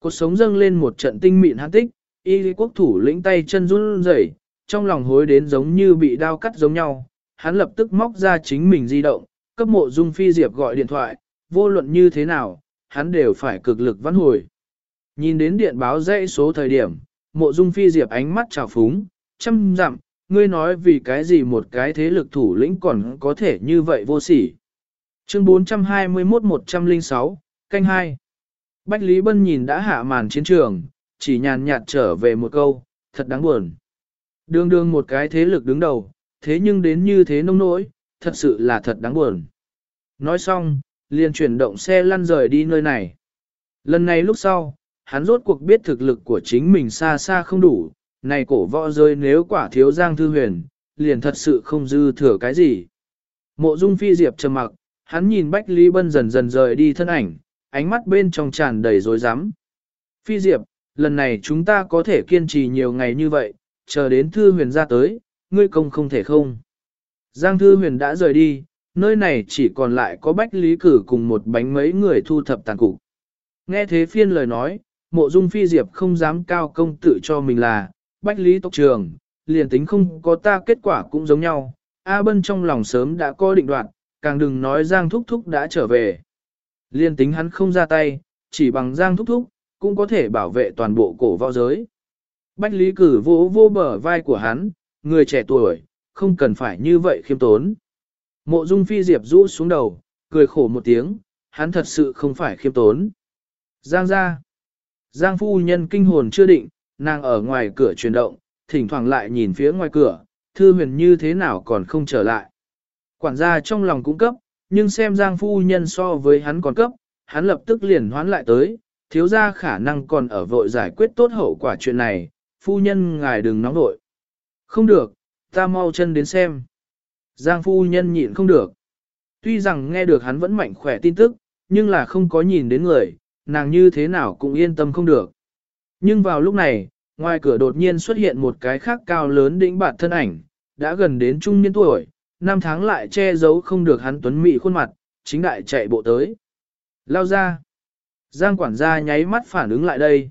Cuộc sống dâng lên một trận tinh mịn hãn tích, y quốc thủ lĩnh tay chân run rẩy, trong lòng hối đến giống như bị đao cắt giống nhau. Hắn lập tức móc ra chính mình di động, cấp mộ dung phi diệp gọi điện thoại, vô luận như thế nào, hắn đều phải cực lực vãn hồi. Nhìn đến điện báo dãy số thời điểm, mộ dung phi diệp ánh mắt trào phúng, chăm dặm, ngươi nói vì cái gì một cái thế lực thủ lĩnh còn có thể như vậy vô sỉ. Chương 421-106, canh 2 Bách Lý Bân nhìn đã hạ màn chiến trường, chỉ nhàn nhạt trở về một câu, thật đáng buồn. Đương đương một cái thế lực đứng đầu, thế nhưng đến như thế nông nỗi, thật sự là thật đáng buồn. Nói xong, liền chuyển động xe lăn rời đi nơi này. Lần này lúc sau, hắn rốt cuộc biết thực lực của chính mình xa xa không đủ, này cổ võ rơi nếu quả thiếu giang thư huyền, liền thật sự không dư thừa cái gì. Mộ dung phi diệp trầm mặc, hắn nhìn Bách Lý Bân dần dần rời đi thân ảnh, ánh mắt bên trong tràn đầy rối rắm. Phi diệp, lần này chúng ta có thể kiên trì nhiều ngày như vậy, chờ đến thư huyền ra tới, ngươi công không thể không. Giang thư huyền đã rời đi, nơi này chỉ còn lại có Bách Lý Cử cùng một bánh mấy người thu thập tàn cục. Nghe thế phiên lời nói, mộ dung phi diệp không dám cao công tự cho mình là, Bách Lý tộc trường, liền tính không có ta kết quả cũng giống nhau. A Bân trong lòng sớm đã có định đoạt, càng đừng nói Giang Thúc Thúc đã trở về. Liên tính hắn không ra tay, chỉ bằng Giang Thúc Thúc, cũng có thể bảo vệ toàn bộ cổ võ giới. Bách Lý cử vỗ vô bờ vai của hắn, người trẻ tuổi, không cần phải như vậy khiêm tốn. Mộ Dung Phi Diệp rũ xuống đầu, cười khổ một tiếng, hắn thật sự không phải khiêm tốn. Giang ra. Giang phu nhân kinh hồn chưa định, nàng ở ngoài cửa chuyển động, thỉnh thoảng lại nhìn phía ngoài cửa, thư huyền như thế nào còn không trở lại. Quản gia trong lòng cũng cấp, nhưng xem Giang phu nhân so với hắn còn cấp, hắn lập tức liền hoán lại tới, thiếu ra khả năng còn ở vội giải quyết tốt hậu quả chuyện này, phu nhân ngài đừng nóng vội. Không được, ta mau chân đến xem. Giang phu nhân nhịn không được. Tuy rằng nghe được hắn vẫn mạnh khỏe tin tức, nhưng là không có nhìn đến người, nàng như thế nào cũng yên tâm không được. Nhưng vào lúc này, ngoài cửa đột nhiên xuất hiện một cái khác cao lớn đỉnh bản thân ảnh, đã gần đến trung niên tuổi, năm tháng lại che giấu không được hắn tuấn mỹ khuôn mặt, chính đại chạy bộ tới. Lao ra. Giang quản gia nháy mắt phản ứng lại đây.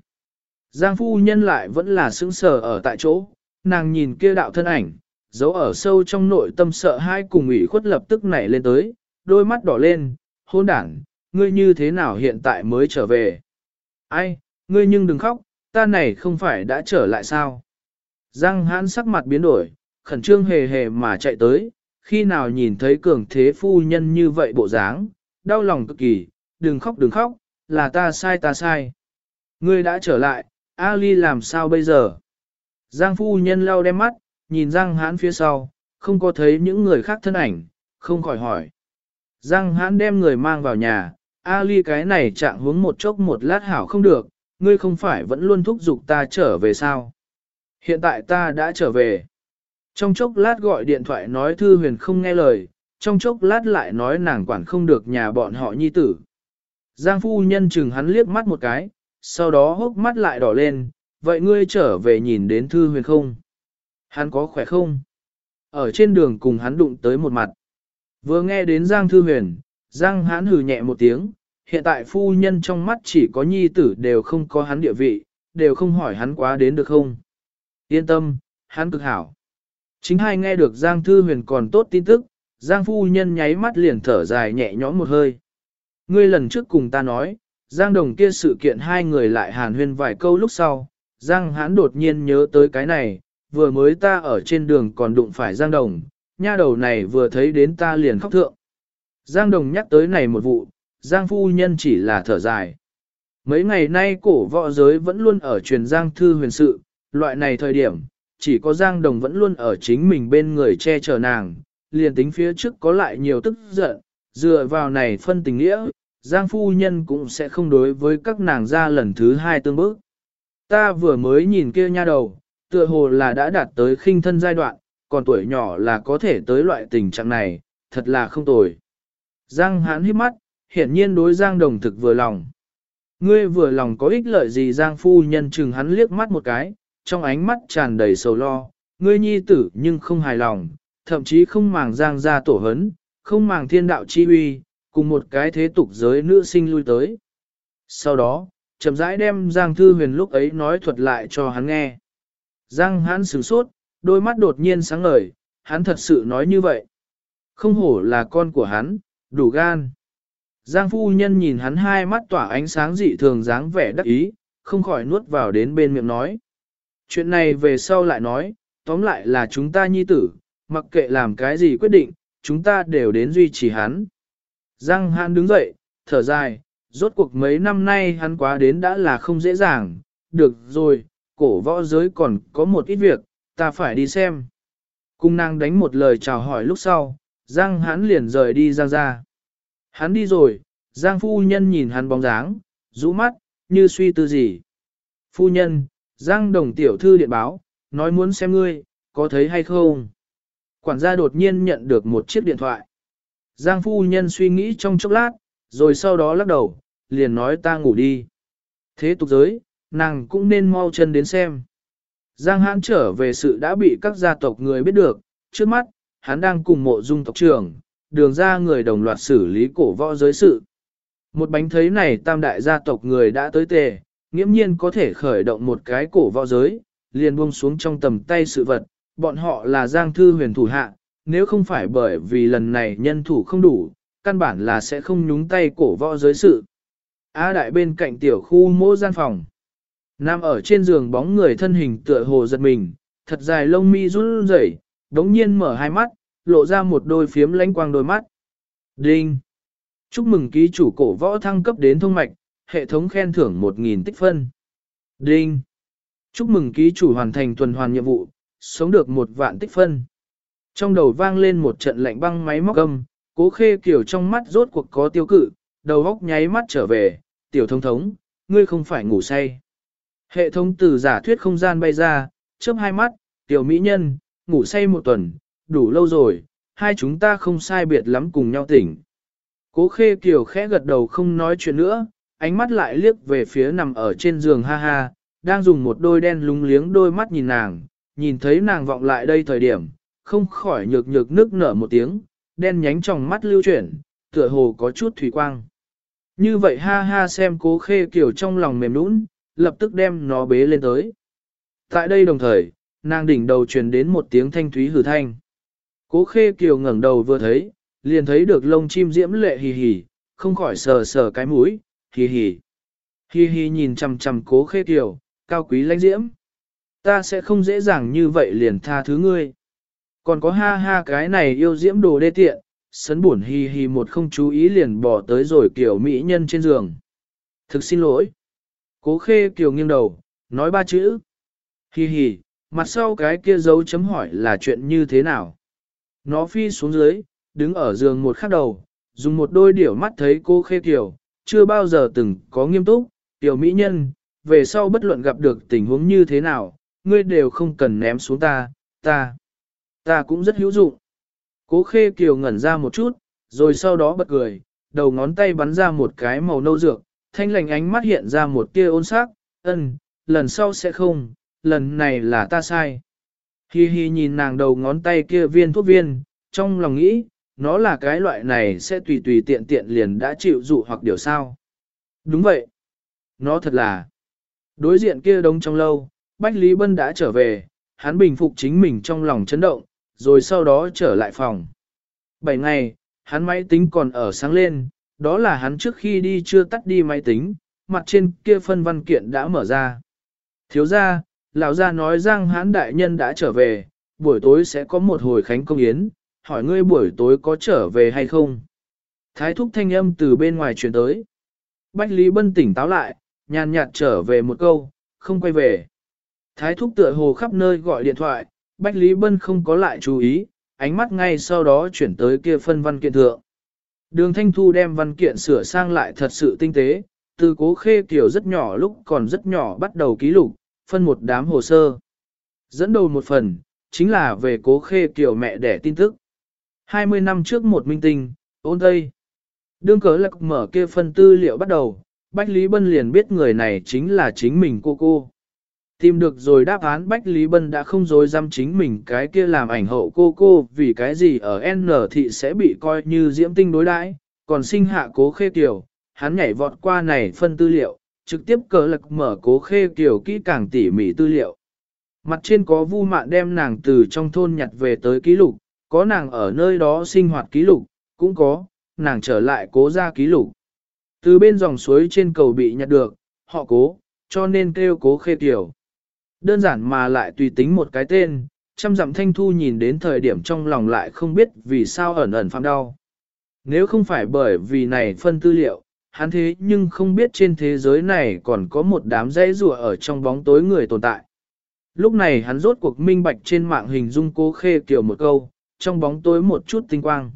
Giang phu nhân lại vẫn là sững sờ ở tại chỗ, nàng nhìn kia đạo thân ảnh, giấu ở sâu trong nội tâm sợ hai cùng ủy khuất lập tức nảy lên tới, đôi mắt đỏ lên, hôn đảng, ngươi như thế nào hiện tại mới trở về? Ai, ngươi nhưng đừng khóc, ta này không phải đã trở lại sao? Giang hãn sắc mặt biến đổi, khẩn trương hề hề mà chạy tới, khi nào nhìn thấy cường thế phu nhân như vậy bộ dáng, đau lòng cực kỳ, đừng khóc đừng khóc, là ta sai ta sai. Ngươi đã trở lại, Ali làm sao bây giờ? Giang phu nhân lau đem mắt, nhìn Giang hãn phía sau, không có thấy những người khác thân ảnh, không khỏi hỏi. Giang hãn đem người mang vào nhà, Ali cái này trạng hướng một chốc một lát hảo không được, ngươi không phải vẫn luôn thúc giục ta trở về sao? Hiện tại ta đã trở về. Trong chốc lát gọi điện thoại nói Thư Huyền không nghe lời, trong chốc lát lại nói nàng quản không được nhà bọn họ nhi tử. Giang phu nhân chừng hắn liếc mắt một cái, sau đó hốc mắt lại đỏ lên, vậy ngươi trở về nhìn đến Thư Huyền không? Hắn có khỏe không? Ở trên đường cùng hắn đụng tới một mặt. Vừa nghe đến Giang Thư Huyền, Giang hắn hừ nhẹ một tiếng, hiện tại phu nhân trong mắt chỉ có nhi tử đều không có hắn địa vị, đều không hỏi hắn quá đến được không. Yên tâm, hắn cực hảo. Chính hai nghe được Giang Thư Huyền còn tốt tin tức, Giang phu nhân nháy mắt liền thở dài nhẹ nhõm một hơi. Ngươi lần trước cùng ta nói, Giang Đồng kia sự kiện hai người lại hàn huyên vài câu lúc sau, Giang hãn đột nhiên nhớ tới cái này, vừa mới ta ở trên đường còn đụng phải Giang Đồng, nha đầu này vừa thấy đến ta liền khóc thượng. Giang Đồng nhắc tới này một vụ, Giang Phu Nhân chỉ là thở dài. Mấy ngày nay cổ võ giới vẫn luôn ở truyền Giang Thư huyền sự, loại này thời điểm, chỉ có Giang Đồng vẫn luôn ở chính mình bên người che chở nàng, liền tính phía trước có lại nhiều tức giận, dựa vào này phân tình nghĩa, Giang Phu Nhân cũng sẽ không đối với các nàng ra lần thứ hai tương bước. Ta vừa mới nhìn kia nha đầu, tựa hồ là đã đạt tới khinh thân giai đoạn, còn tuổi nhỏ là có thể tới loại tình trạng này, thật là không tồi. Giang hãn hít mắt, hiển nhiên đối Giang đồng thực vừa lòng. Ngươi vừa lòng có ích lợi gì Giang phu nhân chừng hắn liếc mắt một cái, trong ánh mắt tràn đầy sầu lo, ngươi nhi tử nhưng không hài lòng, thậm chí không màng Giang ra tổ hấn, không màng thiên đạo chi uy, cùng một cái thế tục giới nữ sinh lui tới. Sau đó, chậm rãi đem Giang Thư Huyền lúc ấy nói thuật lại cho hắn nghe. Giang hắn sửng sốt, đôi mắt đột nhiên sáng ngời, hắn thật sự nói như vậy. Không hổ là con của hắn, đủ gan. Giang phu nhân nhìn hắn hai mắt tỏa ánh sáng dị thường dáng vẻ đắc ý, không khỏi nuốt vào đến bên miệng nói. Chuyện này về sau lại nói, tóm lại là chúng ta nhi tử, mặc kệ làm cái gì quyết định, chúng ta đều đến duy trì hắn. Giang Hàn đứng dậy, thở dài, rốt cuộc mấy năm nay hắn quá đến đã là không dễ dàng, được rồi, cổ võ giới còn có một ít việc, ta phải đi xem. Cung nàng đánh một lời chào hỏi lúc sau, Giang hắn liền rời đi Giang ra. Hắn đi rồi, Giang phu nhân nhìn hắn bóng dáng, rũ mắt, như suy tư gì. Phu nhân, Giang đồng tiểu thư điện báo, nói muốn xem ngươi, có thấy hay không? Quản gia đột nhiên nhận được một chiếc điện thoại. Giang phu nhân suy nghĩ trong chốc lát, rồi sau đó lắc đầu, liền nói ta ngủ đi. Thế tục giới, nàng cũng nên mau chân đến xem. Giang hãn trở về sự đã bị các gia tộc người biết được, trước mắt, hắn đang cùng mộ dung tộc trưởng, đường ra người đồng loạt xử lý cổ võ giới sự. Một bánh thấy này tam đại gia tộc người đã tới tề, nghiễm nhiên có thể khởi động một cái cổ võ giới, liền buông xuống trong tầm tay sự vật, bọn họ là giang thư huyền thủ hạ, nếu không phải bởi vì lần này nhân thủ không đủ, căn bản là sẽ không nhúng tay cổ võ giới sự. Á đại bên cạnh tiểu khu mô gian phòng. Nam ở trên giường bóng người thân hình tựa hồ giật mình, thật dài lông mi run rẩy, đống nhiên mở hai mắt, lộ ra một đôi phiếm lánh quang đôi mắt. Đinh! Chúc mừng ký chủ cổ võ thăng cấp đến thông mạch, hệ thống khen thưởng 1.000 tích phân. Đinh! Chúc mừng ký chủ hoàn thành tuần hoàn nhiệm vụ, sống được một vạn tích phân. Trong đầu vang lên một trận lạnh băng máy móc âm, cố khê kiểu trong mắt rốt cuộc có tiêu cự, đầu óc nháy mắt trở về, tiểu thông thống, ngươi không phải ngủ say. Hệ thống từ giả thuyết không gian bay ra, chớp hai mắt, tiểu mỹ nhân, ngủ say một tuần, đủ lâu rồi, hai chúng ta không sai biệt lắm cùng nhau tỉnh. Cố khê kiều khẽ gật đầu không nói chuyện nữa, ánh mắt lại liếc về phía nằm ở trên giường ha ha, đang dùng một đôi đen lúng liếng đôi mắt nhìn nàng, nhìn thấy nàng vọng lại đây thời điểm, không khỏi nhược nhược nước nở một tiếng, đen nhánh trong mắt lưu chuyển, tựa hồ có chút thủy quang. Như vậy ha ha xem cố khê kiểu trong lòng mềm nũng, lập tức đem nó bế lên tới. Tại đây đồng thời, nàng đỉnh đầu truyền đến một tiếng thanh thúy hử thanh. Cố khê kiều ngẩng đầu vừa thấy, liền thấy được lông chim diễm lệ hì hì, không khỏi sờ sờ cái mũi, hì hì. Hì hì nhìn chằm chằm cố khê kiều, cao quý lãnh diễm. Ta sẽ không dễ dàng như vậy liền tha thứ ngươi. Còn có ha ha cái này yêu diễm đồ đê tiện, sấn buồn hì hì một không chú ý liền bỏ tới rồi kiểu mỹ nhân trên giường. Thực xin lỗi. Cố khê kiều nghiêng đầu, nói ba chữ. Hì hì, mặt sau cái kia dấu chấm hỏi là chuyện như thế nào. Nó phi xuống dưới, đứng ở giường một khắc đầu, dùng một đôi điểu mắt thấy cô khê kiều, chưa bao giờ từng có nghiêm túc, tiểu mỹ nhân, về sau bất luận gặp được tình huống như thế nào, ngươi đều không cần ném xuống ta, ta, ta cũng rất hữu dụng. Cố khê kiều ngẩn ra một chút, rồi sau đó bật cười, đầu ngón tay bắn ra một cái màu nâu dược, thanh lành ánh mắt hiện ra một tia ôn sắc, ân, lần sau sẽ không, lần này là ta sai. Hi hi nhìn nàng đầu ngón tay kia viên thuốc viên, trong lòng nghĩ, nó là cái loại này sẽ tùy tùy tiện tiện liền đã chịu dụ hoặc điều sao. Đúng vậy. Nó thật là. Đối diện kia đông trong lâu, Bách Lý Bân đã trở về, hắn bình phục chính mình trong lòng chấn động, rồi sau đó trở lại phòng. Bảy ngày, hắn máy tính còn ở sáng lên, đó là hắn trước khi đi chưa tắt đi máy tính, mặt trên kia phân văn kiện đã mở ra. Thiếu ra, lão gia nói rằng hắn đại nhân đã trở về, buổi tối sẽ có một hồi khánh công yến, hỏi ngươi buổi tối có trở về hay không. Thái thúc thanh âm từ bên ngoài truyền tới. Bách Lý Bân tỉnh táo lại, nhàn nhạt trở về một câu, không quay về. Thái thúc tựa hồ khắp nơi gọi điện thoại, Bách Lý Bân không có lại chú ý, ánh mắt ngay sau đó chuyển tới kia phân văn kiện thượng. Đường Thanh Thu đem văn kiện sửa sang lại thật sự tinh tế, từ cố khê kiểu rất nhỏ lúc còn rất nhỏ bắt đầu ký lục, phân một đám hồ sơ. Dẫn đầu một phần, chính là về cố khê kiểu mẹ đẻ tin tức. 20 năm trước một minh tinh, ôn tây. Đương cớ lạc mở kia phân tư liệu bắt đầu, Bách Lý Bân liền biết người này chính là chính mình cô cô. Tìm được rồi đáp án Bách Lý Bân đã không dối dăm chính mình cái kia làm ảnh hậu cô cô vì cái gì ở N thị sẽ bị coi như diễm tinh đối đãi, còn sinh hạ cố khê kiểu, hắn nhảy vọt qua này phân tư liệu, trực tiếp cờ lực mở cố khê kiểu kỹ càng tỉ mỉ tư liệu. Mặt trên có vu mạn đem nàng từ trong thôn nhặt về tới ký lục, có nàng ở nơi đó sinh hoạt ký lục, cũng có, nàng trở lại cố ra ký lục. Từ bên dòng suối trên cầu bị nhặt được, họ cố, cho nên kêu cố khê tiểu. Đơn giản mà lại tùy tính một cái tên, trăm dặm thanh thu nhìn đến thời điểm trong lòng lại không biết vì sao ẩn ẩn phạm đau. Nếu không phải bởi vì này phân tư liệu, hắn thế nhưng không biết trên thế giới này còn có một đám dãy rùa ở trong bóng tối người tồn tại. Lúc này hắn rốt cuộc minh bạch trên mạng hình dung cố khê kiểu một câu, trong bóng tối một chút tinh quang.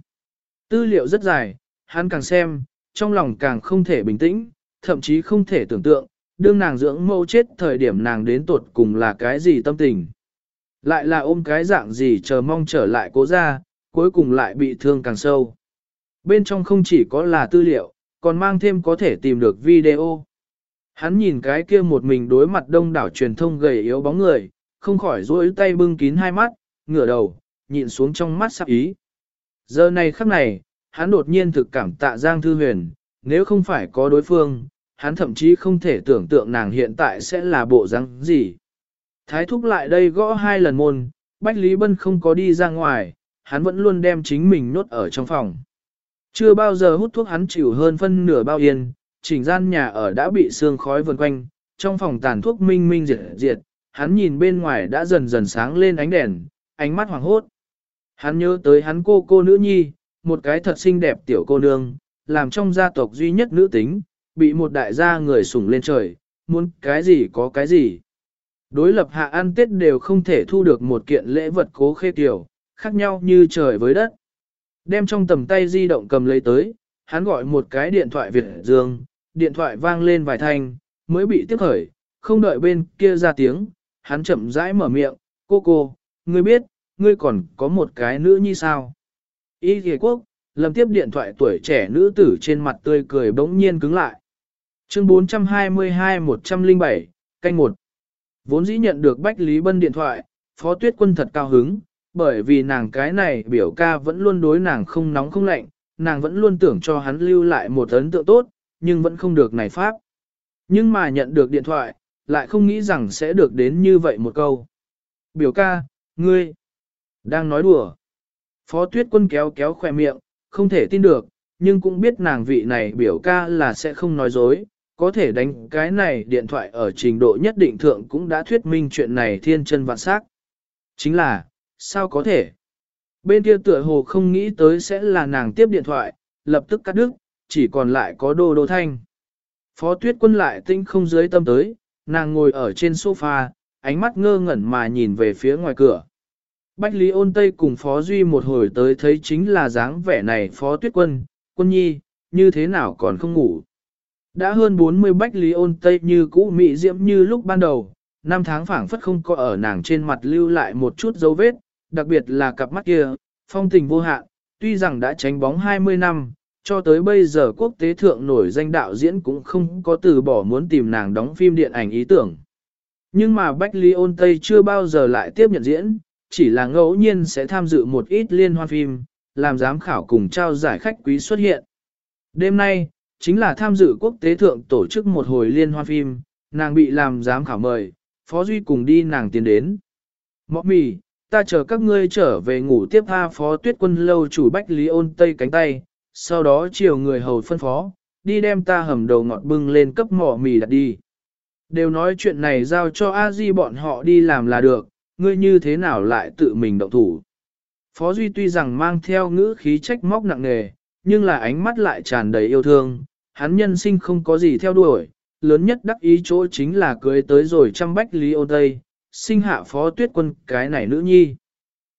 Tư liệu rất dài, hắn càng xem, trong lòng càng không thể bình tĩnh, thậm chí không thể tưởng tượng, đương nàng dưỡng mâu chết thời điểm nàng đến tột cùng là cái gì tâm tình. Lại là ôm cái dạng gì chờ mong trở lại cố ra, cuối cùng lại bị thương càng sâu. Bên trong không chỉ có là tư liệu, còn mang thêm có thể tìm được video. Hắn nhìn cái kia một mình đối mặt đông đảo truyền thông gầy yếu bóng người, không khỏi duỗi tay bưng kín hai mắt, ngửa đầu, nhịn xuống trong mắt sắc ý. Giờ này khắc này, hắn đột nhiên thực cảm tạ Giang Thư Huyền, nếu không phải có đối phương, hắn thậm chí không thể tưởng tượng nàng hiện tại sẽ là bộ răng gì. Thái thúc lại đây gõ hai lần môn, Bách Lý Bân không có đi ra ngoài, hắn vẫn luôn đem chính mình nốt ở trong phòng. Chưa bao giờ hút thuốc hắn chịu hơn phân nửa bao yên, chỉnh gian nhà ở đã bị sương khói vần quanh, trong phòng tàn thuốc minh minh diệt diệt, hắn nhìn bên ngoài đã dần dần sáng lên ánh đèn, ánh mắt hoàng hốt. Hắn nhớ tới hắn cô cô nữ nhi, một cái thật xinh đẹp tiểu cô nương, làm trong gia tộc duy nhất nữ tính, bị một đại gia người sủng lên trời, muốn cái gì có cái gì. Đối lập hạ ăn tết đều không thể thu được một kiện lễ vật cố khê tiểu, khác nhau như trời với đất. Đem trong tầm tay di động cầm lấy tới, hắn gọi một cái điện thoại Việt Dương, điện thoại vang lên vài thanh, mới bị tiếp khởi, không đợi bên kia ra tiếng, hắn chậm rãi mở miệng, cô cô, ngươi biết, ngươi còn có một cái nữ như sao? Y Thế quốc, lầm tiếp điện thoại tuổi trẻ nữ tử trên mặt tươi cười bỗng nhiên cứng lại. Chương 422-107, canh 1. Vốn dĩ nhận được Bách Lý Bân điện thoại, Phó Tuyết Quân thật cao hứng, bởi vì nàng cái này biểu ca vẫn luôn đối nàng không nóng không lạnh, nàng vẫn luôn tưởng cho hắn lưu lại một ấn tượng tốt, nhưng vẫn không được này pháp. Nhưng mà nhận được điện thoại, lại không nghĩ rằng sẽ được đến như vậy một câu. Biểu ca, ngươi, đang nói đùa. Phó tuyết quân kéo kéo khỏe miệng, không thể tin được, nhưng cũng biết nàng vị này biểu ca là sẽ không nói dối, có thể đánh cái này điện thoại ở trình độ nhất định thượng cũng đã thuyết minh chuyện này thiên chân vạn sắc. Chính là, sao có thể? Bên kia tựa hồ không nghĩ tới sẽ là nàng tiếp điện thoại, lập tức cắt đứt, chỉ còn lại có đô đô thanh. Phó tuyết quân lại tinh không dưới tâm tới, nàng ngồi ở trên sofa, ánh mắt ngơ ngẩn mà nhìn về phía ngoài cửa. Bách Lý ôn Tây cùng Phó Duy một hồi tới thấy chính là dáng vẻ này Phó Tuyết Quân, quân nhi, như thế nào còn không ngủ. Đã hơn 40 Bách Lý ôn Tây như cũ mị diễm như lúc ban đầu, năm tháng phảng phất không có ở nàng trên mặt lưu lại một chút dấu vết, đặc biệt là cặp mắt kia, phong tình vô hạn, tuy rằng đã tránh bóng 20 năm, cho tới bây giờ quốc tế thượng nổi danh đạo diễn cũng không có từ bỏ muốn tìm nàng đóng phim điện ảnh ý tưởng. Nhưng mà Bách Lý ôn Tây chưa bao giờ lại tiếp nhận diễn, chỉ là ngẫu nhiên sẽ tham dự một ít liên hoan phim, làm giám khảo cùng trao giải khách quý xuất hiện. Đêm nay, chính là tham dự quốc tế thượng tổ chức một hồi liên hoan phim, nàng bị làm giám khảo mời, Phó Duy cùng đi nàng tiến đến. Mọ mì, ta chờ các ngươi trở về ngủ tiếp tha Phó Tuyết Quân lâu chủ Bách Lý ôn tây cánh tay, sau đó chiều người hầu phân phó, đi đem ta hầm đầu ngọt bưng lên cấp mỏ mì đặt đi. Đều nói chuyện này giao cho a di bọn họ đi làm là được, ngươi như thế nào lại tự mình động thủ. Phó Duy tuy rằng mang theo ngữ khí trách móc nặng nề, nhưng là ánh mắt lại tràn đầy yêu thương, hắn nhân sinh không có gì theo đuổi, lớn nhất đắc ý chỗ chính là cưới tới rồi chăm bách lý ô tây, sinh hạ phó tuyết quân cái này nữ nhi.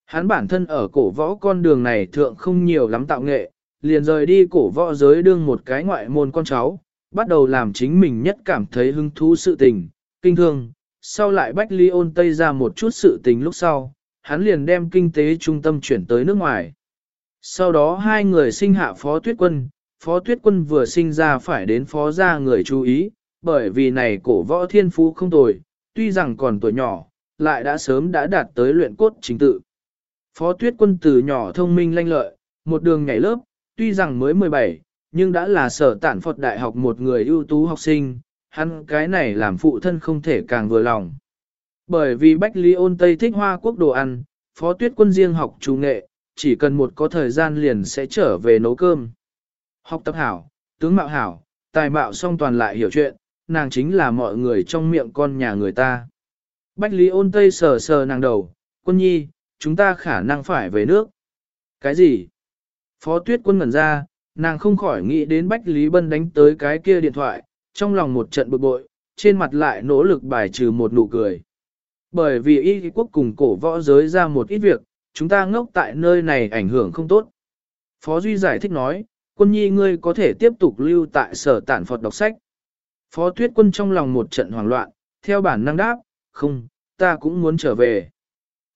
Hắn bản thân ở cổ võ con đường này thượng không nhiều lắm tạo nghệ, liền rời đi cổ võ giới đương một cái ngoại môn con cháu, bắt đầu làm chính mình nhất cảm thấy hứng thú sự tình, kinh thương, sau lại Bách Ly ôn Tây ra một chút sự tình lúc sau, hắn liền đem kinh tế trung tâm chuyển tới nước ngoài. Sau đó hai người sinh hạ Phó Tuyết Quân, Phó Tuyết Quân vừa sinh ra phải đến Phó gia người chú ý, bởi vì này cổ võ thiên phú không tồi, tuy rằng còn tuổi nhỏ, lại đã sớm đã đạt tới luyện cốt chính tự. Phó Tuyết Quân từ nhỏ thông minh lanh lợi, một đường nhảy lớp, tuy rằng mới 17, nhưng đã là sở tản Phật Đại học một người ưu tú học sinh, hắn cái này làm phụ thân không thể càng vừa lòng. Bởi vì Bách Lý ôn Tây thích hoa quốc đồ ăn, phó tuyết quân riêng học chủ nghệ, chỉ cần một có thời gian liền sẽ trở về nấu cơm. Học tập hảo, tướng mạo hảo, tài mạo song toàn lại hiểu chuyện, nàng chính là mọi người trong miệng con nhà người ta. Bách Lý ôn Tây sờ sờ nàng đầu, quân nhi, chúng ta khả năng phải về nước. Cái gì? Phó tuyết quân ngẩn ra, nàng không khỏi nghĩ đến Bách Lý Bân đánh tới cái kia điện thoại, trong lòng một trận bực bội, trên mặt lại nỗ lực bài trừ một nụ cười. Bởi vì y quốc cùng cổ võ giới ra một ít việc, chúng ta ngốc tại nơi này ảnh hưởng không tốt. Phó Duy giải thích nói, quân nhi ngươi có thể tiếp tục lưu tại sở tản Phật đọc sách. Phó tuyết quân trong lòng một trận hoảng loạn, theo bản năng đáp, không, ta cũng muốn trở về.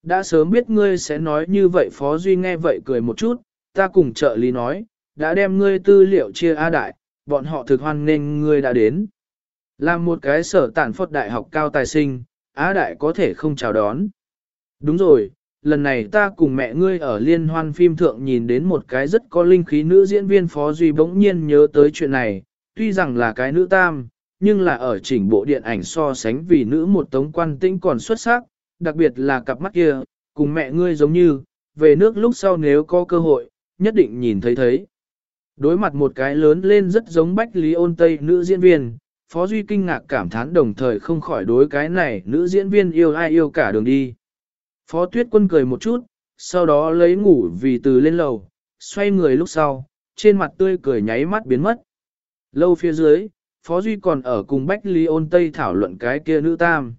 Đã sớm biết ngươi sẽ nói như vậy Phó Duy nghe vậy cười một chút, ta cùng trợ lý nói, đã đem ngươi tư liệu chia A Đại, bọn họ thực hoan nên ngươi đã đến. Làm một cái sở tản Phật đại học cao tài sinh, Á Đại có thể không chào đón. Đúng rồi, lần này ta cùng mẹ ngươi ở liên hoan phim thượng nhìn đến một cái rất có linh khí nữ diễn viên Phó Duy bỗng nhiên nhớ tới chuyện này, tuy rằng là cái nữ tam, nhưng là ở chỉnh bộ điện ảnh so sánh vì nữ một tống quan tĩnh còn xuất sắc, đặc biệt là cặp mắt kia, cùng mẹ ngươi giống như, về nước lúc sau nếu có cơ hội, nhất định nhìn thấy thấy. Đối mặt một cái lớn lên rất giống Bách Lý ôn Tây nữ diễn viên, Phó Duy kinh ngạc cảm thán đồng thời không khỏi đối cái này nữ diễn viên yêu ai yêu cả đường đi. Phó Tuyết Quân cười một chút, sau đó lấy ngủ vì từ lên lầu, xoay người lúc sau, trên mặt tươi cười nháy mắt biến mất. Lâu phía dưới, Phó Duy còn ở cùng Bách Lý ôn Tây thảo luận cái kia nữ tam.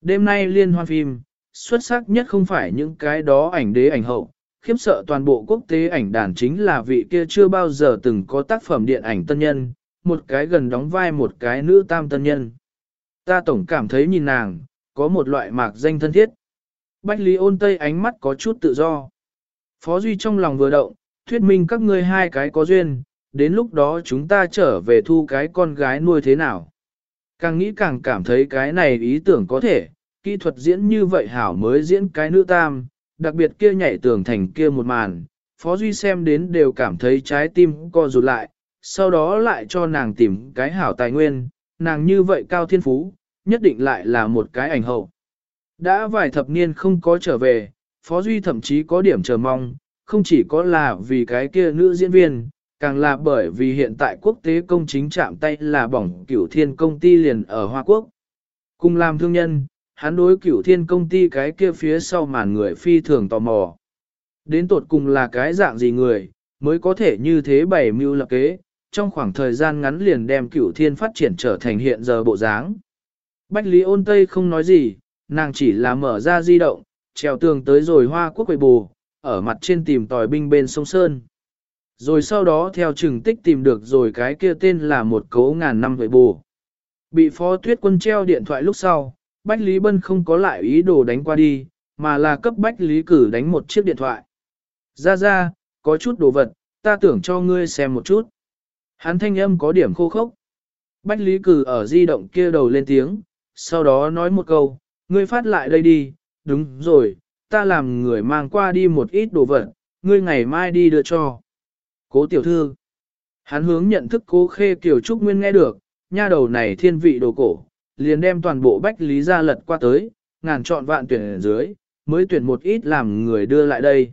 Đêm nay liên hoan phim, xuất sắc nhất không phải những cái đó ảnh đế ảnh hậu, khiếp sợ toàn bộ quốc tế ảnh đàn chính là vị kia chưa bao giờ từng có tác phẩm điện ảnh tân nhân, một cái gần đóng vai một cái nữ tam tân nhân. Ta tổng cảm thấy nhìn nàng, có một loại mạc danh thân thiết. Bách Lý ôn tây ánh mắt có chút tự do. Phó Duy trong lòng vừa động, thuyết minh các ngươi hai cái có duyên, đến lúc đó chúng ta trở về thu cái con gái nuôi thế nào. Càng nghĩ càng cảm thấy cái này ý tưởng có thể, kỹ thuật diễn như vậy hảo mới diễn cái nữ tam, đặc biệt kia nhảy tường thành kia một màn, Phó Duy xem đến đều cảm thấy trái tim co rụt lại, sau đó lại cho nàng tìm cái hảo tài nguyên, nàng như vậy cao thiên phú, nhất định lại là một cái ảnh hậu. Đã vài thập niên không có trở về, Phó Duy thậm chí có điểm chờ mong, không chỉ có là vì cái kia nữ diễn viên, càng là bởi vì hiện tại quốc tế công chính chạm tay là bỏng cửu thiên công ty liền ở Hoa Quốc. Cùng làm thương nhân, hắn đối cửu thiên công ty cái kia phía sau màn người phi thường tò mò. Đến tột cùng là cái dạng gì người, mới có thể như thế bày mưu lập kế, trong khoảng thời gian ngắn liền đem cửu thiên phát triển trở thành hiện giờ bộ dáng. Bách Lý ôn Tây không nói gì, nàng chỉ là mở ra di động, trèo tường tới rồi hoa quốc quầy bù, ở mặt trên tìm tòi binh bên sông Sơn. Rồi sau đó theo chừng tích tìm được rồi cái kia tên là một cấu ngàn năm quầy bù. Bị phó tuyết quân treo điện thoại lúc sau, Bách Lý Bân không có lại ý đồ đánh qua đi, mà là cấp Bách Lý cử đánh một chiếc điện thoại. Ra ra, có chút đồ vật, ta tưởng cho ngươi xem một chút. Hắn thanh âm có điểm khô khốc. Bách Lý cử ở di động kia đầu lên tiếng, sau đó nói một câu, ngươi phát lại đây đi, đúng rồi, ta làm người mang qua đi một ít đồ vật, ngươi ngày mai đi đưa cho. Cố tiểu thư. Hắn hướng nhận thức cố khê kiểu trúc nguyên nghe được, nha đầu này thiên vị đồ cổ, liền đem toàn bộ bách lý ra lật qua tới, ngàn chọn vạn tuyển ở dưới, mới tuyển một ít làm người đưa lại đây.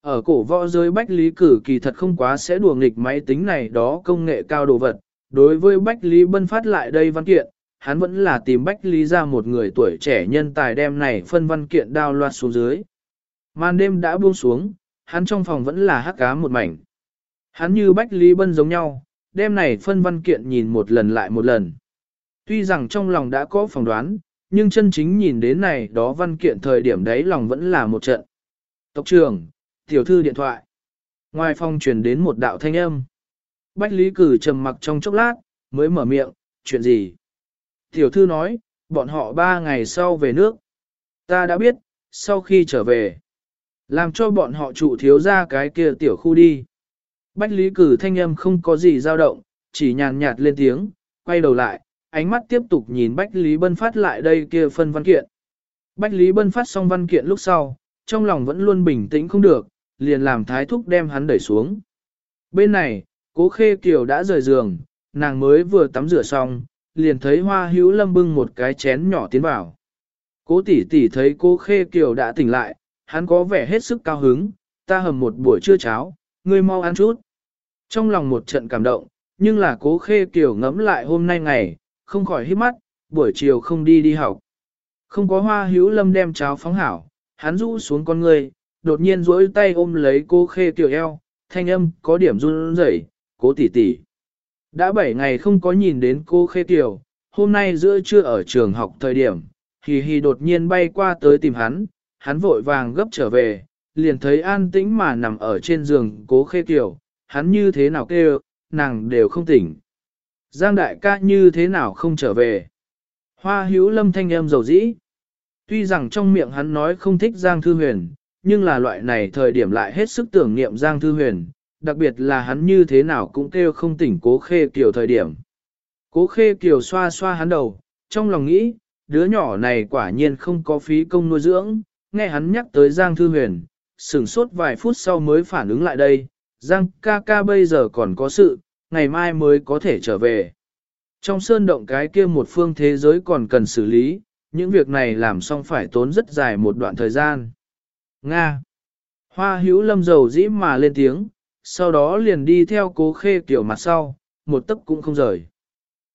Ở cổ võ giới bách lý cử kỳ thật không quá sẽ đùa nghịch máy tính này đó công nghệ cao đồ vật. Đối với bách lý bân phát lại đây văn kiện, hắn vẫn là tìm bách lý ra một người tuổi trẻ nhân tài đem này phân văn kiện đao loạt xuống dưới. Màn đêm đã buông xuống, hắn trong phòng vẫn là hắc cá một mảnh. Hắn như bách lý bân giống nhau, đem này phân văn kiện nhìn một lần lại một lần. Tuy rằng trong lòng đã có phỏng đoán, nhưng chân chính nhìn đến này đó văn kiện thời điểm đấy lòng vẫn là một trận. Tộc trưởng, tiểu thư điện thoại. Ngoài phòng truyền đến một đạo thanh âm. Bách Lý Cử trầm mặc trong chốc lát, mới mở miệng, chuyện gì? Tiểu thư nói, bọn họ ba ngày sau về nước. Ta đã biết, sau khi trở về, làm cho bọn họ trụ thiếu ra cái kia tiểu khu đi. Bách Lý Cử thanh âm không có gì dao động, chỉ nhàn nhạt lên tiếng, quay đầu lại, ánh mắt tiếp tục nhìn Bách Lý Bân phát lại đây kia phân văn kiện. Bách Lý Bân phát xong văn kiện lúc sau, trong lòng vẫn luôn bình tĩnh không được, liền làm thái thúc đem hắn đẩy xuống. Bên này, cố khê kiều đã rời giường, nàng mới vừa tắm rửa xong, liền thấy hoa hữu lâm bưng một cái chén nhỏ tiến vào. Cố tỷ tỷ thấy Cố khê kiều đã tỉnh lại, hắn có vẻ hết sức cao hứng, ta hầm một buổi trưa cháo, ngươi mau ăn chút. Trong lòng một trận cảm động, nhưng là cố khê kiều ngẫm lại hôm nay ngày, không khỏi hít mắt, buổi chiều không đi đi học. Không có hoa hữu lâm đem cháo phóng hảo, hắn rũ xuống con người, đột nhiên duỗi tay ôm lấy cô khê tiểu eo, thanh âm có điểm run rẩy, cố tỷ tỷ. Đã 7 ngày không có nhìn đến cô khê tiểu hôm nay giữa trưa ở trường học thời điểm, hì hì đột nhiên bay qua tới tìm hắn, hắn vội vàng gấp trở về, liền thấy an tĩnh mà nằm ở trên giường cố khê tiểu hắn như thế nào kêu, nàng đều không tỉnh. Giang đại ca như thế nào không trở về. Hoa hữu lâm thanh âm dầu dĩ. Tuy rằng trong miệng hắn nói không thích Giang Thư Huyền, nhưng là loại này thời điểm lại hết sức tưởng niệm Giang Thư Huyền, đặc biệt là hắn như thế nào cũng kêu không tỉnh cố khê kiểu thời điểm. Cố khê kiểu xoa xoa hắn đầu, trong lòng nghĩ, đứa nhỏ này quả nhiên không có phí công nuôi dưỡng, nghe hắn nhắc tới Giang Thư Huyền, sửng sốt vài phút sau mới phản ứng lại đây, Giang ca ca bây giờ còn có sự, ngày mai mới có thể trở về. Trong sơn động cái kia một phương thế giới còn cần xử lý, những việc này làm xong phải tốn rất dài một đoạn thời gian. Nga. Hoa hữu lâm dầu dĩ mà lên tiếng, sau đó liền đi theo cố khê kiểu mặt sau, một tấc cũng không rời.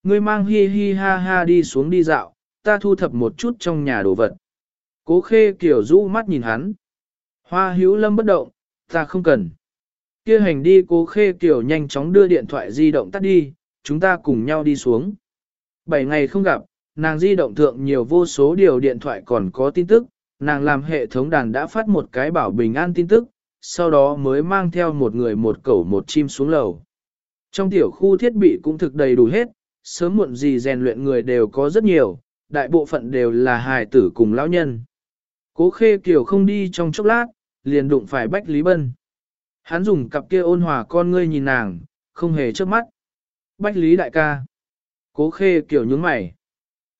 Ngươi mang hi hi ha ha đi xuống đi dạo, ta thu thập một chút trong nhà đồ vật. Cố khê kiểu rũ mắt nhìn hắn. Hoa hữu lâm bất động, ta không cần. Kia hành đi cố khê kiểu nhanh chóng đưa điện thoại di động tắt đi, chúng ta cùng nhau đi xuống. Bảy ngày không gặp, nàng di động thượng nhiều vô số điều điện thoại còn có tin tức, nàng làm hệ thống đàn đã phát một cái bảo bình an tin tức, sau đó mới mang theo một người một cẩu một chim xuống lầu. Trong tiểu khu thiết bị cũng thực đầy đủ hết, sớm muộn gì rèn luyện người đều có rất nhiều, đại bộ phận đều là hài tử cùng lão nhân. Cố khê kiểu không đi trong chốc lát, liền đụng phải Bách Lý Bân. Hắn dùng cặp kia ôn hòa con ngươi nhìn nàng, không hề chớp mắt. Bách Lý đại ca. Cố khê kiểu nhướng mày.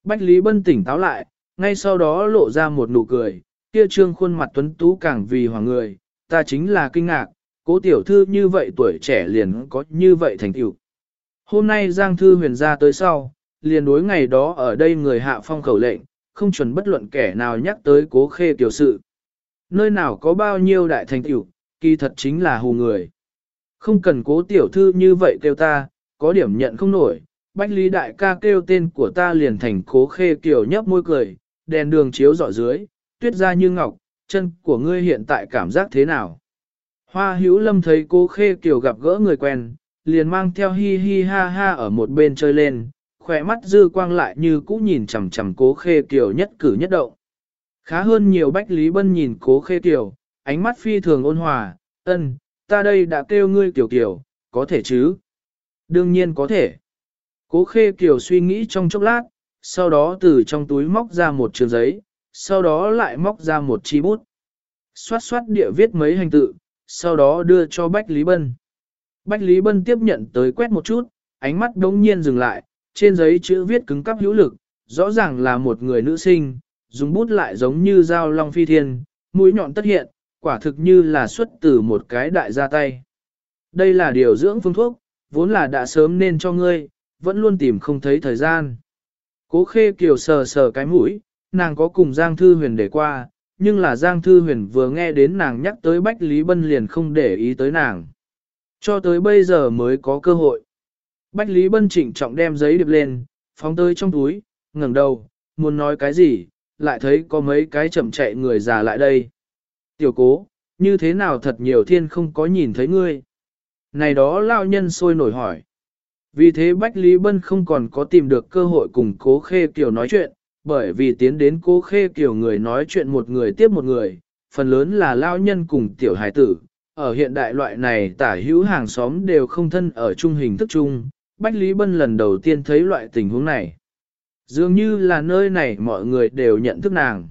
Bách Lý Bân tỉnh táo lại, ngay sau đó lộ ra một nụ cười, kia trương khuôn mặt tuấn tú càng vì hoàng người, ta chính là kinh ngạc, cố tiểu thư như vậy tuổi trẻ liền có như vậy thành tựu. Hôm nay Giang Thư huyền ra tới sau, liền đối ngày đó ở đây người hạ phong khẩu lệnh, không chuẩn bất luận kẻ nào nhắc tới cố khê tiểu sự. Nơi nào có bao nhiêu đại thành tựu, kỳ thật chính là hù người. Không cần cố tiểu thư như vậy kêu ta, có điểm nhận không nổi, Bách Lý đại ca kêu tên của ta liền thành cố khê kiểu nhấp môi cười, đèn đường chiếu dọ dưới, tuyết ra như ngọc, chân của ngươi hiện tại cảm giác thế nào? Hoa hữu lâm thấy cố khê kiểu gặp gỡ người quen, liền mang theo hi hi ha ha ở một bên chơi lên, khỏe mắt dư quang lại như cũ nhìn chằm chằm cố khê kiểu nhất cử nhất động. Khá hơn nhiều Bách Lý Bân nhìn cố khê kiểu, ánh mắt phi thường ôn hòa, ân, ta đây đã kêu ngươi tiểu kiểu, có thể chứ? Đương nhiên có thể. Cố khê kiểu suy nghĩ trong chốc lát, sau đó từ trong túi móc ra một trường giấy, sau đó lại móc ra một chi bút. Xoát xoát địa viết mấy hành tự, sau đó đưa cho Bách Lý Bân. Bách Lý Bân tiếp nhận tới quét một chút, ánh mắt đống nhiên dừng lại, trên giấy chữ viết cứng cắp hữu lực, rõ ràng là một người nữ sinh, dùng bút lại giống như dao long phi thiên, mũi nhọn tất hiện, quả thực như là xuất từ một cái đại gia tay. Đây là điều dưỡng phương thuốc, vốn là đã sớm nên cho ngươi, vẫn luôn tìm không thấy thời gian. Cố khê kiều sờ sờ cái mũi, nàng có cùng Giang Thư Huyền để qua, nhưng là Giang Thư Huyền vừa nghe đến nàng nhắc tới Bách Lý Bân liền không để ý tới nàng. Cho tới bây giờ mới có cơ hội. Bách Lý Bân chỉnh trọng đem giấy điệp lên, phóng tới trong túi, ngẩng đầu, muốn nói cái gì, lại thấy có mấy cái chậm chạy người già lại đây. Tiểu cố, như thế nào thật nhiều thiên không có nhìn thấy ngươi. Này đó lao nhân sôi nổi hỏi. Vì thế Bách Lý Bân không còn có tìm được cơ hội cùng cố khê kiểu nói chuyện, bởi vì tiến đến cố khê kiểu người nói chuyện một người tiếp một người, phần lớn là lao nhân cùng tiểu hải tử. Ở hiện đại loại này tả hữu hàng xóm đều không thân ở trung hình thức chung, Bách Lý Bân lần đầu tiên thấy loại tình huống này. Dường như là nơi này mọi người đều nhận thức nàng.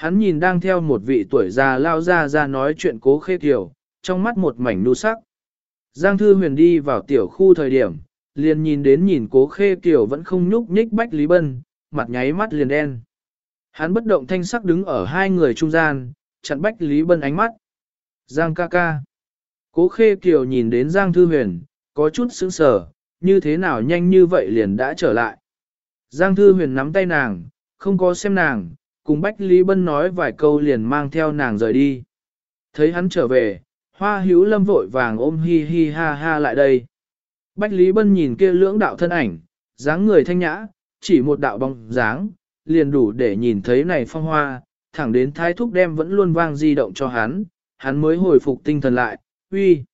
Hắn nhìn đang theo một vị tuổi già lao ra ra nói chuyện cố khê kiểu, trong mắt một mảnh nu sắc. Giang Thư Huyền đi vào tiểu khu thời điểm, liền nhìn đến nhìn cố khê kiểu vẫn không nhúc nhích Bách Lý Bân, mặt nháy mắt liền đen. Hắn bất động thanh sắc đứng ở hai người trung gian, chặn Bách Lý Bân ánh mắt. Giang ca ca. Cố khê kiểu nhìn đến Giang Thư Huyền, có chút sững sờ, như thế nào nhanh như vậy liền đã trở lại. Giang Thư Huyền nắm tay nàng, không có xem nàng, cùng Bách Lý Bân nói vài câu liền mang theo nàng rời đi. Thấy hắn trở về, hoa hữu lâm vội vàng ôm hi hi ha ha lại đây. Bách Lý Bân nhìn kia lưỡng đạo thân ảnh, dáng người thanh nhã, chỉ một đạo bóng dáng, liền đủ để nhìn thấy này phong hoa, thẳng đến thái thúc đem vẫn luôn vang di động cho hắn, hắn mới hồi phục tinh thần lại, uy.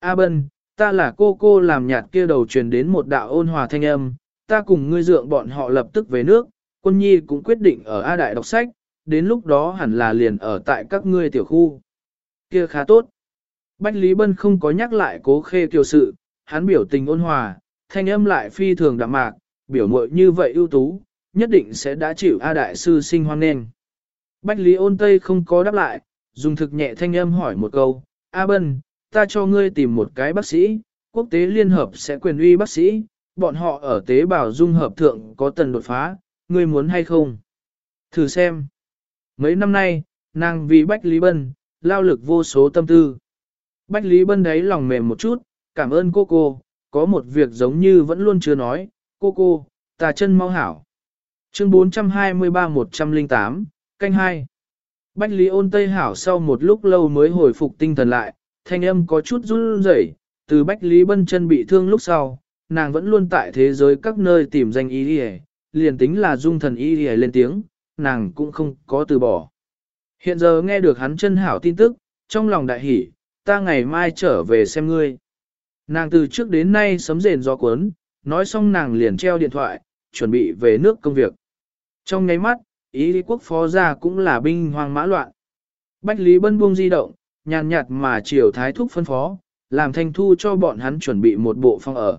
A Bân, ta là cô cô làm nhạt kia đầu truyền đến một đạo ôn hòa thanh âm, ta cùng ngươi dượng bọn họ lập tức về nước, quân nhi cũng quyết định ở A Đại đọc sách, đến lúc đó hẳn là liền ở tại các ngươi tiểu khu. Kia khá tốt. Bách Lý Bân không có nhắc lại cố khê kiều sự, hắn biểu tình ôn hòa, thanh âm lại phi thường đạm mạc, biểu mội như vậy ưu tú, nhất định sẽ đã chịu A Đại sư sinh hoan nghênh. Bách Lý ôn Tây không có đáp lại, dùng thực nhẹ thanh âm hỏi một câu, A Bân, ta cho ngươi tìm một cái bác sĩ, quốc tế liên hợp sẽ quyền uy bác sĩ, bọn họ ở tế bào dung hợp thượng có tần đột phá, ngươi muốn hay không? Thử xem. Mấy năm nay, nàng vì Bách Lý Bân, lao lực vô số tâm tư. Bách Lý Bân đấy lòng mềm một chút, cảm ơn cô cô, có một việc giống như vẫn luôn chưa nói, cô cô, Tà chân mau hảo. Chương 423-108, canh 2 Bách Lý ôn Tây Hảo sau một lúc lâu mới hồi phục tinh thần lại, thanh âm có chút run rẩy. từ Bách Lý Bân chân bị thương lúc sau, nàng vẫn luôn tại thế giới các nơi tìm danh ý đi liền tính là dung thần y đi lên tiếng, nàng cũng không có từ bỏ. Hiện giờ nghe được hắn chân hảo tin tức, trong lòng đại hỉ, ta ngày mai trở về xem ngươi. Nàng từ trước đến nay sấm rền gió cuốn, nói xong nàng liền treo điện thoại, chuẩn bị về nước công việc. Trong nháy mắt, ý lý quốc phó gia cũng là binh hoang mã loạn. Bách Lý Bân buông di động, nhàn nhạt mà chiều thái thúc phân phó, làm thanh thu cho bọn hắn chuẩn bị một bộ phòng ở.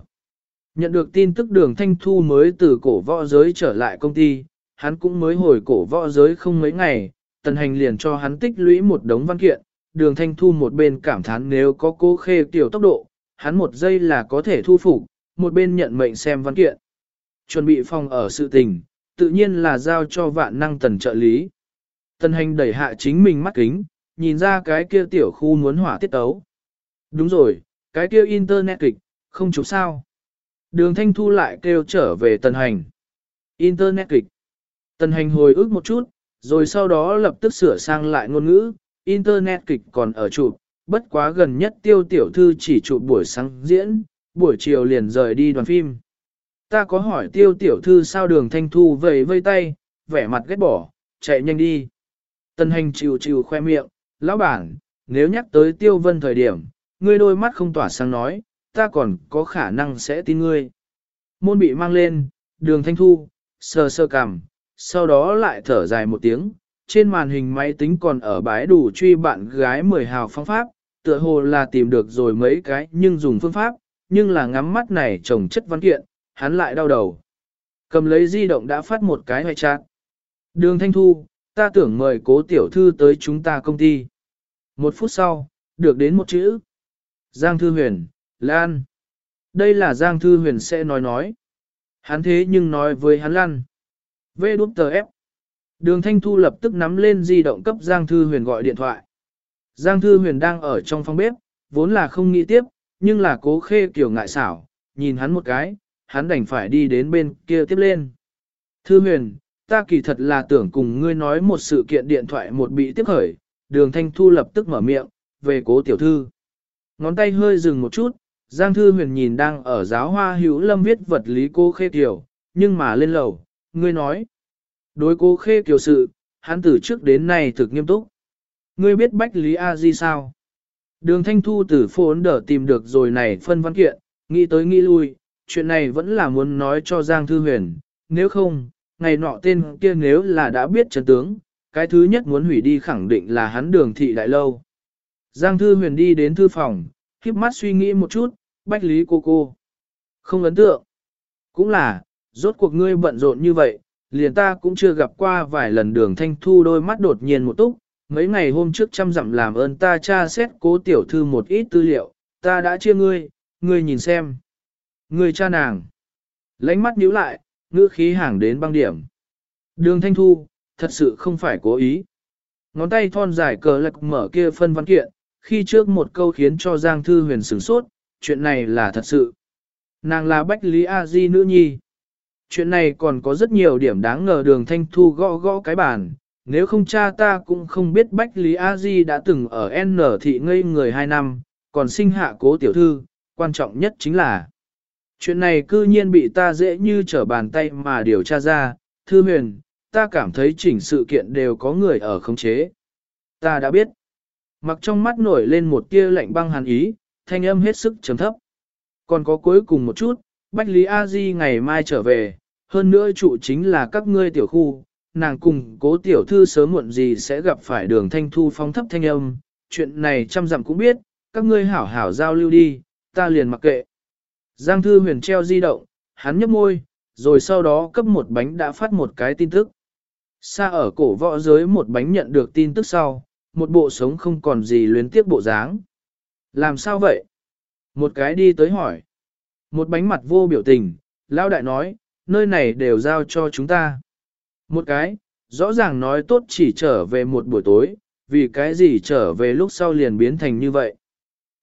Nhận được tin tức đường thanh thu mới từ cổ võ giới trở lại công ty, hắn cũng mới hồi cổ võ giới không mấy ngày, tần hành liền cho hắn tích lũy một đống văn kiện, đường thanh thu một bên cảm thán nếu có cố khê tiểu tốc độ, hắn một giây là có thể thu phục, một bên nhận mệnh xem văn kiện. Chuẩn bị phòng ở sự tình, tự nhiên là giao cho vạn năng tần trợ lý. Tần hành đẩy hạ chính mình mắt kính, nhìn ra cái kia tiểu khu muốn hỏa tiết tấu. Đúng rồi, cái kia internet kịch, không chụp sao. Đường thanh thu lại kêu trở về tần hành. Internet kịch. Tần hành hồi ức một chút, rồi sau đó lập tức sửa sang lại ngôn ngữ. Internet kịch còn ở chụp, bất quá gần nhất tiêu tiểu thư chỉ chụp buổi sáng diễn, buổi chiều liền rời đi đoàn phim. Ta có hỏi tiêu tiểu thư sao đường thanh thu vầy vây tay, vẻ mặt ghét bỏ, chạy nhanh đi. Tần hành chịu chịu khoe miệng, lão bản, nếu nhắc tới tiêu vân thời điểm, ngươi đôi mắt không tỏa sáng nói, ta còn có khả năng sẽ tin ngươi. Môn bị mang lên, đường thanh thu, sờ sơ cằm, sau đó lại thở dài một tiếng, trên màn hình máy tính còn ở bái đủ truy bạn gái mười hào phong pháp, tựa hồ là tìm được rồi mấy cái nhưng dùng phương pháp, nhưng là ngắm mắt này trồng chất văn kiện, hắn lại đau đầu. Cầm lấy di động đã phát một cái hoài chát. Đường Thanh Thu, ta tưởng mời cố tiểu thư tới chúng ta công ty. Một phút sau, được đến một chữ. Giang Thư Huyền, Lan. Đây là Giang Thư Huyền sẽ nói nói. Hắn thế nhưng nói với hắn Lan. Vê đút tờ ép. Đường Thanh Thu lập tức nắm lên di động cấp Giang Thư Huyền gọi điện thoại. Giang Thư Huyền đang ở trong phòng bếp, vốn là không nghĩ tiếp, nhưng là cố khê kiểu ngại xảo, nhìn hắn một cái, hắn đành phải đi đến bên kia tiếp lên. Thư Huyền, ta kỳ thật là tưởng cùng ngươi nói một sự kiện điện thoại một bị tiếp khởi, đường Thanh Thu lập tức mở miệng, về cố tiểu thư. Ngón tay hơi dừng một chút, Giang Thư Huyền nhìn đang ở giáo hoa hữu lâm viết vật lý cô khê Kiều, nhưng mà lên lầu, ngươi nói. Đối cô khê Kiều sự, hắn từ trước đến nay thực nghiêm túc. Ngươi biết Bách Lý A Di sao? Đường Thanh Thu từ ấn đỡ tìm được rồi này phân văn kiện, nghĩ tới nghĩ lui, chuyện này vẫn là muốn nói cho Giang Thư Huyền, nếu không, ngày nọ tên kia nếu là đã biết chân tướng, cái thứ nhất muốn hủy đi khẳng định là hắn đường thị đại lâu. Giang Thư Huyền đi đến thư phòng, khiếp mắt suy nghĩ một chút, Bách Lý cô cô. Không ấn tượng. Cũng là, rốt cuộc ngươi bận rộn như vậy, liền ta cũng chưa gặp qua vài lần đường thanh thu đôi mắt đột nhiên một túc, mấy ngày hôm trước chăm dặm làm ơn ta tra xét cố tiểu thư một ít tư liệu, ta đã chia ngươi, ngươi nhìn xem. Ngươi cha nàng. Lánh mắt nhíu lại, ngữ khí hàng đến băng điểm. Đường thanh thu, thật sự không phải cố ý. Ngón tay thon dài cờ lạc mở kia phân văn kiện, khi trước một câu khiến cho Giang Thư Huyền sửng sốt, chuyện này là thật sự. Nàng là Bách Lý A Di nữ nhi. Chuyện này còn có rất nhiều điểm đáng ngờ đường thanh thu gõ gõ cái bàn, nếu không cha ta cũng không biết Bách Lý A Di đã từng ở N thị ngây người 2 năm, còn sinh hạ cố tiểu thư, quan trọng nhất chính là chuyện này cư nhiên bị ta dễ như trở bàn tay mà điều tra ra, thư huyền, ta cảm thấy chỉnh sự kiện đều có người ở khống chế. Ta đã biết. Mặc trong mắt nổi lên một tia lạnh băng hàn ý, thanh âm hết sức trầm thấp. Còn có cuối cùng một chút, Bách Lý A Di ngày mai trở về, hơn nữa trụ chính là các ngươi tiểu khu, nàng cùng cố tiểu thư sớm muộn gì sẽ gặp phải đường thanh thu phong thấp thanh âm, chuyện này trăm dặm cũng biết, các ngươi hảo hảo giao lưu đi, ta liền mặc kệ. Giang thư huyền treo di động, hắn nhấp môi, rồi sau đó cấp một bánh đã phát một cái tin tức. Xa ở cổ võ giới một bánh nhận được tin tức sau, một bộ sống không còn gì luyến tiếc bộ dáng. Làm sao vậy? Một cái đi tới hỏi. Một bánh mặt vô biểu tình, lão đại nói, nơi này đều giao cho chúng ta. Một cái, rõ ràng nói tốt chỉ trở về một buổi tối, vì cái gì trở về lúc sau liền biến thành như vậy.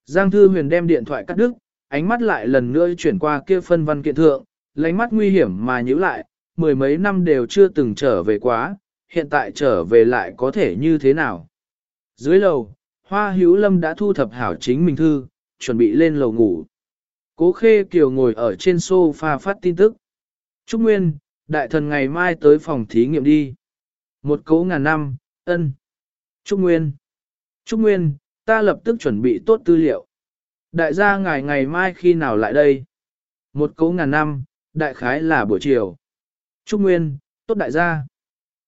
Giang Thư Huyền đem điện thoại cắt đứt, ánh mắt lại lần nữa chuyển qua kia phân văn kiện thượng, lánh mắt nguy hiểm mà nhíu lại, mười mấy năm đều chưa từng trở về quá, hiện tại trở về lại có thể như thế nào. Dưới lầu, Hoa Hữu Lâm đã thu thập hảo chính mình thư, chuẩn bị lên lầu ngủ. Cố Khê Kiều ngồi ở trên sofa phát tin tức. Trúc Nguyên, đại thần ngày mai tới phòng thí nghiệm đi. Một cố ngàn năm, ân. Trúc Nguyên. Trúc Nguyên, ta lập tức chuẩn bị tốt tư liệu. Đại gia ngài ngày mai khi nào lại đây? Một cố ngàn năm, đại khái là buổi chiều. Trúc Nguyên, tốt đại gia.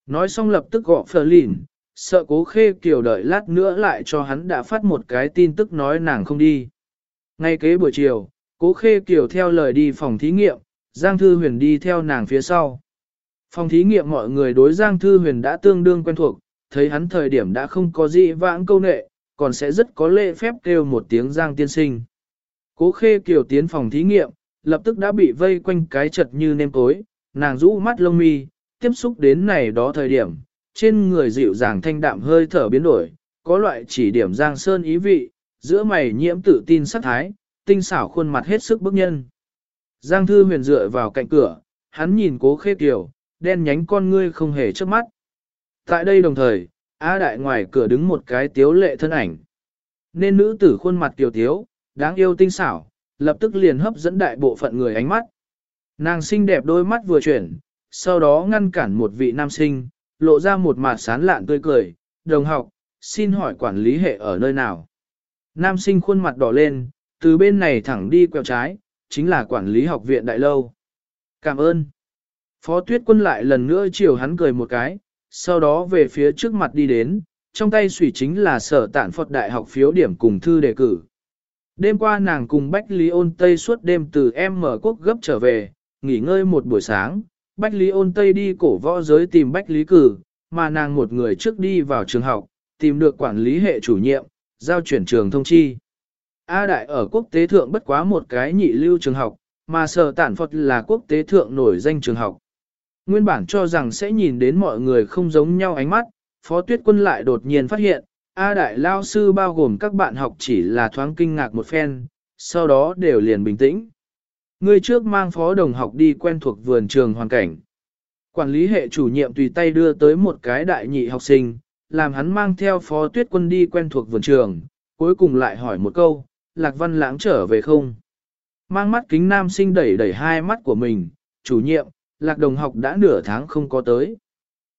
Nói xong lập tức gọi Phờ Lìn, sợ cố khê kiều đợi lát nữa lại cho hắn đã phát một cái tin tức nói nàng không đi. Ngay kế buổi chiều, cố khê kiều theo lời đi phòng thí nghiệm, Giang Thư Huyền đi theo nàng phía sau. Phòng thí nghiệm mọi người đối Giang Thư Huyền đã tương đương quen thuộc, thấy hắn thời điểm đã không có gì vãng câu nệ, còn sẽ rất có lễ phép kêu một tiếng Giang tiên sinh. Cố khê kiều tiến phòng thí nghiệm, lập tức đã bị vây quanh cái chật như nêm tối, nàng rũ mắt lông mi, tiếp xúc đến này đó thời điểm, trên người dịu dàng thanh đạm hơi thở biến đổi, có loại chỉ điểm Giang Sơn ý vị, giữa mày nhiễm tự tin sắc thái, tinh xảo khuôn mặt hết sức bức nhân. Giang Thư huyền dựa vào cạnh cửa, hắn nhìn cố khê kiều, đen nhánh con ngươi không hề chớp mắt. Tại đây đồng thời, Á đại ngoài cửa đứng một cái tiếu lệ thân ảnh. Nên nữ tử khuôn mặt tiểu tiếu, đáng yêu tinh xảo, lập tức liền hấp dẫn đại bộ phận người ánh mắt. Nàng xinh đẹp đôi mắt vừa chuyển, sau đó ngăn cản một vị nam sinh, lộ ra một mặt sán lạn tươi cười, đồng học, xin hỏi quản lý hệ ở nơi nào. Nam sinh khuôn mặt đỏ lên, từ bên này thẳng đi quẹo trái, chính là quản lý học viện đại lâu. Cảm ơn. Phó tuyết quân lại lần nữa chiều hắn cười một cái, sau đó về phía trước mặt đi đến, trong tay sủy chính là sở tản Phật Đại học phiếu điểm cùng thư đề cử. Đêm qua nàng cùng Bách Lý ôn Tây suốt đêm từ em mở quốc gấp trở về, nghỉ ngơi một buổi sáng, Bách Lý ôn Tây đi cổ võ giới tìm Bách Lý cử, mà nàng một người trước đi vào trường học, tìm được quản lý hệ chủ nhiệm, giao chuyển trường thông chi. A Đại ở quốc tế thượng bất quá một cái nhị lưu trường học, mà sở tản Phật là quốc tế thượng nổi danh trường học. Nguyên bản cho rằng sẽ nhìn đến mọi người không giống nhau ánh mắt, Phó Tuyết Quân lại đột nhiên phát hiện, A Đại Lao Sư bao gồm các bạn học chỉ là thoáng kinh ngạc một phen, sau đó đều liền bình tĩnh. Người trước mang phó đồng học đi quen thuộc vườn trường hoàn cảnh. Quản lý hệ chủ nhiệm tùy tay đưa tới một cái đại nhị học sinh, làm hắn mang theo phó tuyết quân đi quen thuộc vườn trường, cuối cùng lại hỏi một câu, Lạc Văn Lãng trở về không? Mang mắt kính nam sinh đẩy đẩy hai mắt của mình, chủ nhiệm, Lạc đồng học đã nửa tháng không có tới.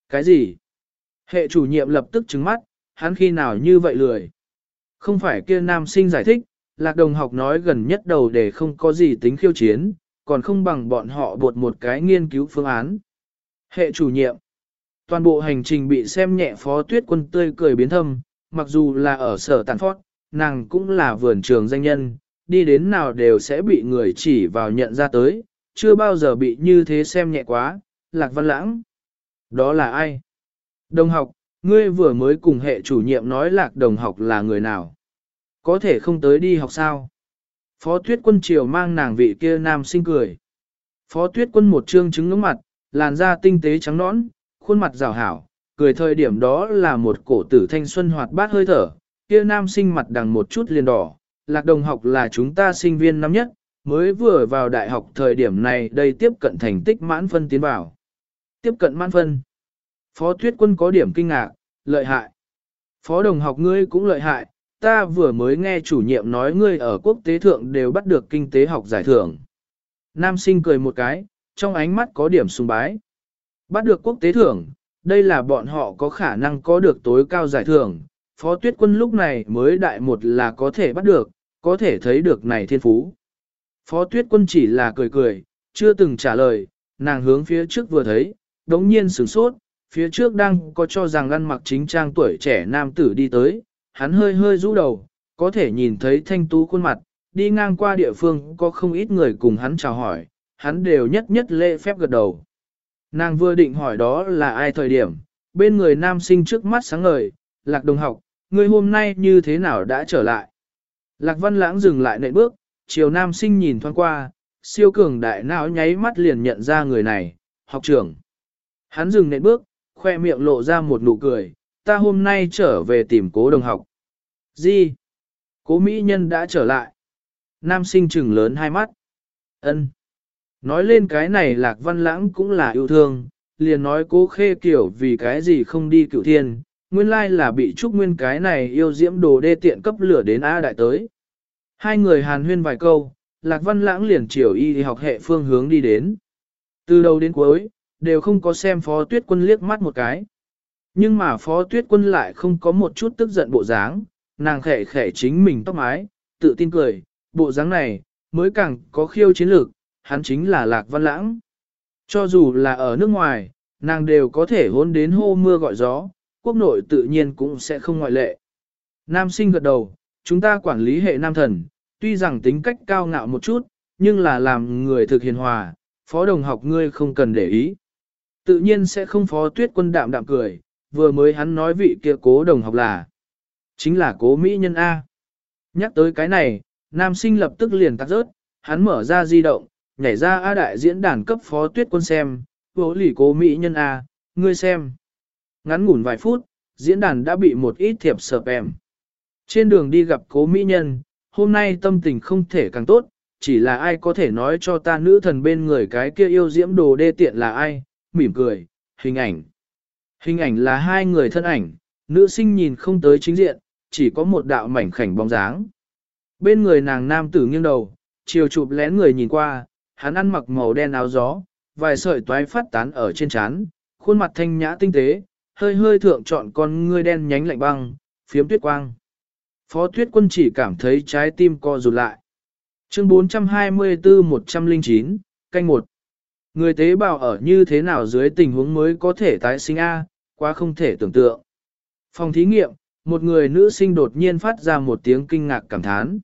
Cái gì? Hệ chủ nhiệm lập tức trứng mắt, hắn khi nào như vậy lười? Không phải kia nam sinh giải thích, Lạc đồng học nói gần nhất đầu để không có gì tính khiêu chiến, còn không bằng bọn họ buộc một cái nghiên cứu phương án. Hệ chủ nhiệm. Toàn bộ hành trình bị xem nhẹ phó tuyết quân tươi cười biến thâm, mặc dù là ở sở tàn phót, nàng cũng là vườn trường danh nhân, đi đến nào đều sẽ bị người chỉ vào nhận ra tới, chưa bao giờ bị như thế xem nhẹ quá, lạc văn lãng. Đó là ai? Đồng học, ngươi vừa mới cùng hệ chủ nhiệm nói lạc đồng học là người nào? Có thể không tới đi học sao? Phó tuyết quân triều mang nàng vị kia nam sinh cười. Phó tuyết quân một trương trứng ngưỡng mặt, làn da tinh tế trắng nõn, khuôn mặt rào hảo, cười thời điểm đó là một cổ tử thanh xuân hoạt bát hơi thở, kia nam sinh mặt đằng một chút liền đỏ, lạc đồng học là chúng ta sinh viên năm nhất, mới vừa vào đại học thời điểm này đây tiếp cận thành tích mãn phân tiến vào. Tiếp cận mãn phân. Phó tuyết quân có điểm kinh ngạc, lợi hại. Phó đồng học ngươi cũng lợi hại, ta vừa mới nghe chủ nhiệm nói ngươi ở quốc tế thượng đều bắt được kinh tế học giải thưởng. Nam sinh cười một cái, trong ánh mắt có điểm sùng bái. Bắt được quốc tế thưởng, đây là bọn họ có khả năng có được tối cao giải thưởng. Phó tuyết quân lúc này mới đại một là có thể bắt được, có thể thấy được này thiên phú. Phó tuyết quân chỉ là cười cười, chưa từng trả lời, nàng hướng phía trước vừa thấy, đống nhiên sửng sốt, phía trước đang có cho rằng ăn mặc chính trang tuổi trẻ nam tử đi tới, hắn hơi hơi rũ đầu, có thể nhìn thấy thanh tú khuôn mặt, đi ngang qua địa phương có không ít người cùng hắn chào hỏi, hắn đều nhất nhất lễ phép gật đầu. Nàng vừa định hỏi đó là ai thời điểm, bên người nam sinh trước mắt sáng ngời, lạc đồng học, người hôm nay như thế nào đã trở lại. Lạc văn lãng dừng lại nệ bước, chiều nam sinh nhìn thoáng qua, siêu cường đại não nháy mắt liền nhận ra người này, học trưởng. Hắn dừng nệ bước, khoe miệng lộ ra một nụ cười, ta hôm nay trở về tìm cố đồng học. Gì? Cố mỹ nhân đã trở lại. Nam sinh trừng lớn hai mắt. ân Nói lên cái này lạc văn lãng cũng là yêu thương, liền nói cố khê kiểu vì cái gì không đi cựu thiên, nguyên lai là bị trúc nguyên cái này yêu diễm đồ đê tiện cấp lửa đến A đại tới. Hai người hàn huyên vài câu, lạc văn lãng liền chiều y học hệ phương hướng đi đến. Từ đầu đến cuối, đều không có xem phó tuyết quân liếc mắt một cái. Nhưng mà phó tuyết quân lại không có một chút tức giận bộ dáng, nàng khẽ khẽ chính mình tóc mái, tự tin cười, bộ dáng này, mới càng có khiêu chiến lược, hắn chính là lạc văn lãng. Cho dù là ở nước ngoài, nàng đều có thể hôn đến hô mưa gọi gió, quốc nội tự nhiên cũng sẽ không ngoại lệ. Nam sinh gật đầu, chúng ta quản lý hệ nam thần, tuy rằng tính cách cao ngạo một chút, nhưng là làm người thực hiền hòa, phó đồng học ngươi không cần để ý. Tự nhiên sẽ không phó tuyết quân đạm đạm cười, vừa mới hắn nói vị kia cố đồng học là, chính là cố Mỹ nhân A. Nhắc tới cái này, nam sinh lập tức liền tắt rớt, hắn mở ra di động, nhảy ra A đại diễn đàn cấp phó tuyết quân xem, vô lì cố Mỹ nhân A, ngươi xem. Ngắn ngủn vài phút, diễn đàn đã bị một ít thiệp sợp em. Trên đường đi gặp cố Mỹ nhân, hôm nay tâm tình không thể càng tốt, chỉ là ai có thể nói cho ta nữ thần bên người cái kia yêu diễm đồ đê tiện là ai, mỉm cười, hình ảnh. Hình ảnh là hai người thân ảnh, nữ sinh nhìn không tới chính diện, chỉ có một đạo mảnh khảnh bóng dáng. Bên người nàng nam tử nghiêng đầu, chiều chụp lén người nhìn qua, hắn ăn mặc màu đen áo gió, vài sợi toái phát tán ở trên trán, khuôn mặt thanh nhã tinh tế, hơi hơi thượng chọn con ngươi đen nhánh lạnh băng, phiếm tuyết quang. Phó tuyết quân chỉ cảm thấy trái tim co rụt lại. Chương 424-109, canh 1. Người tế bào ở như thế nào dưới tình huống mới có thể tái sinh A, quá không thể tưởng tượng. Phòng thí nghiệm, một người nữ sinh đột nhiên phát ra một tiếng kinh ngạc cảm thán.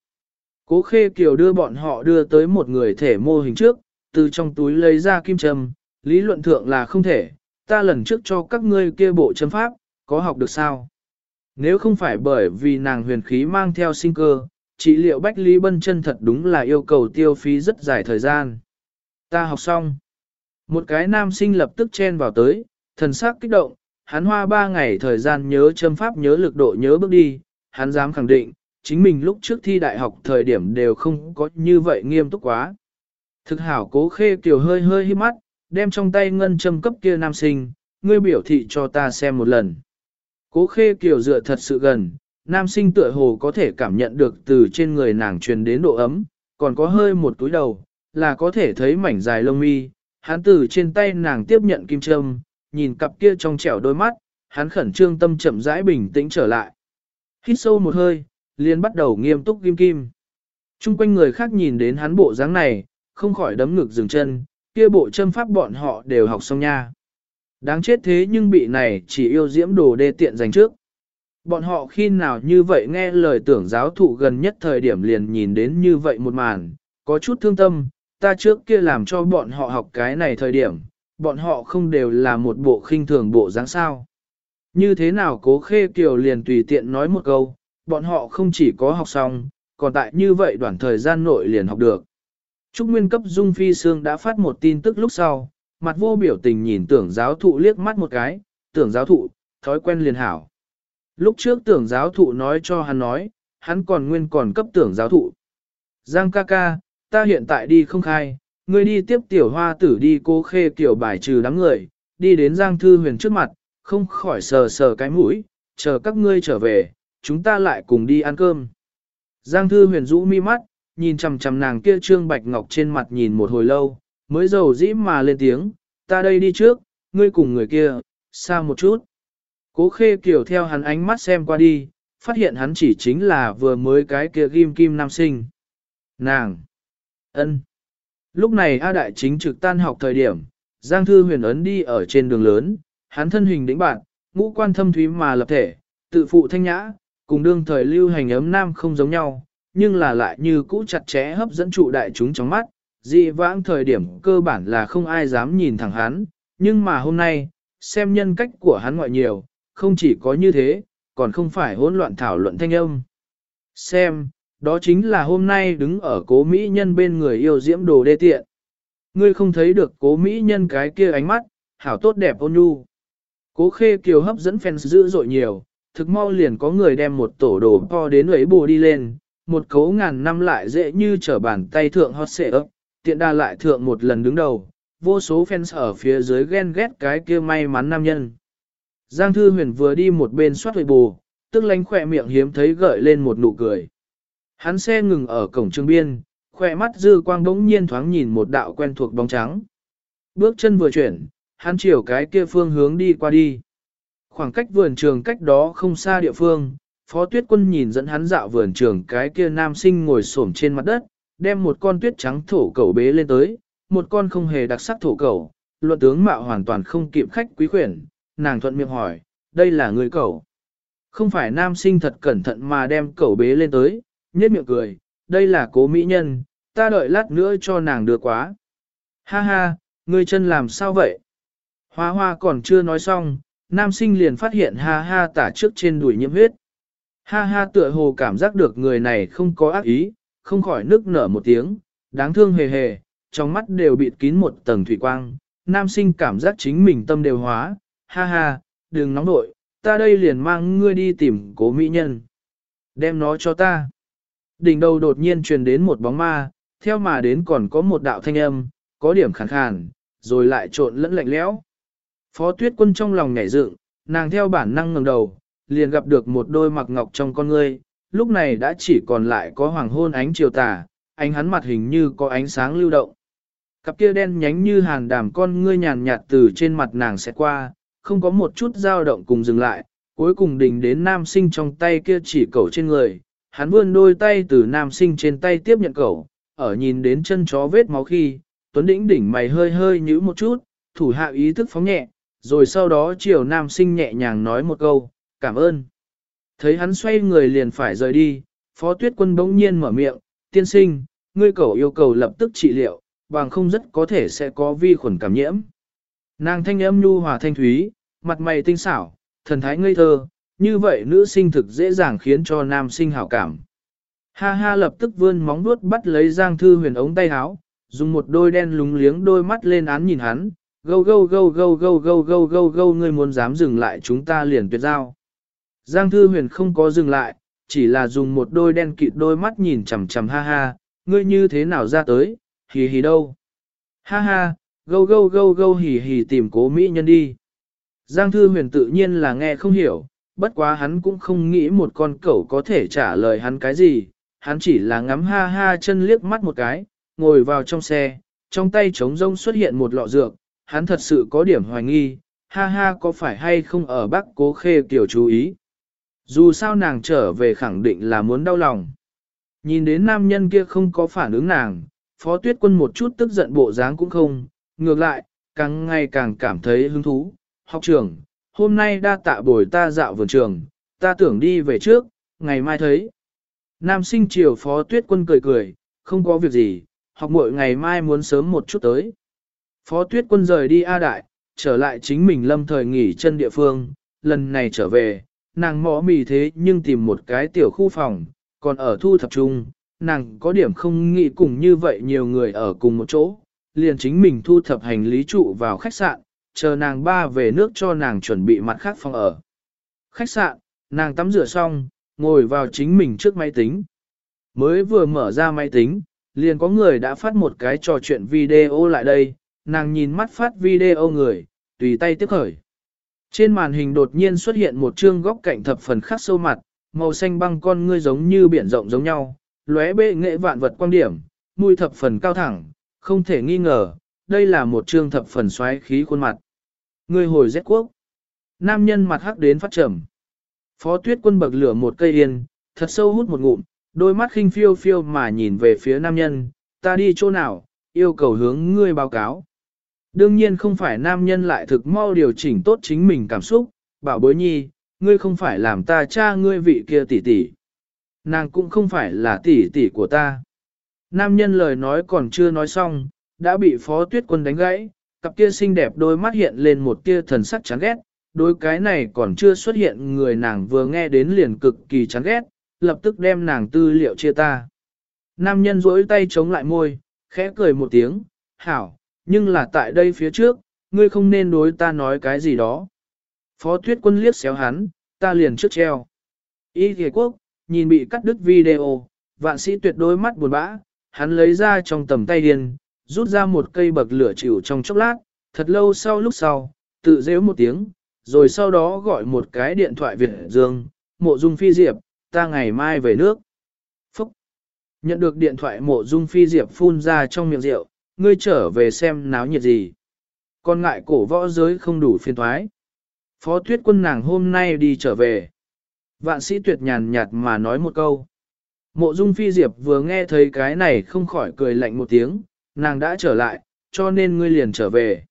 Cố khê kiều đưa bọn họ đưa tới một người thể mô hình trước, từ trong túi lấy ra kim châm, lý luận thượng là không thể, ta lần trước cho các ngươi kia bộ châm pháp, có học được sao? Nếu không phải bởi vì nàng huyền khí mang theo sinh cơ, trị liệu Bách Lý Bân chân thật đúng là yêu cầu tiêu phí rất dài thời gian. Ta học xong. Một cái nam sinh lập tức chen vào tới, thần sắc kích động, hắn hoa ba ngày thời gian nhớ châm pháp nhớ lực độ nhớ bước đi, hắn dám khẳng định, chính mình lúc trước thi đại học thời điểm đều không có như vậy nghiêm túc quá. Thực hảo cố khê kiều hơi hơi hít mắt, đem trong tay ngân châm cấp kia nam sinh, ngươi biểu thị cho ta xem một lần. Cố khê kiều dựa thật sự gần, nam sinh tựa hồ có thể cảm nhận được từ trên người nàng truyền đến độ ấm, còn có hơi một túi đầu, là có thể thấy mảnh dài lông mi, hắn từ trên tay nàng tiếp nhận kim châm, nhìn cặp kia trong trẻo đôi mắt, hắn khẩn trương tâm chậm rãi bình tĩnh trở lại. Hít sâu một hơi, liền bắt đầu nghiêm túc kim kim. Trung quanh người khác nhìn đến hắn bộ dáng này, không khỏi đấm ngực dừng chân, kia bộ châm pháp bọn họ đều học xong nha. Đáng chết thế nhưng bị này chỉ yêu diễm đồ đê tiện dành trước. Bọn họ khi nào như vậy nghe lời tưởng giáo thụ gần nhất thời điểm liền nhìn đến như vậy một màn, có chút thương tâm, ta trước kia làm cho bọn họ học cái này thời điểm, bọn họ không đều là một bộ khinh thường bộ dáng sao. Như thế nào cố khê kiều liền tùy tiện nói một câu, bọn họ không chỉ có học xong, còn tại như vậy đoạn thời gian nội liền học được. Trúc Nguyên cấp Dung Phi Sương đã phát một tin tức lúc sau, mặt vô biểu tình nhìn tưởng giáo thụ liếc mắt một cái, tưởng giáo thụ, thói quen liền hảo. Lúc trước tưởng giáo thụ nói cho hắn nói, hắn còn nguyên còn cấp tưởng giáo thụ. Giang ca ca, ta hiện tại đi không khai, ngươi đi tiếp tiểu hoa tử đi cô khê Tiểu bài trừ đám người, đi đến Giang Thư Huyền trước mặt, không khỏi sờ sờ cái mũi, chờ các ngươi trở về, chúng ta lại cùng đi ăn cơm. Giang Thư Huyền rũ mi mắt, nhìn chằm chằm nàng kia trương bạch ngọc trên mặt nhìn một hồi lâu, mới dầu dĩ mà lên tiếng, ta đây đi trước, ngươi cùng người kia, xa một chút. Cố khê kiểu theo hắn ánh mắt xem qua đi, phát hiện hắn chỉ chính là vừa mới cái kia ghim kim nam sinh. Nàng! ân. Lúc này A Đại chính trực tan học thời điểm, Giang Thư huyền ấn đi ở trên đường lớn, hắn thân hình đĩnh bạn, ngũ quan thâm thúy mà lập thể, tự phụ thanh nhã, cùng đương thời lưu hành ấm nam không giống nhau, nhưng là lại như cũ chặt chẽ hấp dẫn trụ đại chúng trong mắt, dị vãng thời điểm cơ bản là không ai dám nhìn thẳng hắn, nhưng mà hôm nay, xem nhân cách của hắn ngoại nhiều, không chỉ có như thế, còn không phải hỗn loạn thảo luận thanh âm. Xem, đó chính là hôm nay đứng ở cố mỹ nhân bên người yêu diễm đồ đê tiện. Ngươi không thấy được cố mỹ nhân cái kia ánh mắt, hảo tốt đẹp ôn nhu. Cố khê kiều hấp dẫn fans dữ dội nhiều, thực mau liền có người đem một tổ đồ to đến ấy bù đi lên, một cấu ngàn năm lại dễ như trở bàn tay thượng hot xệ ấp, tiện đa lại thượng một lần đứng đầu, vô số fans ở phía dưới ghen ghét cái kia may mắn nam nhân. Giang Thư Huyền vừa đi một bên soát huệ bù, tức lánh khỏe miệng hiếm thấy gợi lên một nụ cười. Hắn xe ngừng ở cổng trường biên, khỏe mắt dư quang bỗng nhiên thoáng nhìn một đạo quen thuộc bóng trắng. Bước chân vừa chuyển, hắn chiều cái kia phương hướng đi qua đi. Khoảng cách vườn trường cách đó không xa địa phương, Phó Tuyết Quân nhìn dẫn hắn dạo vườn trường cái kia nam sinh ngồi xổm trên mặt đất, đem một con tuyết trắng thổ cẩu bế lên tới, một con không hề đặc sắc thổ cẩu, luận tướng mạo hoàn toàn không kịp khách quý khuyển, nàng thuận miệng hỏi, đây là người cẩu. Không phải nam sinh thật cẩn thận mà đem cẩu bế lên tới, nhếch miệng cười, đây là cố mỹ nhân, ta đợi lát nữa cho nàng đưa quá. Ha ha, ngươi chân làm sao vậy? Hoa hoa còn chưa nói xong, nam sinh liền phát hiện ha ha tả trước trên đùi nhiễm huyết. Ha ha tựa hồ cảm giác được người này không có ác ý, không khỏi nức nở một tiếng, đáng thương hề hề, trong mắt đều bịt kín một tầng thủy quang. Nam sinh cảm giác chính mình tâm đều hóa, ha ha, đừng nóng nội, ta đây liền mang ngươi đi tìm cố mỹ nhân. Đem nó cho ta. Đỉnh đầu đột nhiên truyền đến một bóng ma, theo mà đến còn có một đạo thanh âm, có điểm khàn khàn, rồi lại trộn lẫn lạnh lẽo. Phó tuyết quân trong lòng nhảy dựng, nàng theo bản năng ngẩng đầu, liền gặp được một đôi mặc ngọc trong con ngươi, lúc này đã chỉ còn lại có hoàng hôn ánh chiều tà, ánh hắn mặt hình như có ánh sáng lưu động. Cặp kia đen nhánh như hàn đàm con ngươi nhàn nhạt từ trên mặt nàng sẽ qua, không có một chút dao động cùng dừng lại, cuối cùng đỉnh đến nam sinh trong tay kia chỉ cầu trên người, hắn vươn đôi tay từ nam sinh trên tay tiếp nhận cẩu, ở nhìn đến chân chó vết máu khi, Tuấn Đĩnh đỉnh mày hơi hơi nhíu một chút, thủ hạ ý thức phóng nhẹ, rồi sau đó chiều nam sinh nhẹ nhàng nói một câu, cảm ơn. Thấy hắn xoay người liền phải rời đi, phó tuyết quân bỗng nhiên mở miệng, tiên sinh, ngươi cầu yêu cầu lập tức trị liệu, bằng không rất có thể sẽ có vi khuẩn cảm nhiễm. Nàng thanh âm nhu hòa thanh thúy, mặt mày tinh xảo, thần thái ngây thơ, như vậy nữ sinh thực dễ dàng khiến cho nam sinh hảo cảm. Ha ha lập tức vươn móng vuốt bắt lấy Giang Thư Huyền ống tay áo, dùng một đôi đen lúng liếng đôi mắt lên án nhìn hắn, gâu gâu gâu gâu gâu gâu gâu gâu gâu ngươi muốn dám dừng lại chúng ta liền tuyệt giao. Giang Thư Huyền không có dừng lại, chỉ là dùng một đôi đen kịt đôi mắt nhìn chằm chằm ha ha, ngươi như thế nào ra tới, hì hì đâu. Ha ha, gâu gâu gâu gâu hì hì tìm cố mỹ nhân đi. Giang Thư Huyền tự nhiên là nghe không hiểu, bất quá hắn cũng không nghĩ một con cẩu có thể trả lời hắn cái gì, hắn chỉ là ngắm ha ha chân liếc mắt một cái, ngồi vào trong xe, trong tay trống rông xuất hiện một lọ dược, hắn thật sự có điểm hoài nghi, ha ha có phải hay không ở bắc cố khê kiểu chú ý. Dù sao nàng trở về khẳng định là muốn đau lòng. Nhìn đến nam nhân kia không có phản ứng nàng, phó tuyết quân một chút tức giận bộ dáng cũng không, ngược lại, càng ngày càng cảm thấy hứng thú. Học trưởng, hôm nay đa tạ bồi ta dạo vườn trường, ta tưởng đi về trước, ngày mai thấy. Nam sinh triều phó tuyết quân cười cười, không có việc gì, học mỗi ngày mai muốn sớm một chút tới. Phó tuyết quân rời đi A Đại, trở lại chính mình lâm thời nghỉ chân địa phương, lần này trở về, nàng mỏ mì thế nhưng tìm một cái tiểu khu phòng, còn ở thu thập trung, nàng có điểm không nghĩ cùng như vậy nhiều người ở cùng một chỗ, liền chính mình thu thập hành lý trụ vào khách sạn, chờ nàng ba về nước cho nàng chuẩn bị mặt khác phòng ở. Khách sạn, nàng tắm rửa xong, ngồi vào chính mình trước máy tính. Mới vừa mở ra máy tính, liền có người đã phát một cái trò chuyện video lại đây, nàng nhìn mắt phát video người, tùy tay tiếp khởi. Trên màn hình đột nhiên xuất hiện một chương góc cạnh thập phần khắc sâu mặt, màu xanh băng con ngươi giống như biển rộng giống nhau, lóe bệ nghệ vạn vật quan điểm, mũi thập phần cao thẳng, không thể nghi ngờ, đây là một chương thập phần xoáy khí khuôn mặt. Ngươi hồi rét quốc. Nam nhân mặt hắc đến phát trầm. Phó tuyết quân bậc lửa một cây yên, thật sâu hút một ngụm, đôi mắt khinh phiêu phiêu mà nhìn về phía nam nhân, ta đi chỗ nào, yêu cầu hướng ngươi báo cáo. Đương nhiên không phải nam nhân lại thực mau điều chỉnh tốt chính mình cảm xúc, bảo bối nhi, ngươi không phải làm ta cha ngươi vị kia tỷ tỷ. Nàng cũng không phải là tỷ tỷ của ta. Nam nhân lời nói còn chưa nói xong, đã bị phó tuyết quân đánh gãy, cặp kia xinh đẹp đôi mắt hiện lên một tia thần sắc chán ghét, đôi cái này còn chưa xuất hiện người nàng vừa nghe đến liền cực kỳ chán ghét, lập tức đem nàng tư liệu chia ta. Nam nhân duỗi tay chống lại môi, khẽ cười một tiếng, hảo, nhưng là tại đây phía trước, ngươi không nên đối ta nói cái gì đó. Phó tuyết quân liếc xéo hắn, ta liền trước treo. Y thề quốc, nhìn bị cắt đứt video, vạn sĩ tuyệt đối mắt buồn bã, hắn lấy ra trong tầm tay điền, rút ra một cây bậc lửa chịu trong chốc lát, thật lâu sau lúc sau, tự rêu một tiếng, rồi sau đó gọi một cái điện thoại Việt Dương, mộ dung phi diệp, ta ngày mai về nước. Phúc! Nhận được điện thoại mộ dung phi diệp phun ra trong miệng rượu, ngươi trở về xem náo nhiệt gì. Còn ngại cổ võ giới không đủ phiên thoái. Phó tuyết quân nàng hôm nay đi trở về. Vạn sĩ tuyệt nhàn nhạt mà nói một câu. Mộ dung phi diệp vừa nghe thấy cái này không khỏi cười lạnh một tiếng, nàng đã trở lại, cho nên ngươi liền trở về.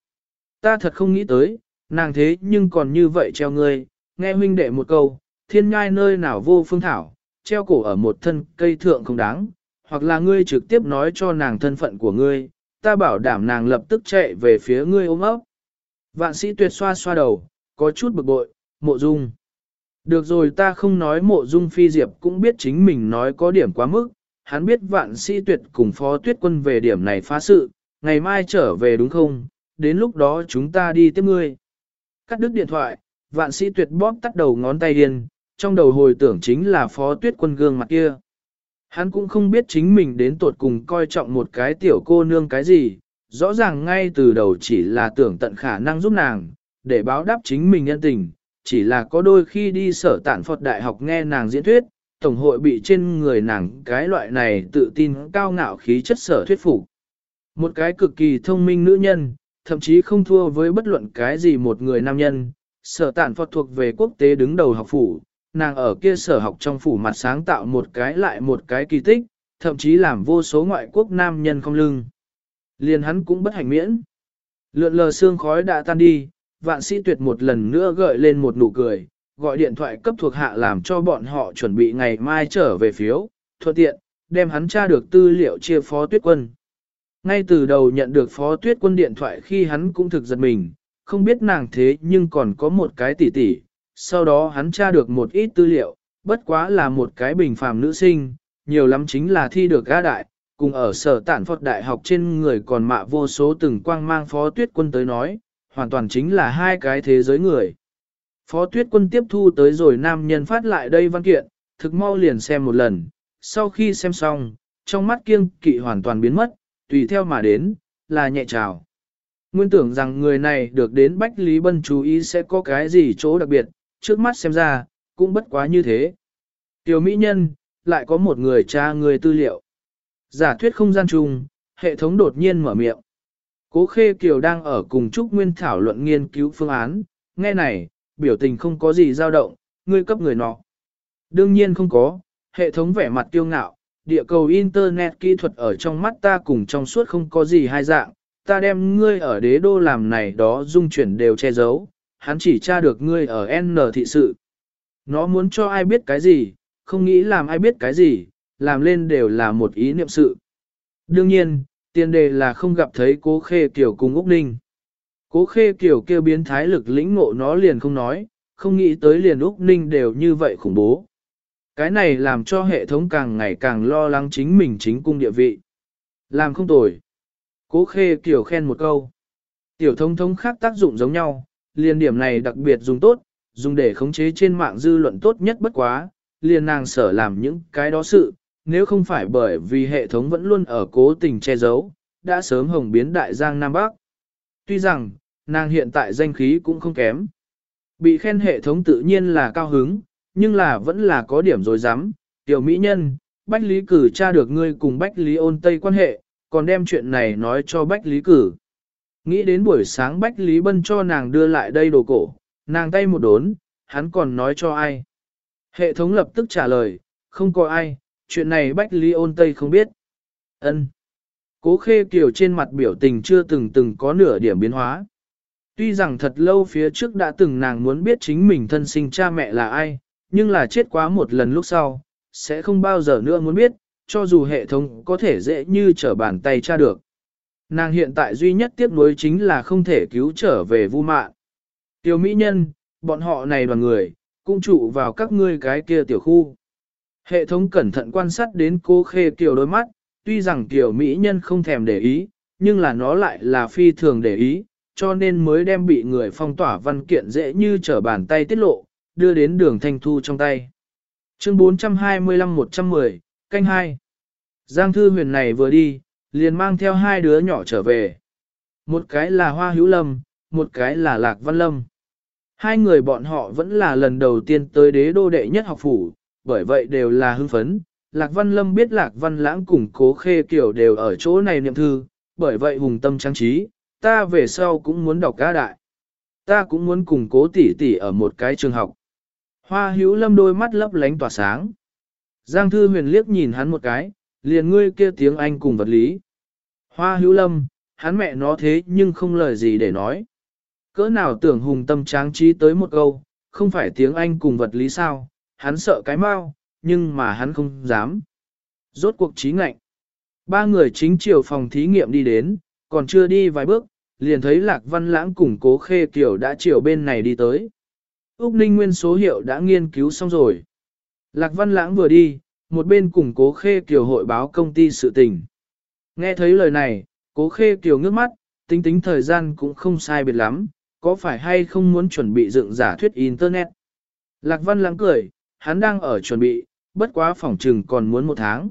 Ta thật không nghĩ tới, nàng thế nhưng còn như vậy treo ngươi, nghe huynh đệ một câu, thiên ngai nơi nào vô phương thảo, treo cổ ở một thân cây thượng không đáng, hoặc là ngươi trực tiếp nói cho nàng thân phận của ngươi, ta bảo đảm nàng lập tức chạy về phía ngươi ôm ấp. Vạn sĩ tuyệt xoa xoa đầu, có chút bực bội, mộ dung. Được rồi ta không nói mộ dung phi diệp cũng biết chính mình nói có điểm quá mức, hắn biết vạn sĩ tuyệt cùng phó tuyết quân về điểm này phá sự, ngày mai trở về đúng không, đến lúc đó chúng ta đi tiếp ngươi. Cắt đứt điện thoại, vạn sĩ tuyệt bóp tắt đầu ngón tay điên, trong đầu hồi tưởng chính là phó tuyết quân gương mặt kia. Hắn cũng không biết chính mình đến tuột cùng coi trọng một cái tiểu cô nương cái gì, rõ ràng ngay từ đầu chỉ là tưởng tận khả năng giúp nàng, để báo đáp chính mình nhân tình, chỉ là có đôi khi đi sở tản Phật Đại học nghe nàng diễn thuyết, Tổng hội bị trên người nàng cái loại này tự tin cao ngạo khí chất sở thuyết phục. Một cái cực kỳ thông minh nữ nhân, thậm chí không thua với bất luận cái gì một người nam nhân, sở tản Phật thuộc về quốc tế đứng đầu học phủ, nàng ở kia sở học trong phủ mặt sáng tạo một cái lại một cái kỳ tích, thậm chí làm vô số ngoại quốc nam nhân không lưng. Liền hắn cũng bất hạnh miễn. Lượn lờ xương khói đã tan đi, vạn sĩ tuyệt một lần nữa gợi lên một nụ cười, gọi điện thoại cấp thuộc hạ làm cho bọn họ chuẩn bị ngày mai trở về phiếu, thuận tiện, đem hắn tra được tư liệu chia phó tuyết quân. Ngay từ đầu nhận được phó tuyết quân điện thoại khi hắn cũng thực giật mình, không biết nàng thế nhưng còn có một cái tỷ tỷ, sau đó hắn tra được một ít tư liệu, bất quá là một cái bình phàm nữ sinh, nhiều lắm chính là thi được gã đại, cùng ở sở tản Phật Đại học trên người còn mạ vô số từng quang mang phó tuyết quân tới nói, hoàn toàn chính là hai cái thế giới người. Phó tuyết quân tiếp thu tới rồi nam nhân phát lại đây văn kiện, thực mau liền xem một lần, sau khi xem xong, trong mắt kiêng kỵ hoàn toàn biến mất, tùy theo mà đến, là nhẹ chào. Nguyên tưởng rằng người này được đến Bách Lý Bân chú ý sẽ có cái gì chỗ đặc biệt, trước mắt xem ra, cũng bất quá như thế. Tiểu mỹ nhân, lại có một người tra người tư liệu. Giả thuyết không gian chung, hệ thống đột nhiên mở miệng. Cố Khê Kiều đang ở cùng Trúc Nguyên thảo luận nghiên cứu phương án, nghe này, biểu tình không có gì dao động, ngươi cấp người nọ. Đương nhiên không có, hệ thống vẻ mặt tiêu ngạo, địa cầu Internet kỹ thuật ở trong mắt ta cùng trong suốt không có gì hai dạng, ta đem ngươi ở đế đô làm này đó dung chuyển đều che giấu, hắn chỉ tra được ngươi ở N thị sự. Nó muốn cho ai biết cái gì, không nghĩ làm ai biết cái gì, làm lên đều là một ý niệm sự. Đương nhiên, tiền đề là không gặp thấy cố khê kiểu cùng Úc Ninh. Cố khê kiểu kêu biến thái lực lĩnh ngộ nó liền không nói, không nghĩ tới liền Úc Ninh đều như vậy khủng bố. Cái này làm cho hệ thống càng ngày càng lo lắng chính mình chính cung địa vị. Làm không tồi. Cố khê kiểu khen một câu. Tiểu thông thống khác tác dụng giống nhau, liền điểm này đặc biệt dùng tốt, dùng để khống chế trên mạng dư luận tốt nhất bất quá, liền nàng sở làm những cái đó sự, nếu không phải bởi vì hệ thống vẫn luôn ở cố tình che giấu, đã sớm hồng biến đại giang Nam Bắc. Tuy rằng, nàng hiện tại danh khí cũng không kém. Bị khen hệ thống tự nhiên là cao hứng, nhưng là vẫn là có điểm dối rắm tiểu mỹ nhân, Bách Lý Cử tra được ngươi cùng Bách Lý ôn tây quan hệ, còn đem chuyện này nói cho Bách Lý Cử. Nghĩ đến buổi sáng Bách Lý Bân cho nàng đưa lại đây đồ cổ, nàng tay một đốn, hắn còn nói cho ai. Hệ thống lập tức trả lời, không có ai, chuyện này Bách Lý ôn Tây không biết. ân Cố khê kiều trên mặt biểu tình chưa từng từng có nửa điểm biến hóa. Tuy rằng thật lâu phía trước đã từng nàng muốn biết chính mình thân sinh cha mẹ là ai, nhưng là chết quá một lần lúc sau, sẽ không bao giờ nữa muốn biết, cho dù hệ thống có thể dễ như trở bàn tay tra được. Nàng hiện tại duy nhất tiếc nuối chính là không thể cứu trở về vu mạn. Tiểu mỹ nhân, bọn họ này đoàn người, cũng trụ vào các ngươi cái kia tiểu khu. Hệ thống cẩn thận quan sát đến cô khê kiều đôi mắt, tuy rằng tiểu mỹ nhân không thèm để ý, nhưng là nó lại là phi thường để ý, cho nên mới đem bị người phong tỏa văn kiện dễ như trở bàn tay tiết lộ, đưa đến đường thanh thu trong tay. Chương 425-110, canh 2 Giang thư huyền này vừa đi, liền mang theo hai đứa nhỏ trở về. Một cái là Hoa Hữu Lâm, một cái là Lạc Văn Lâm. Hai người bọn họ vẫn là lần đầu tiên tới đế đô đệ nhất học phủ, bởi vậy đều là hưng phấn. Lạc Văn Lâm biết Lạc Văn Lãng cùng cố khê kiểu đều ở chỗ này niệm thư, bởi vậy hùng tâm trang trí, ta về sau cũng muốn đọc ca đại. Ta cũng muốn cùng cố tỷ tỷ ở một cái trường học. Hoa hữu lâm đôi mắt lấp lánh tỏa sáng. Giang thư huyền liếc nhìn hắn một cái, liền ngươi kia tiếng Anh cùng vật lý. Hoa hữu lâm, hắn mẹ nó thế nhưng không lời gì để nói. Cỡ nào tưởng hùng tâm tráng trí tới một câu, không phải tiếng Anh cùng vật lý sao, hắn sợ cái mau, nhưng mà hắn không dám. Rốt cuộc trí ngạnh. Ba người chính chiều phòng thí nghiệm đi đến, còn chưa đi vài bước, liền thấy Lạc Văn Lãng cùng Cố Khê Kiều đã chiều bên này đi tới. Úc Ninh Nguyên số hiệu đã nghiên cứu xong rồi. Lạc Văn Lãng vừa đi, một bên cùng Cố Khê Kiều hội báo công ty sự tình. Nghe thấy lời này, Cố Khê Kiều ngước mắt, tính tính thời gian cũng không sai biệt lắm, có phải hay không muốn chuẩn bị dựng giả thuyết Internet. Lạc Văn Lãng cười, hắn đang ở chuẩn bị, bất quá phòng trừng còn muốn một tháng.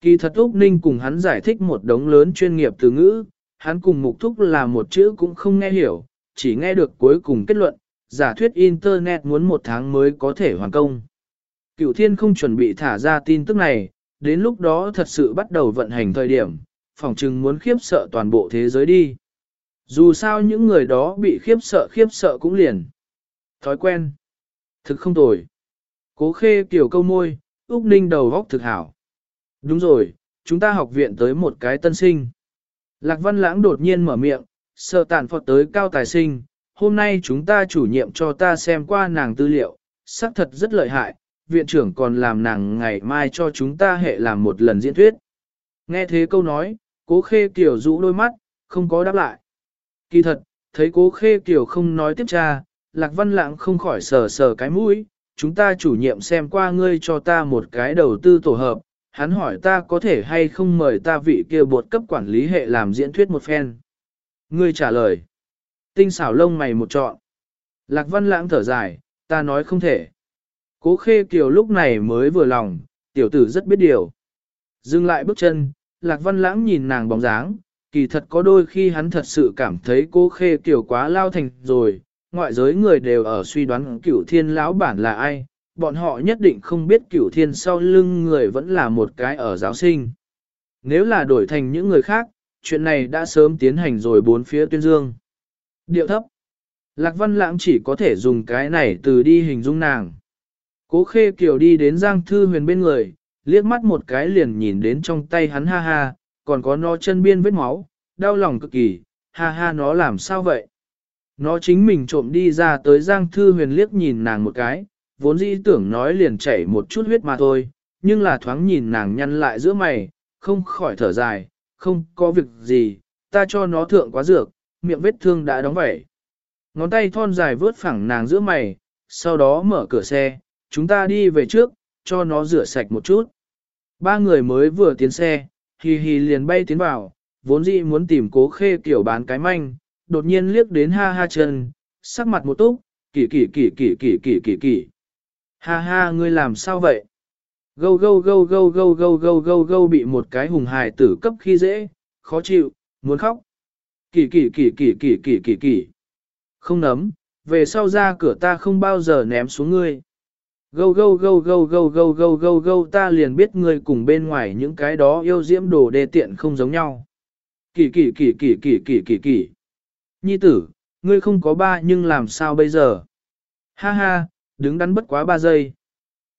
Kỳ thật Úc Ninh cùng hắn giải thích một đống lớn chuyên nghiệp từ ngữ, hắn cùng mục thúc là một chữ cũng không nghe hiểu, chỉ nghe được cuối cùng kết luận, giả thuyết Internet muốn một tháng mới có thể hoàn công. Cựu thiên không chuẩn bị thả ra tin tức này, đến lúc đó thật sự bắt đầu vận hành thời điểm, phòng trừng muốn khiếp sợ toàn bộ thế giới đi. Dù sao những người đó bị khiếp sợ khiếp sợ cũng liền. Thói quen. Thực không tồi. Cố khê kiểu câu môi, Úc Ninh đầu góc thực hảo. Đúng rồi, chúng ta học viện tới một cái tân sinh. Lạc Văn Lãng đột nhiên mở miệng, sợ tàn phọt tới cao tài sinh. Hôm nay chúng ta chủ nhiệm cho ta xem qua nàng tư liệu, xác thật rất lợi hại. Viện trưởng còn làm nàng ngày mai cho chúng ta hệ làm một lần diễn thuyết. Nghe thế câu nói, cố khê kiểu rũ đôi mắt, không có đáp lại. Kỳ thật, thấy cố khê kiểu không nói tiếp tra, Lạc Văn Lãng không khỏi sờ sờ cái mũi, chúng ta chủ nhiệm xem qua ngươi cho ta một cái đầu tư tổ hợp, hắn hỏi ta có thể hay không mời ta vị kia bột cấp quản lý hệ làm diễn thuyết một phen. Ngươi trả lời. Tinh xảo lông mày một trọn. Lạc Văn Lãng thở dài, ta nói không thể. Cố khê kiều lúc này mới vừa lòng, tiểu tử rất biết điều. Dừng lại bước chân, Lạc Văn Lãng nhìn nàng bóng dáng, kỳ thật có đôi khi hắn thật sự cảm thấy cố khê kiều quá lao thành rồi, ngoại giới người đều ở suy đoán cửu thiên lão bản là ai, bọn họ nhất định không biết cửu thiên sau lưng người vẫn là một cái ở giáo sinh. Nếu là đổi thành những người khác, chuyện này đã sớm tiến hành rồi bốn phía tuyên dương. Điệu thấp. Lạc Văn Lãng chỉ có thể dùng cái này từ đi hình dung nàng. Cố khê kiểu đi đến Giang Thư Huyền bên người, liếc mắt một cái liền nhìn đến trong tay hắn ha ha, còn có nó chân biên vết máu, đau lòng cực kỳ, ha ha nó làm sao vậy? Nó chính mình trộm đi ra tới Giang Thư Huyền liếc nhìn nàng một cái, vốn dĩ tưởng nói liền chảy một chút huyết mà thôi, nhưng là thoáng nhìn nàng nhăn lại giữa mày, không khỏi thở dài, không có việc gì, ta cho nó thượng quá dược, miệng vết thương đã đóng vẩy. Ngón tay thon dài vớt phẳng nàng giữa mày, sau đó mở cửa xe, chúng ta đi về trước, cho nó rửa sạch một chút. Ba người mới vừa tiến xe, hì hì liền bay tiến vào, vốn dĩ muốn tìm cố khê kiểu bán cái manh, đột nhiên liếc đến ha ha chân, sắc mặt một túc, kỳ kỳ kỳ kỳ kỳ kỳ kỳ kỳ. Ha ha ngươi làm sao vậy? Gâu gâu gâu gâu gâu gâu gâu gâu gâu bị một cái hùng hài tử cấp khi dễ, khó chịu, muốn khóc. Kỳ kỳ kỳ kỳ kỳ kỳ kỳ kỳ. Không nấm, về sau ra cửa ta không bao giờ ném xuống ngươi. Gâu gâu gâu gâu gâu gâu gâu gâu gâu ta liền biết ngươi cùng bên ngoài những cái đó yêu diễm đồ đê tiện không giống nhau. Kỳ kỳ kỳ kỳ kỳ kỳ kỳ kỳ. Nhi tử, ngươi không có ba nhưng làm sao bây giờ? Ha ha, đứng đắn bất quá ba giây.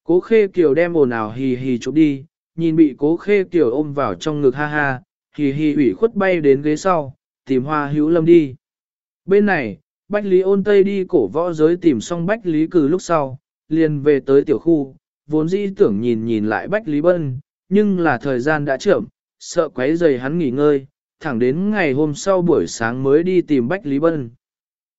Cố khê kiều đem ồn ào hì hì chụp đi, nhìn bị cố khê kiều ôm vào trong ngực ha ha, hì hì ủy khuất bay đến ghế sau, tìm hoa hữu lâm đi. Bên này, Bách Lý ôn tây đi cổ võ giới tìm xong Bách Lý cử lúc sau, liền về tới tiểu khu, vốn dĩ tưởng nhìn nhìn lại Bách Lý Bân, nhưng là thời gian đã chậm, sợ quấy rầy hắn nghỉ ngơi, thẳng đến ngày hôm sau buổi sáng mới đi tìm Bách Lý Bân.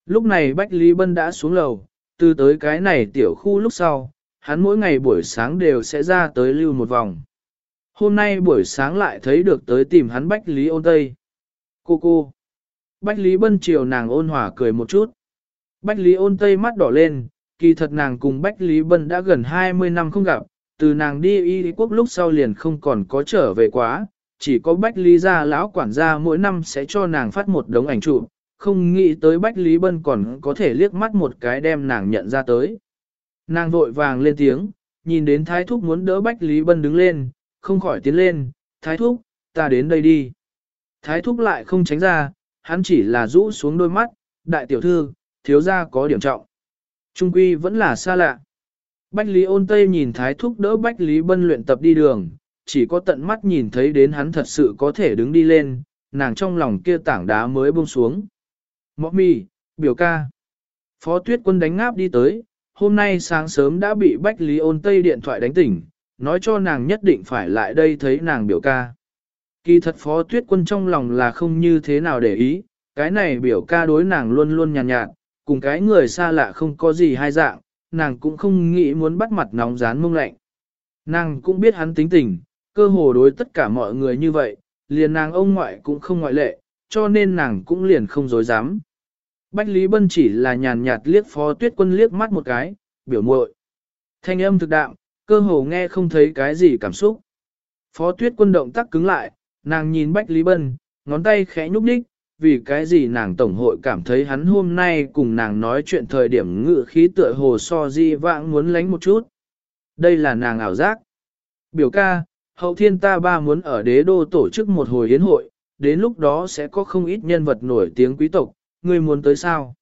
Lúc này Bách Lý Bân đã xuống lầu, từ tới cái này tiểu khu lúc sau, hắn mỗi ngày buổi sáng đều sẽ ra tới lưu một vòng. Hôm nay buổi sáng lại thấy được tới tìm hắn Bách Lý ôn tây. Cô cô. Bách Lý Bân chiều nàng ôn hòa cười một chút. Bách Lý ôn tây mắt đỏ lên, kỳ thật nàng cùng Bách Lý Bân đã gần 20 năm không gặp, từ nàng đi y quốc lúc sau liền không còn có trở về quá, chỉ có Bách Lý gia lão quản gia mỗi năm sẽ cho nàng phát một đống ảnh chụp, không nghĩ tới Bách Lý Bân còn có thể liếc mắt một cái đem nàng nhận ra tới. Nàng vội vàng lên tiếng, nhìn đến Thái Thúc muốn đỡ Bách Lý Bân đứng lên, không khỏi tiến lên, Thái Thúc, ta đến đây đi. Thái Thúc lại không tránh ra, hắn chỉ là rũ xuống đôi mắt, đại tiểu thư, thiếu gia có điểm trọng. Trung quy vẫn là xa lạ. Bách Lý ôn tây nhìn Thái Thúc đỡ Bách Lý Bân luyện tập đi đường, chỉ có tận mắt nhìn thấy đến hắn thật sự có thể đứng đi lên, nàng trong lòng kia tảng đá mới buông xuống. Mọ mì, biểu ca. Phó tuyết quân đánh ngáp đi tới, hôm nay sáng sớm đã bị Bách Lý ôn tây điện thoại đánh tỉnh, nói cho nàng nhất định phải lại đây thấy nàng biểu ca. Kỳ thật phó tuyết quân trong lòng là không như thế nào để ý, cái này biểu ca đối nàng luôn luôn nhàn nhạt, nhạt, cùng cái người xa lạ không có gì hai dạng, nàng cũng không nghĩ muốn bắt mặt nóng rán mông lạnh. Nàng cũng biết hắn tính tình, cơ hồ đối tất cả mọi người như vậy, liền nàng ông ngoại cũng không ngoại lệ, cho nên nàng cũng liền không dối dám. Bách Lý Bân chỉ là nhàn nhạt liếc phó tuyết quân liếc mắt một cái, biểu muội. Thanh âm thực đạm, cơ hồ nghe không thấy cái gì cảm xúc. Phó tuyết quân động tác cứng lại, nàng nhìn Bách Lý Bân, ngón tay khẽ nhúc nhích, vì cái gì nàng tổng hội cảm thấy hắn hôm nay cùng nàng nói chuyện thời điểm ngự khí tựa hồ so di vãng muốn lánh một chút. Đây là nàng ảo giác. Biểu ca, hậu thiên ta ba muốn ở đế đô tổ chức một hồi yến hội, đến lúc đó sẽ có không ít nhân vật nổi tiếng quý tộc, ngươi muốn tới sao?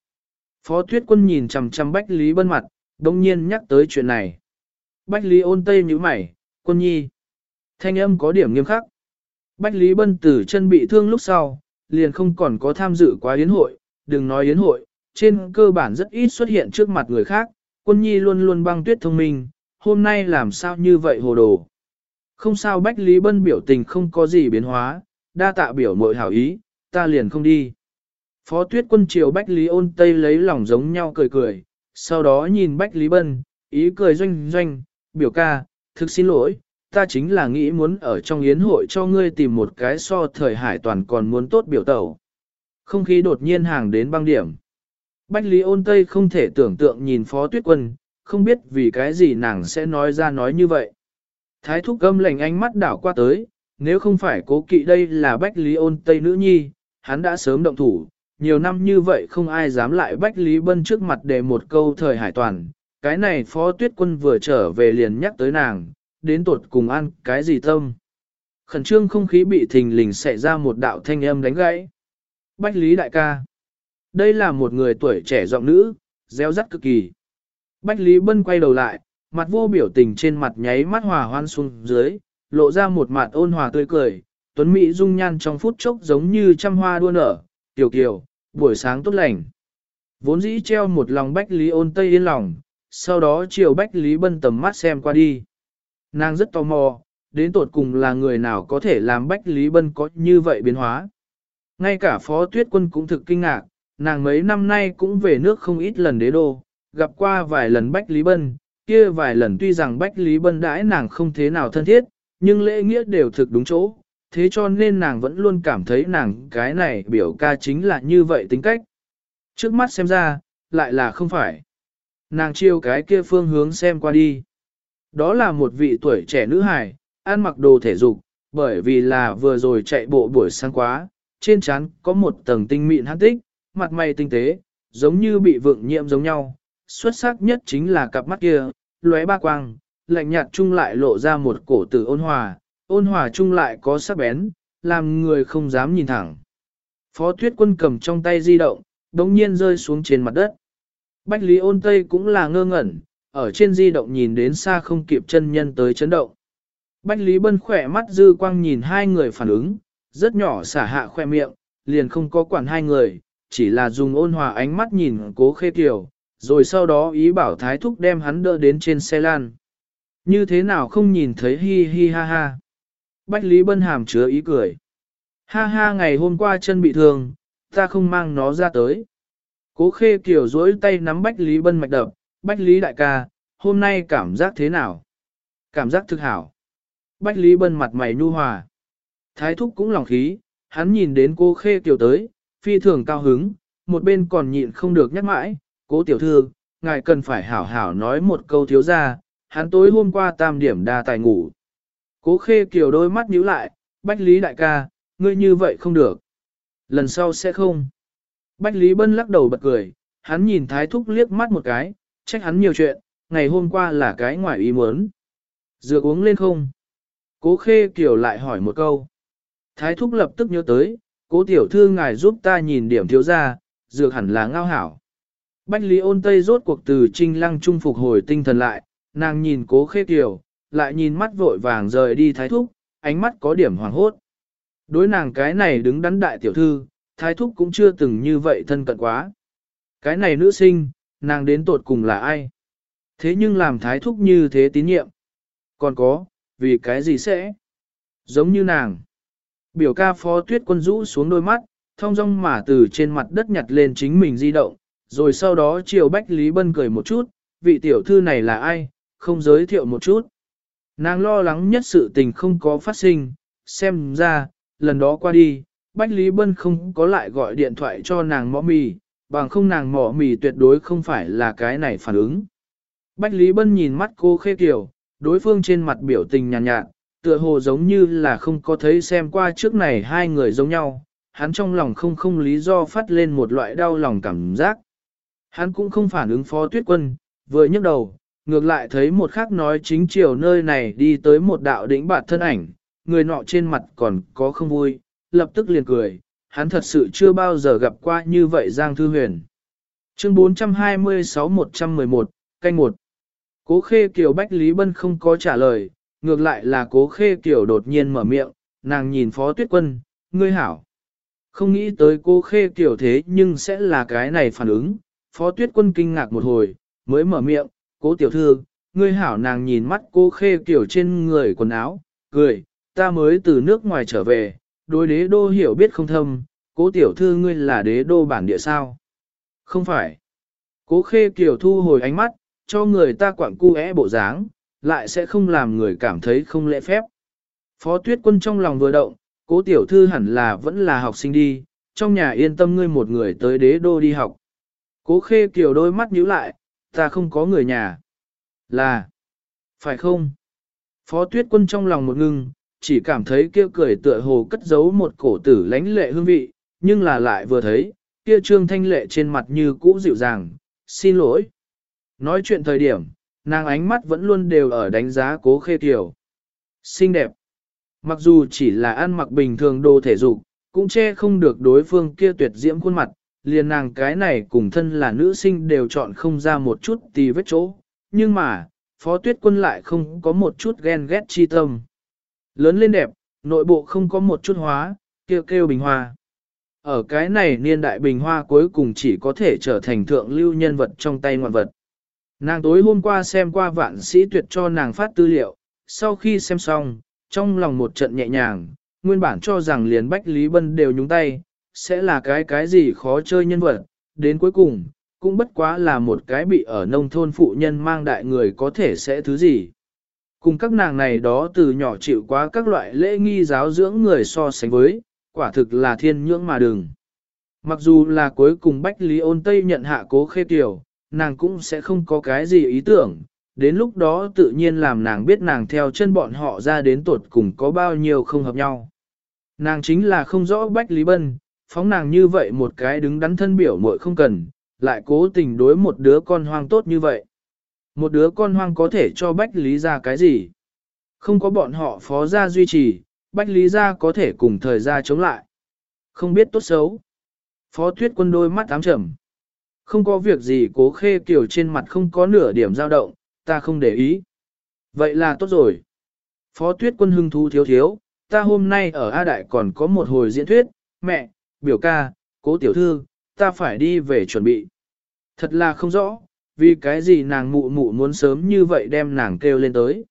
Phó tuyết quân nhìn chằm chằm Bách Lý Bân mặt, đồng nhiên nhắc tới chuyện này. Bách Lý ôn tây như mày, quân nhi. Thanh âm có điểm nghiêm khắc. Bách Lý Bân từ chân bị thương lúc sau, liền không còn có tham dự quá yến hội, đừng nói yến hội, trên cơ bản rất ít xuất hiện trước mặt người khác, quân nhi luôn luôn băng tuyết thông minh, hôm nay làm sao như vậy hồ đồ. Không sao Bách Lý Bân biểu tình không có gì biến hóa, đa tạ biểu mội hảo ý, ta liền không đi. Phó tuyết quân triều Bách Lý ôn tây lấy lòng giống nhau cười cười, sau đó nhìn Bách Lý Bân, ý cười doanh doanh, biểu ca, thực xin lỗi, ta chính là nghĩ muốn ở trong yến hội cho ngươi tìm một cái so thời hải toàn còn muốn tốt biểu tẩu. Không khí đột nhiên hàng đến băng điểm. Bách Lý ôn tây không thể tưởng tượng nhìn phó tuyết quân, không biết vì cái gì nàng sẽ nói ra nói như vậy. Thái thúc gâm lành ánh mắt đảo qua tới, nếu không phải cố kỵ đây là Bách Lý ôn tây nữ nhi, hắn đã sớm động thủ, nhiều năm như vậy không ai dám lại Bách Lý Bân trước mặt để một câu thời hải toàn. Cái này phó tuyết quân vừa trở về liền nhắc tới nàng, đến tột cùng ăn cái gì tâm. Khẩn trương không khí bị thình lình xảy ra một đạo thanh âm đánh gãy. Bách Lý đại ca. Đây là một người tuổi trẻ giọng nữ, réo rắt cực kỳ. Bách Lý Bân quay đầu lại, mặt vô biểu tình trên mặt nháy mắt hòa hoan xuống dưới, lộ ra một mặt ôn hòa tươi cười. Tuấn Mỹ dung nhan trong phút chốc giống như trăm hoa đua nở, tiểu kiều, buổi sáng tốt lành. Vốn dĩ treo một lòng Bách Lý ôn tây yên lòng, sau đó chiều Bách Lý Bân tầm mắt xem qua đi. Nàng rất tò mò, đến tột cùng là người nào có thể làm Bách Lý Bân có như vậy biến hóa. Ngay cả Phó Tuyết Quân cũng thực kinh ngạc, nàng mấy năm nay cũng về nước không ít lần đế đô, gặp qua vài lần Bách Lý Bân, kia vài lần tuy rằng Bách Lý Bân đãi nàng không thế nào thân thiết, nhưng lễ nghĩa đều thực đúng chỗ, thế cho nên nàng vẫn luôn cảm thấy nàng cái này biểu ca chính là như vậy tính cách. Trước mắt xem ra, lại là không phải. Nàng chiêu cái kia phương hướng xem qua đi. Đó là một vị tuổi trẻ nữ hài, ăn mặc đồ thể dục, bởi vì là vừa rồi chạy bộ buổi sáng quá, trên trán có một tầng tinh mịn hắc tích, mặt mày tinh tế, giống như bị vượng nhiễm giống nhau. Xuất sắc nhất chính là cặp mắt kia, lóe ba quang, lạnh nhạt chung lại lộ ra một cổ tử ôn hòa, ôn hòa chung lại có sắc bén, làm người không dám nhìn thẳng. Phó tuyết quân cầm trong tay di động, đống nhiên rơi xuống trên mặt đất. Bách Lý ôn Tây cũng là ngơ ngẩn, ở trên di động nhìn đến xa không kịp chân nhân tới chấn động. Bách Lý Bân khỏe mắt dư quang nhìn hai người phản ứng, rất nhỏ xả hạ khoe miệng, liền không có quản hai người, chỉ là dùng ôn hòa ánh mắt nhìn cố khê kiều, rồi sau đó ý bảo thái thúc đem hắn đỡ đến trên xe lan. Như thế nào không nhìn thấy hi hi ha ha. Bách Lý Bân hàm chứa ý cười. Ha ha ngày hôm qua chân bị thương, ta không mang nó ra tới. Cố khê kiểu duỗi tay nắm Bách Lý Bân mạch đập, Bách Lý đại ca, hôm nay cảm giác thế nào? Cảm giác thực hảo. Bách Lý Bân mặt mày nhu hòa. Thái thúc cũng lòng khí, hắn nhìn đến cô khê kiểu tới, phi thường cao hứng, một bên còn nhịn không được nhắc mãi, cố tiểu thư, ngài cần phải hảo hảo nói một câu thiếu ra, hắn tối hôm qua tam điểm đa tài ngủ. Cố khê kiều đôi mắt nhíu lại, Bách Lý đại ca, ngươi như vậy không được. Lần sau sẽ không. Bách Lý Bân lắc đầu bật cười, hắn nhìn Thái Thúc liếc mắt một cái, trách hắn nhiều chuyện, ngày hôm qua là cái ngoài ý muốn. Dược uống lên không? Cố khê kiểu lại hỏi một câu. Thái Thúc lập tức nhớ tới, cố tiểu thư ngài giúp ta nhìn điểm thiếu gia, dược hẳn là ngao hảo. Bách Lý ôn tây rốt cuộc từ trinh lăng trung phục hồi tinh thần lại, nàng nhìn cố khê kiểu, lại nhìn mắt vội vàng rời đi Thái Thúc, ánh mắt có điểm hoàng hốt. Đối nàng cái này đứng đắn đại tiểu thư, thái thúc cũng chưa từng như vậy thân cận quá. Cái này nữ sinh, nàng đến tột cùng là ai? Thế nhưng làm thái thúc như thế tín nhiệm. Còn có, vì cái gì sẽ? Giống như nàng. Biểu ca phó tuyết quân rũ xuống đôi mắt, thong dong mà từ trên mặt đất nhặt lên chính mình di động, rồi sau đó chiều Bách Lý Bân cười một chút, vị tiểu thư này là ai, không giới thiệu một chút. Nàng lo lắng nhất sự tình không có phát sinh, xem ra, lần đó qua đi, Bách Lý Bân không có lại gọi điện thoại cho nàng mỏ mì, bằng không nàng mỏ mì tuyệt đối không phải là cái này phản ứng. Bách Lý Bân nhìn mắt cô khê kiểu, đối phương trên mặt biểu tình nhàn nhạt, nhạt, tựa hồ giống như là không có thấy xem qua trước này hai người giống nhau, hắn trong lòng không không lý do phát lên một loại đau lòng cảm giác. Hắn cũng không phản ứng phó tuyết quân, vừa nhấc đầu, ngược lại thấy một khắc nói chính chiều nơi này đi tới một đạo đỉnh bạt thân ảnh, người nọ trên mặt còn có không vui, lập tức liền cười, hắn thật sự chưa bao giờ gặp qua như vậy Giang Thư Huyền. Chương 426-111, canh 1 Cố khê kiều Bách Lý Bân không có trả lời, ngược lại là cố khê kiều đột nhiên mở miệng, nàng nhìn Phó Tuyết Quân, ngươi hảo. Không nghĩ tới cố khê kiều thế nhưng sẽ là cái này phản ứng, Phó Tuyết Quân kinh ngạc một hồi, mới mở miệng, cố tiểu thư, ngươi hảo nàng nhìn mắt cô khê kiều trên người quần áo, cười, ta mới từ nước ngoài trở về, đối đế đô hiểu biết không thâm, cố tiểu thư ngươi là đế đô bản địa sao? Không phải. Cố khê kiều thu hồi ánh mắt, cho người ta quặng cu é bộ dáng, lại sẽ không làm người cảm thấy không lễ phép. Phó tuyết quân trong lòng vừa động, cố tiểu thư hẳn là vẫn là học sinh đi, trong nhà yên tâm ngươi một người tới đế đô đi học. Cố khê kiều đôi mắt nhíu lại, ta không có người nhà. Là, phải không? Phó tuyết quân trong lòng một ngưng, chỉ cảm thấy kia cười tựa hồ cất giấu một cổ tử lãnh lệ hương vị, nhưng là lại vừa thấy, kia trương thanh lệ trên mặt như cũ dịu dàng, xin lỗi. Nói chuyện thời điểm, nàng ánh mắt vẫn luôn đều ở đánh giá cố khê kiểu. Xinh đẹp. Mặc dù chỉ là ăn mặc bình thường đồ thể dục, cũng che không được đối phương kia tuyệt diễm khuôn mặt, liền nàng cái này cùng thân là nữ sinh đều chọn không ra một chút tì vết chỗ. Nhưng mà, Phó Tuyết Quân lại không có một chút ghen ghét chi tâm. Lớn lên đẹp, nội bộ không có một chút hóa, kêu kêu bình hoa. Ở cái này niên đại bình hoa cuối cùng chỉ có thể trở thành thượng lưu nhân vật trong tay ngoạn vật. Nàng tối hôm qua xem qua vạn sĩ tuyệt cho nàng phát tư liệu, sau khi xem xong, trong lòng một trận nhẹ nhàng, nguyên bản cho rằng liền Bách Lý Bân đều nhúng tay, sẽ là cái cái gì khó chơi nhân vật, đến cuối cùng, cũng bất quá là một cái bị ở nông thôn phụ nhân mang đại người có thể sẽ thứ gì. Cùng các nàng này đó từ nhỏ chịu quá các loại lễ nghi giáo dưỡng người so sánh với, quả thực là thiên nhưỡng mà đừng. Mặc dù là cuối cùng Bách Lý ôn Tây nhận hạ cố khê tiểu, nàng cũng sẽ không có cái gì ý tưởng, đến lúc đó tự nhiên làm nàng biết nàng theo chân bọn họ ra đến tuột cùng có bao nhiêu không hợp nhau. Nàng chính là không rõ Bách Lý Bân, phóng nàng như vậy một cái đứng đắn thân biểu muội không cần, lại cố tình đối một đứa con hoang tốt như vậy. Một đứa con hoang có thể cho Bách Lý ra cái gì? Không có bọn họ phó gia duy trì, Bách Lý gia có thể cùng thời gia chống lại. Không biết tốt xấu. Phó tuyết quân đôi mắt ám trầm. Không có việc gì cố khê kiểu trên mặt không có nửa điểm dao động, ta không để ý. Vậy là tốt rồi. Phó tuyết quân hưng thú thiếu thiếu, ta hôm nay ở A Đại còn có một hồi diễn thuyết, mẹ, biểu ca, cố tiểu thư, ta phải đi về chuẩn bị. Thật là không rõ, vì cái gì nàng mụ mụ muốn sớm như vậy đem nàng kêu lên tới.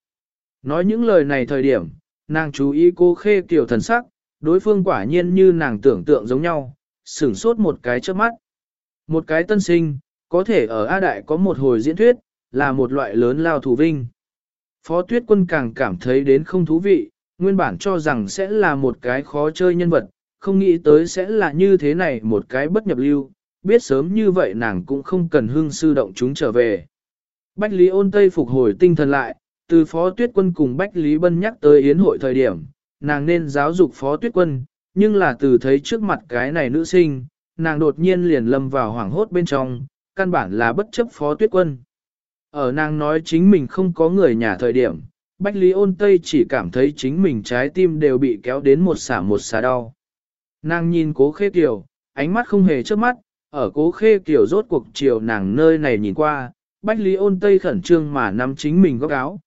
Nói những lời này thời điểm, nàng chú ý cô khê kiểu thần sắc, đối phương quả nhiên như nàng tưởng tượng giống nhau, sửng sốt một cái trước mắt. Một cái tân sinh, có thể ở A Đại có một hồi diễn thuyết, là một loại lớn lao thủ vinh. Phó tuyết quân càng cảm thấy đến không thú vị, nguyên bản cho rằng sẽ là một cái khó chơi nhân vật, không nghĩ tới sẽ là như thế này một cái bất nhập lưu, biết sớm như vậy nàng cũng không cần hương sư động chúng trở về. Bách Lý ôn Tây phục hồi tinh thần lại, từ Phó Tuyết Quân cùng Bách Lý Bân nhắc tới yến hội thời điểm, nàng nên giáo dục Phó Tuyết Quân, nhưng là từ thấy trước mặt cái này nữ sinh, nàng đột nhiên liền lâm vào hoảng hốt bên trong, căn bản là bất chấp Phó Tuyết Quân. Ở nàng nói chính mình không có người nhà thời điểm, Bách Lý ôn Tây chỉ cảm thấy chính mình trái tim đều bị kéo đến một xả một xả đau. Nàng nhìn cố khê kiều, ánh mắt không hề chớp mắt, ở cố khê kiều rốt cuộc chiều nàng nơi này nhìn qua, Bách Lý ôn Tây khẩn trương mà nắm chính mình góc áo.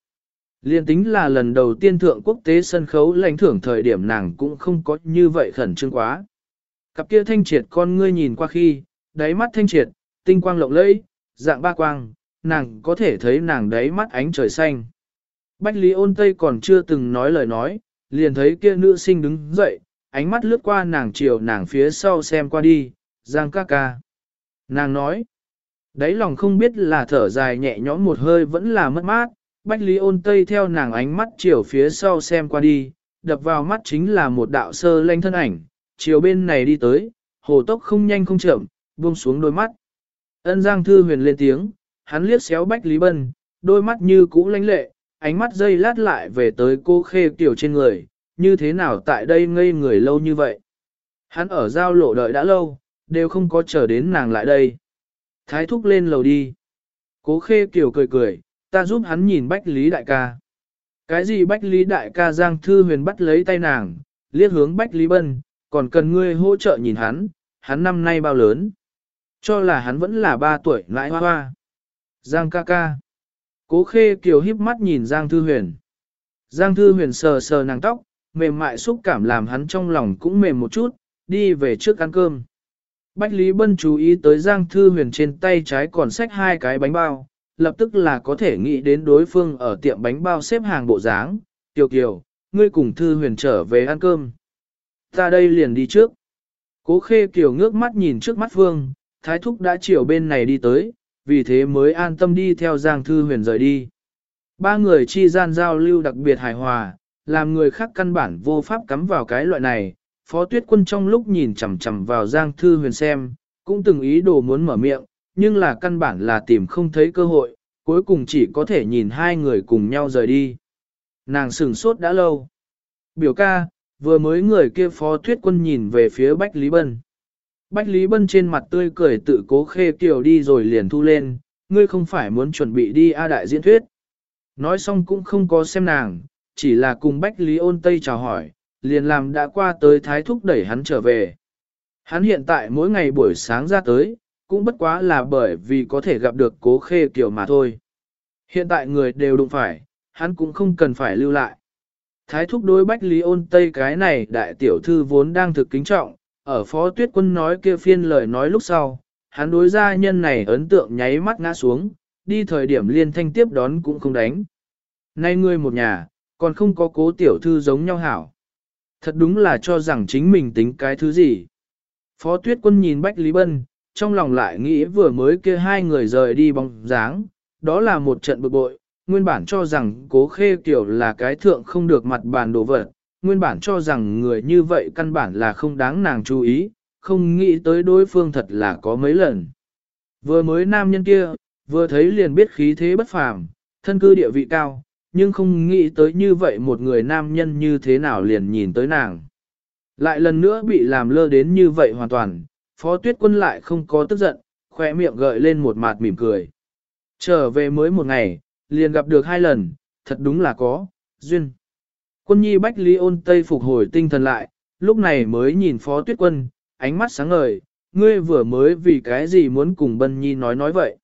Liên tính là lần đầu tiên thượng quốc tế sân khấu lãnh thưởng thời điểm nàng cũng không có như vậy khẩn trương quá. Cặp kia thanh triệt con ngươi nhìn qua khi, đáy mắt thanh triệt, tinh quang lộng lẫy, dạng ba quang, nàng có thể thấy nàng đáy mắt ánh trời xanh. Bách Lý ôn Tây còn chưa từng nói lời nói, liền thấy kia nữ sinh đứng dậy, ánh mắt lướt qua nàng chiều nàng phía sau xem qua đi, Giang ca ca. Nàng nói, đáy lòng không biết là thở dài nhẹ nhõm một hơi vẫn là mất mát, Bách Lý ôn Tây theo nàng ánh mắt chiều phía sau xem qua đi, đập vào mắt chính là một đạo sơ lanh thân ảnh, chiều bên này đi tới, hồ tốc không nhanh không chậm, buông xuống đôi mắt. Ân Giang Thư huyền lên tiếng, hắn liếc xéo Bách Lý Bân, đôi mắt như cũ lãnh lệ, ánh mắt dây lát lại về tới cô khê tiểu trên người, như thế nào tại đây ngây người lâu như vậy. Hắn ở giao lộ đợi đã lâu, đều không có chờ đến nàng lại đây. Thái thúc lên lầu đi. Cố khê kiểu cười cười, ta giúp hắn nhìn Bách Lý Đại ca. Cái gì Bách Lý Đại ca Giang Thư Huyền bắt lấy tay nàng, liếc hướng Bách Lý Bân, còn cần ngươi hỗ trợ nhìn hắn, hắn năm nay bao lớn. Cho là hắn vẫn là ba tuổi lại hoa hoa. Giang ca ca. Cố khê kiều híp mắt nhìn Giang Thư Huyền. Giang Thư Huyền sờ sờ nàng tóc, mềm mại xúc cảm làm hắn trong lòng cũng mềm một chút, đi về trước ăn cơm. Bách Lý Bân chú ý tới Giang Thư Huyền trên tay trái còn xách hai cái bánh bao, lập tức là có thể nghĩ đến đối phương ở tiệm bánh bao xếp hàng bộ dáng. Tiểu Kiều, ngươi cùng Thư Huyền trở về ăn cơm. Ta đây liền đi trước. Cố Khê Kiều ngước mắt nhìn trước mắt Vương, Thái Thúc đã chiều bên này đi tới, vì thế mới an tâm đi theo Giang Thư Huyền rời đi. Ba người chi gian giao lưu đặc biệt hài hòa, làm người khác căn bản vô pháp cắm vào cái loại này. Phó Tuyết Quân trong lúc nhìn chằm chằm vào Giang Thư Huyền xem, cũng từng ý đồ muốn mở miệng, nhưng là căn bản là tìm không thấy cơ hội, cuối cùng chỉ có thể nhìn hai người cùng nhau rời đi. Nàng sửng sốt đã lâu. Biểu ca, vừa mới người kia Phó Tuyết Quân nhìn về phía Bách Lý Bân. Bách Lý Bân trên mặt tươi cười tự cố khê kiều đi rồi liền thu lên, ngươi không phải muốn chuẩn bị đi A Đại diễn thuyết. Nói xong cũng không có xem nàng, chỉ là cùng Bách Lý ôn Tây chào hỏi, liền làm đã qua tới thái thúc đẩy hắn trở về. Hắn hiện tại mỗi ngày buổi sáng ra tới, cũng bất quá là bởi vì có thể gặp được cố khê kiểu mà thôi. Hiện tại người đều đụng phải, hắn cũng không cần phải lưu lại. Thái thúc đối Bách Lý ôn Tây cái này đại tiểu thư vốn đang thực kính trọng, ở phó tuyết quân nói kia phiên lời nói lúc sau, hắn đối gia nhân này ấn tượng nháy mắt ngã xuống, đi thời điểm liên thanh tiếp đón cũng không đánh. Nay ngươi một nhà, còn không có cố tiểu thư giống nhau hảo. Thật đúng là cho rằng chính mình tính cái thứ gì. Phó tuyết quân nhìn Bách Lý Bân, trong lòng lại nghĩ vừa mới kia hai người rời đi bóng dáng, đó là một trận bực bội, nguyên bản cho rằng cố khê kiểu là cái thượng không được mặt bàn đồ vật, nguyên bản cho rằng người như vậy căn bản là không đáng nàng chú ý, không nghĩ tới đối phương thật là có mấy lần. Vừa mới nam nhân kia, vừa thấy liền biết khí thế bất phàm, thân cư địa vị cao, nhưng không nghĩ tới như vậy một người nam nhân như thế nào liền nhìn tới nàng. Lại lần nữa bị làm lơ đến như vậy hoàn toàn, phó tuyết quân lại không có tức giận, khỏe miệng gợi lên một mặt mỉm cười. Trở về mới một ngày, liền gặp được hai lần, thật đúng là có, duyên. Quân nhi bách lý ôn tây phục hồi tinh thần lại, lúc này mới nhìn phó tuyết quân, ánh mắt sáng ngời, ngươi vừa mới vì cái gì muốn cùng bân nhi nói nói vậy.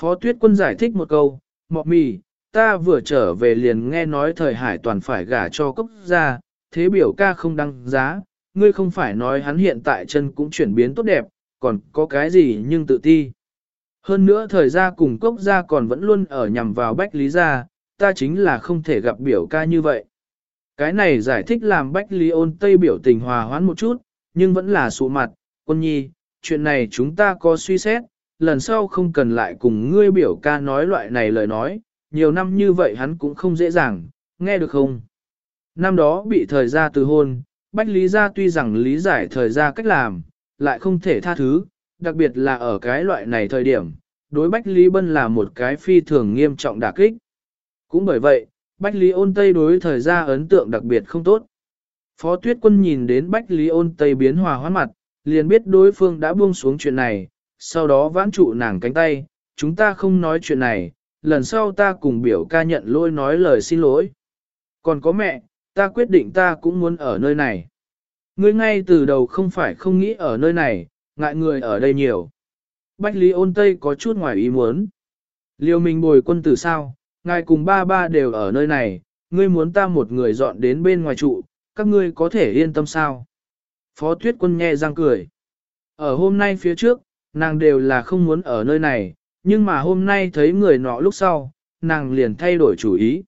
Phó tuyết quân giải thích một câu, mọ mì, ta vừa trở về liền nghe nói thời hải toàn phải gả cho cốc gia, thế biểu ca không đăng giá, ngươi không phải nói hắn hiện tại chân cũng chuyển biến tốt đẹp, còn có cái gì nhưng tự ti. Hơn nữa thời gian cùng cốc gia còn vẫn luôn ở nhằm vào bách lý gia, ta chính là không thể gặp biểu ca như vậy. Cái này giải thích làm bách lý ôn tây biểu tình hòa hoãn một chút, nhưng vẫn là sụ mặt, quân nhi, chuyện này chúng ta có suy xét, lần sau không cần lại cùng ngươi biểu ca nói loại này lời nói, nhiều năm như vậy hắn cũng không dễ dàng, nghe được không? Năm đó bị thời gian từ hôn, Bách Lý Gia tuy rằng lý giải thời gian cách làm, lại không thể tha thứ, đặc biệt là ở cái loại này thời điểm, đối Bách Lý Bân là một cái phi thường nghiêm trọng đả kích. Cũng bởi vậy, Bách Lý ôn Tây đối thời gian ấn tượng đặc biệt không tốt. Phó Tuyết Quân nhìn đến Bách Lý ôn Tây biến hòa hoãn mặt, liền biết đối phương đã buông xuống chuyện này, sau đó vãn trụ nàng cánh tay, chúng ta không nói chuyện này, lần sau ta cùng biểu ca nhận lỗi nói lời xin lỗi. Còn có mẹ, ta quyết định ta cũng muốn ở nơi này. Ngươi ngay từ đầu không phải không nghĩ ở nơi này, ngại người ở đây nhiều. Bách Lý ôn Tây có chút ngoài ý muốn. Liêu mình bồi quân tử sao, ngài cùng ba ba đều ở nơi này, ngươi muốn ta một người dọn đến bên ngoài trụ, các ngươi có thể yên tâm sao. Phó tuyết quân nghe răng cười. Ở hôm nay phía trước, nàng đều là không muốn ở nơi này, nhưng mà hôm nay thấy người nọ lúc sau, nàng liền thay đổi chủ ý.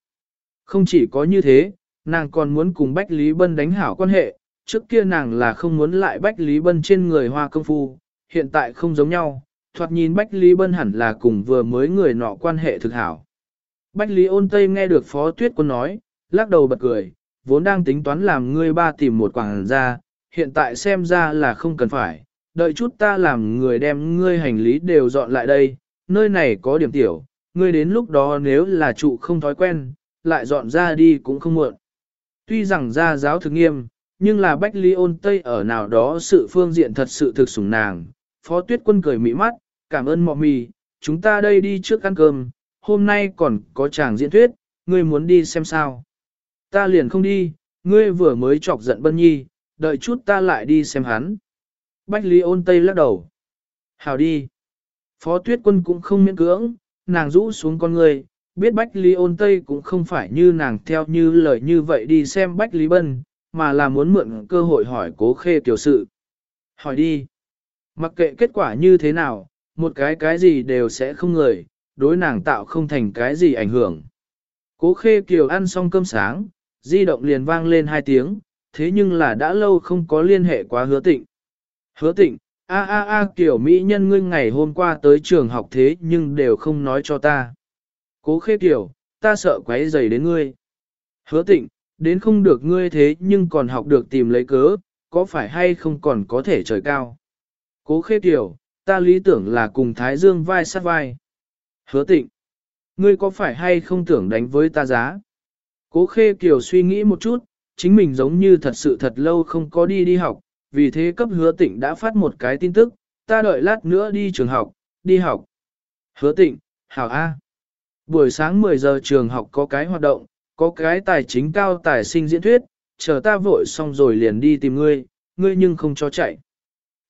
Không chỉ có như thế, nàng còn muốn cùng Bách Lý Bân đánh hảo quan hệ, trước kia nàng là không muốn lại Bách Lý Bân trên người hoa công phu, hiện tại không giống nhau, thoạt nhìn Bách Lý Bân hẳn là cùng vừa mới người nọ quan hệ thực hảo. Bách Lý ôn Tây nghe được Phó Tuyết Quân nói, lắc đầu bật cười, vốn đang tính toán làm ngươi ba tìm một quảng ra, hiện tại xem ra là không cần phải, đợi chút ta làm người đem ngươi hành lý đều dọn lại đây, nơi này có điểm tiểu, ngươi đến lúc đó nếu là trụ không thói quen, lại dọn ra đi cũng không muộn. Tuy rằng gia giáo thực nghiêm, nhưng là Bách Lý ôn Tây ở nào đó sự phương diện thật sự thực sủng nàng. Phó Tuyết Quân cười mỹ mắt, cảm ơn mọ mì, chúng ta đây đi trước ăn cơm, hôm nay còn có chàng diễn thuyết, ngươi muốn đi xem sao. Ta liền không đi, ngươi vừa mới chọc giận Bân Nhi, đợi chút ta lại đi xem hắn. Bách Lý ôn Tây lắc đầu. Hào đi. Phó Tuyết Quân cũng không miễn cưỡng, nàng rũ xuống con người, biết Bách Lý ôn Tây cũng không phải như nàng theo như lời như vậy đi xem Bách Lý Bân, mà là muốn mượn cơ hội hỏi cố khê tiểu sự. Hỏi đi. Mặc kệ kết quả như thế nào, một cái cái gì đều sẽ không ngời, đối nàng tạo không thành cái gì ảnh hưởng. Cố khê kiều ăn xong cơm sáng, di động liền vang lên hai tiếng, thế nhưng là đã lâu không có liên hệ quá hứa tịnh. Hứa tịnh, a a a kiểu mỹ nhân ngươi ngày hôm qua tới trường học thế nhưng đều không nói cho ta. Cố khê kiểu, ta sợ quấy rầy đến ngươi. Hứa tịnh, đến không được ngươi thế nhưng còn học được tìm lấy cớ, có phải hay không còn có thể trời cao. Cố khê kiểu, ta lý tưởng là cùng Thái Dương vai sát vai. Hứa tịnh, ngươi có phải hay không tưởng đánh với ta giá? Cố khê kiểu suy nghĩ một chút, chính mình giống như thật sự thật lâu không có đi đi học, vì thế cấp hứa tịnh đã phát một cái tin tức, ta đợi lát nữa đi trường học, đi học. Hứa tịnh, hảo A. Buổi sáng 10 giờ trường học có cái hoạt động, có cái tài chính cao tài sinh diễn thuyết, chờ ta vội xong rồi liền đi tìm ngươi, ngươi nhưng không cho chạy.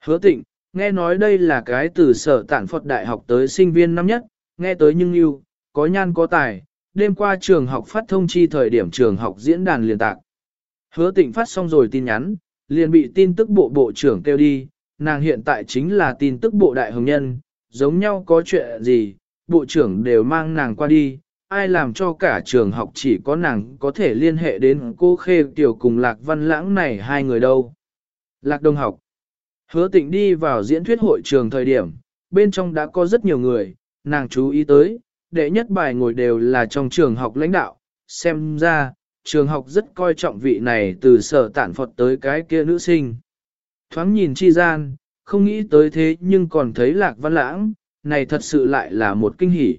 Hứa tịnh, nghe nói đây là cái từ sở tản Phật Đại học tới sinh viên năm nhất, nghe tới nhưng yêu, có nhan có tài, đêm qua trường học phát thông chi thời điểm trường học diễn đàn liền tạc. Hứa tịnh phát xong rồi tin nhắn, liền bị tin tức bộ bộ trưởng kêu đi, nàng hiện tại chính là tin tức bộ đại hồng nhân, giống nhau có chuyện gì, bộ trưởng đều mang nàng qua đi, ai làm cho cả trường học chỉ có nàng có thể liên hệ đến cô Khê Tiểu cùng Lạc Văn Lãng này hai người đâu. Lạc Đông học. Hứa tịnh đi vào diễn thuyết hội trường thời điểm, bên trong đã có rất nhiều người, nàng chú ý tới, đệ nhất bài ngồi đều là trong trường học lãnh đạo, xem ra, trường học rất coi trọng vị này từ sở tản Phật tới cái kia nữ sinh. Thoáng nhìn chi gian, không nghĩ tới thế nhưng còn thấy Lạc Văn Lãng, này thật sự lại là một kinh hỉ.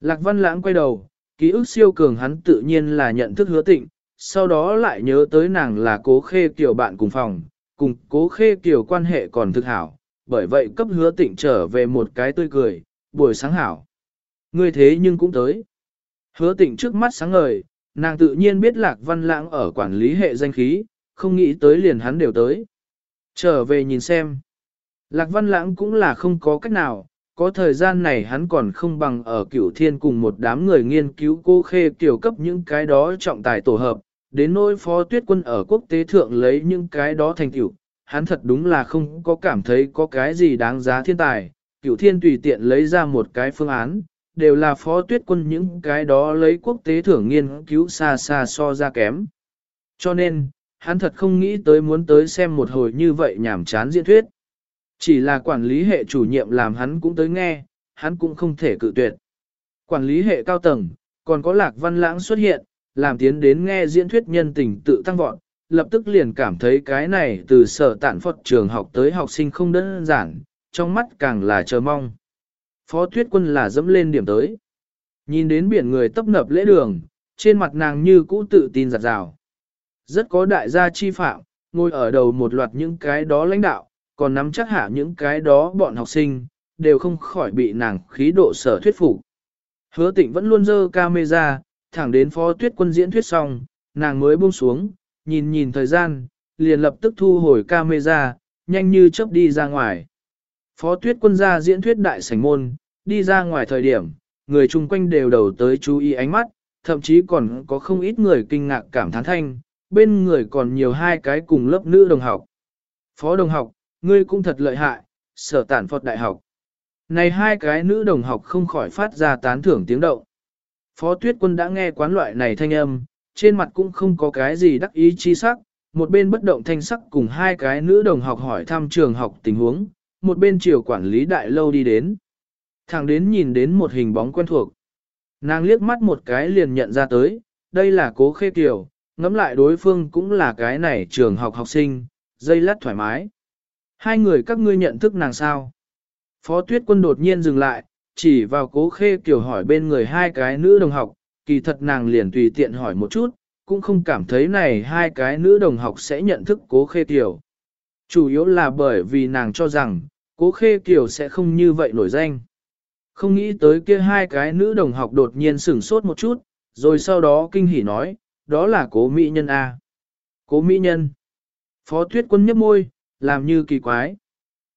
Lạc Văn Lãng quay đầu, ký ức siêu cường hắn tự nhiên là nhận thức hứa tịnh, sau đó lại nhớ tới nàng là cố khê kiểu bạn cùng phòng, cùng cố khê kiểu quan hệ còn thực hảo, bởi vậy cấp hứa tịnh trở về một cái tươi cười, buổi sáng hảo. Ngươi thế nhưng cũng tới. Hứa tịnh trước mắt sáng ngời, nàng tự nhiên biết lạc văn lãng ở quản lý hệ danh khí, không nghĩ tới liền hắn đều tới. Trở về nhìn xem. Lạc văn lãng cũng là không có cách nào, có thời gian này hắn còn không bằng ở cửu thiên cùng một đám người nghiên cứu cô khê tiểu cấp những cái đó trọng tài tổ hợp, đến nỗi phó tuyết quân ở quốc tế thượng lấy những cái đó thành tiểu, hắn thật đúng là không có cảm thấy có cái gì đáng giá thiên tài, cửu thiên tùy tiện lấy ra một cái phương án, đều là phó tuyết quân những cái đó lấy quốc tế thưởng nghiên cứu xa xa so ra kém. Cho nên, hắn thật không nghĩ tới muốn tới xem một hồi như vậy nhảm chán diễn thuyết. Chỉ là quản lý hệ chủ nhiệm làm hắn cũng tới nghe, hắn cũng không thể cự tuyệt. Quản lý hệ cao tầng, còn có lạc văn lãng xuất hiện, làm tiến đến nghe diễn thuyết nhân tình tự tăng vọt, lập tức liền cảm thấy cái này từ sở tản phật trường học tới học sinh không đơn giản, trong mắt càng là chờ mong. Phó tuyết quân là dẫm lên điểm tới. Nhìn đến biển người tấp nập lễ đường, trên mặt nàng như cũ tự tin giặt rào. Rất có đại gia chi phạm, ngồi ở đầu một loạt những cái đó lãnh đạo, còn nắm chắc hạ những cái đó bọn học sinh, đều không khỏi bị nàng khí độ sở thuyết phục. Hứa tịnh vẫn luôn dơ camera, thẳng đến phó tuyết quân diễn thuyết xong, nàng mới buông xuống, nhìn nhìn thời gian, liền lập tức thu hồi camera, nhanh như chớp đi ra ngoài. Phó tuyết quân ra diễn thuyết đại sảnh môn, đi ra ngoài thời điểm, người chung quanh đều đầu tới chú ý ánh mắt, thậm chí còn có không ít người kinh ngạc cảm thán thanh, bên người còn nhiều hai cái cùng lớp nữ đồng học. Phó đồng học, ngươi cũng thật lợi hại, sở tản Phật đại học. Này hai cái nữ đồng học không khỏi phát ra tán thưởng tiếng động. Phó tuyết quân đã nghe quán loại này thanh âm, trên mặt cũng không có cái gì đắc ý chi sắc, một bên bất động thanh sắc cùng hai cái nữ đồng học hỏi thăm trường học tình huống, một bên chiều quản lý đại lâu đi đến. Thẳng đến nhìn đến một hình bóng quen thuộc. Nàng liếc mắt một cái liền nhận ra tới, đây là cố khê tiểu, ngẫm lại đối phương cũng là cái này trường học học sinh, dây lát thoải mái. Hai người các ngươi nhận thức nàng sao? Phó tuyết quân đột nhiên dừng lại, chỉ vào cố khê kiểu hỏi bên người hai cái nữ đồng học, kỳ thật nàng liền tùy tiện hỏi một chút, cũng không cảm thấy này hai cái nữ đồng học sẽ nhận thức cố khê kiểu. Chủ yếu là bởi vì nàng cho rằng, cố khê kiều sẽ không như vậy nổi danh. Không nghĩ tới kia hai cái nữ đồng học đột nhiên sửng sốt một chút, rồi sau đó kinh hỉ nói, đó là cố mỹ nhân A. Cố mỹ nhân. Phó tuyết quân nhấp môi, làm như kỳ quái.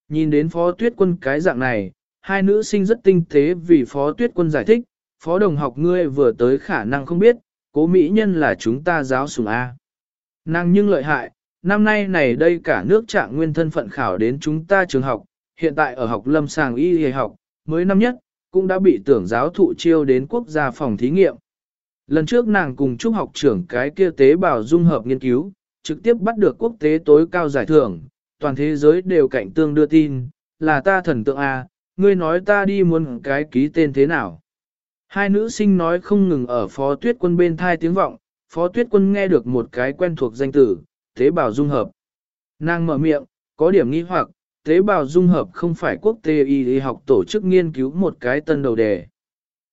Nhìn đến phó tuyết quân cái dạng này, hai nữ sinh rất tinh tế vì phó tuyết quân giải thích, phó đồng học ngươi vừa tới khả năng không biết, cố mỹ nhân là chúng ta giáo sùng A. Nàng nhưng lợi hại, năm nay này đây cả nước trạng nguyên thân phận khảo đến chúng ta trường học, hiện tại ở học lâm sàng y y học, mới năm nhất, cũng đã bị tưởng giáo thụ chiêu đến quốc gia phòng thí nghiệm. Lần trước nàng cùng trung học trưởng cái kia tế bào dung hợp nghiên cứu, trực tiếp bắt được quốc tế tối cao giải thưởng, toàn thế giới đều cạnh tương đưa tin, là ta thần tượng A, ngươi nói ta đi muốn cái ký tên thế nào. Hai nữ sinh nói không ngừng ở phó tuyết quân bên thai tiếng vọng, phó tuyết quân nghe được một cái quen thuộc danh tử, tế bào dung hợp. Nàng mở miệng, có điểm nghi hoặc, tế bào dung hợp không phải quốc tế y học tổ chức nghiên cứu một cái tân đầu đề.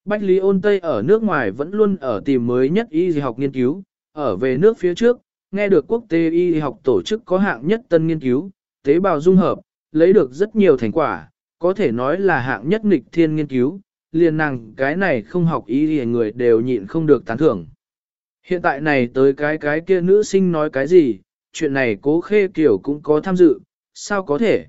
Bách Lý ôn Tây ở nước ngoài vẫn luôn ở tìm mới nhất y học nghiên cứu, ở về nước phía trước, nghe được quốc tế y học tổ chức có hạng nhất tân nghiên cứu, tế bào dung hợp, lấy được rất nhiều thành quả, có thể nói là hạng nhất nghịch thiên nghiên cứu, liền nàng cái này không học y thì người đều nhịn không được tán thưởng. Hiện tại này tới cái cái kia nữ sinh nói cái gì, chuyện này cố khê kiểu cũng có tham dự, sao có thể?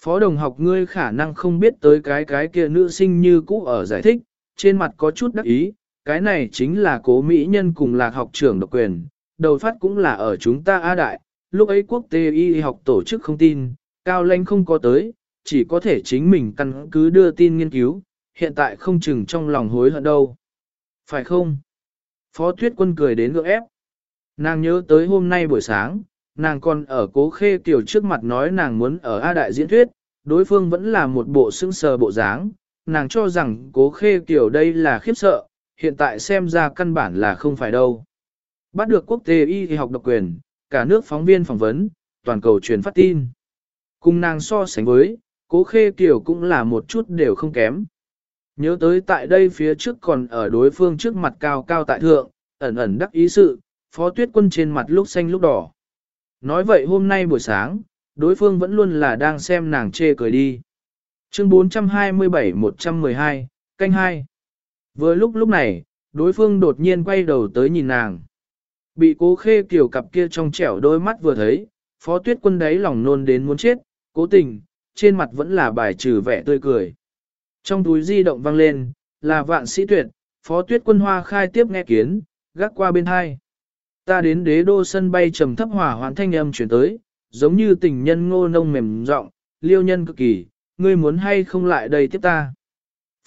Phó đồng học ngươi khả năng không biết tới cái cái kia nữ sinh như cũ ở giải thích, trên mặt có chút đắc ý, cái này chính là cố mỹ nhân cùng lạc học trưởng độc quyền, đầu phát cũng là ở chúng ta A Đại, lúc ấy quốc tế y học tổ chức không tin, cao lãnh không có tới, chỉ có thể chính mình căn cứ đưa tin nghiên cứu, hiện tại không chừng trong lòng hối hận đâu. Phải không? Phó tuyết quân cười đến gượng ép. Nàng nhớ tới hôm nay buổi sáng, nàng còn ở cố khê tiểu trước mặt nói nàng muốn ở A Đại diễn thuyết, đối phương vẫn là một bộ sững sờ bộ dáng, nàng cho rằng cố khê tiểu đây là khiếp sợ, hiện tại xem ra căn bản là không phải đâu. Bắt được quốc tế y thì học độc quyền, cả nước phóng viên phỏng vấn, toàn cầu truyền phát tin. Cùng nàng so sánh với, cố khê kiểu cũng là một chút đều không kém. Nhớ tới tại đây phía trước còn ở đối phương trước mặt cao cao tại thượng, ẩn ẩn đắc ý sự, phó tuyết quân trên mặt lúc xanh lúc đỏ. Nói vậy hôm nay buổi sáng, đối phương vẫn luôn là đang xem nàng chê cười đi. Chương 427-112, canh 2. Vừa lúc lúc này, đối phương đột nhiên quay đầu tới nhìn nàng. Bị cố khê kiểu cặp kia trong trẻo đôi mắt vừa thấy, phó tuyết quân đấy lòng nôn đến muốn chết, cố tình, trên mặt vẫn là bài trừ vẻ tươi cười. Trong túi di động vang lên, là vạn sĩ tuyệt, phó tuyết quân hoa khai tiếp nghe kiến, gác qua bên hai. Ta đến đế đô sân bay trầm thấp hỏa hoãn thanh âm chuyển tới, giống như tình nhân ngô nông mềm rộng, liêu nhân cực kỳ, ngươi muốn hay không lại đây tiếp ta.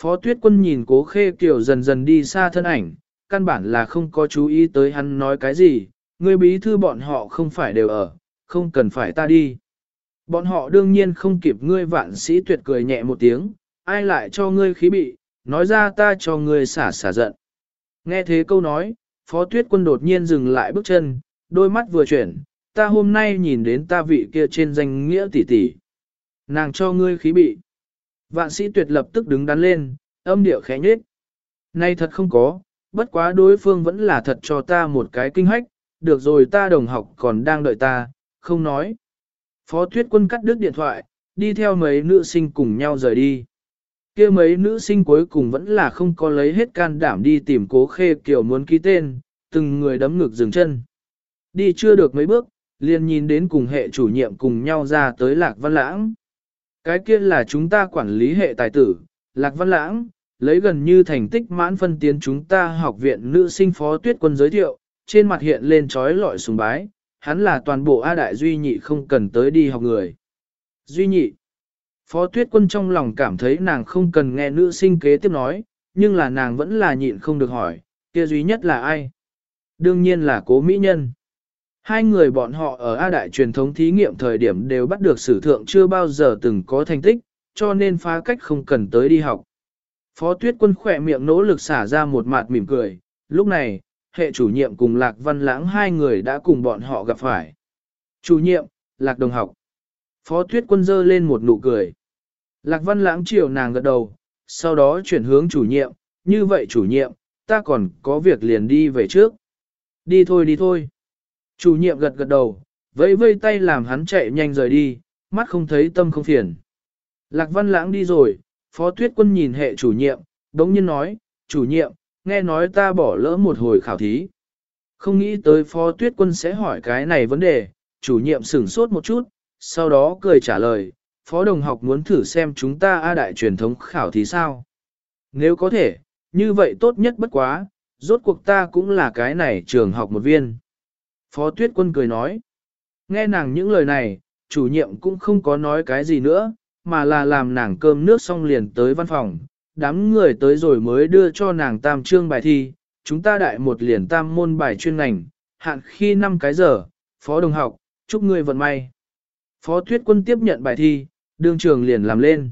Phó tuyết quân nhìn cố khê kiểu dần dần đi xa thân ảnh, căn bản là không có chú ý tới hắn nói cái gì, ngươi bí thư bọn họ không phải đều ở, không cần phải ta đi. Bọn họ đương nhiên không kịp ngươi vạn sĩ tuyệt cười nhẹ một tiếng, ai lại cho ngươi khí bị, nói ra ta cho ngươi xả xả giận. Nghe thế câu nói, phó tuyết quân đột nhiên dừng lại bước chân, đôi mắt vừa chuyển, ta hôm nay nhìn đến ta vị kia trên danh nghĩa tỷ tỷ. Nàng cho ngươi khí bị. Vạn sĩ tuyệt lập tức đứng đắn lên, âm điệu khẽ nhếch. Nay thật không có, bất quá đối phương vẫn là thật cho ta một cái kinh hách, được rồi ta đồng học còn đang đợi ta, không nói. Phó tuyết quân cắt đứt điện thoại, đi theo mấy nữ sinh cùng nhau rời đi kia mấy nữ sinh cuối cùng vẫn là không có lấy hết can đảm đi tìm cố khê kiểu muốn ký tên, từng người đấm ngực dừng chân. Đi chưa được mấy bước, liền nhìn đến cùng hệ chủ nhiệm cùng nhau ra tới Lạc Văn Lãng. Cái kia là chúng ta quản lý hệ tài tử, Lạc Văn Lãng, lấy gần như thành tích mãn phân tiến chúng ta học viện nữ sinh phó tuyết quân giới thiệu, trên mặt hiện lên trói lọi sùng bái, hắn là toàn bộ A Đại Duy Nhị không cần tới đi học người. Duy Nhị Phó tuyết quân trong lòng cảm thấy nàng không cần nghe nữ sinh kế tiếp nói, nhưng là nàng vẫn là nhịn không được hỏi, kia duy nhất là ai? Đương nhiên là cố mỹ nhân. Hai người bọn họ ở A Đại truyền thống thí nghiệm thời điểm đều bắt được sử thượng chưa bao giờ từng có thành tích, cho nên phá cách không cần tới đi học. Phó tuyết quân khỏe miệng nỗ lực xả ra một mặt mỉm cười, lúc này, hệ chủ nhiệm cùng Lạc Văn Lãng hai người đã cùng bọn họ gặp phải. Chủ nhiệm, Lạc Đồng học. Phó tuyết quân dơ lên một nụ cười. Lạc Văn Lãng chiều nàng gật đầu, sau đó chuyển hướng chủ nhiệm, như vậy chủ nhiệm, ta còn có việc liền đi về trước. Đi thôi đi thôi. Chủ nhiệm gật gật đầu, vẫy vây tay làm hắn chạy nhanh rời đi, mắt không thấy tâm không phiền. Lạc Văn Lãng đi rồi, Phó Tuyết Quân nhìn hệ chủ nhiệm, đống nhiên nói, chủ nhiệm, nghe nói ta bỏ lỡ một hồi khảo thí. Không nghĩ tới Phó Tuyết Quân sẽ hỏi cái này vấn đề, chủ nhiệm sửng sốt một chút, sau đó cười trả lời, Phó Đồng học muốn thử xem chúng ta A Đại truyền thống khảo thí sao. Nếu có thể, như vậy tốt nhất bất quá, rốt cuộc ta cũng là cái này trường học một viên. Phó Tuyết Quân cười nói, nghe nàng những lời này, chủ nhiệm cũng không có nói cái gì nữa, mà là làm nàng cơm nước xong liền tới văn phòng, đám người tới rồi mới đưa cho nàng tam trương bài thi, chúng ta đại một liền tam môn bài chuyên ngành, hạn khi 5 cái giờ, phó đồng học, chúc ngươi vận may. Phó Tuyết Quân tiếp nhận bài thi, đương trường liền làm lên.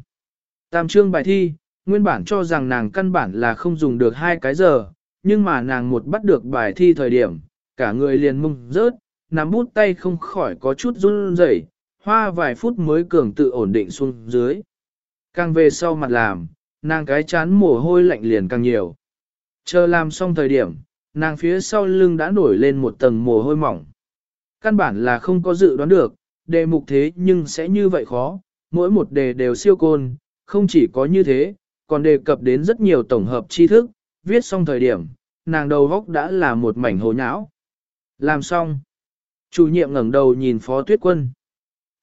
Tam trương bài thi, nguyên bản cho rằng nàng căn bản là không dùng được hai cái giờ, nhưng mà nàng một bắt được bài thi thời điểm, cả người liền mông rớt, nắm bút tay không khỏi có chút run rẩy, hoa vài phút mới cường tự ổn định xuống dưới. Càng về sau mặt làm, nàng cái chán mồ hôi lạnh liền càng nhiều. Chờ làm xong thời điểm, nàng phía sau lưng đã nổi lên một tầng mồ hôi mỏng. Căn bản là không có dự đoán được, đề mục thế nhưng sẽ như vậy khó, mỗi một đề đều siêu côn, không chỉ có như thế, còn đề cập đến rất nhiều tổng hợp tri thức, viết xong thời điểm, nàng đầu góc đã là một mảnh hồ nhão. Làm xong, chủ nhiệm ngẩng đầu nhìn Phó Tuyết Quân.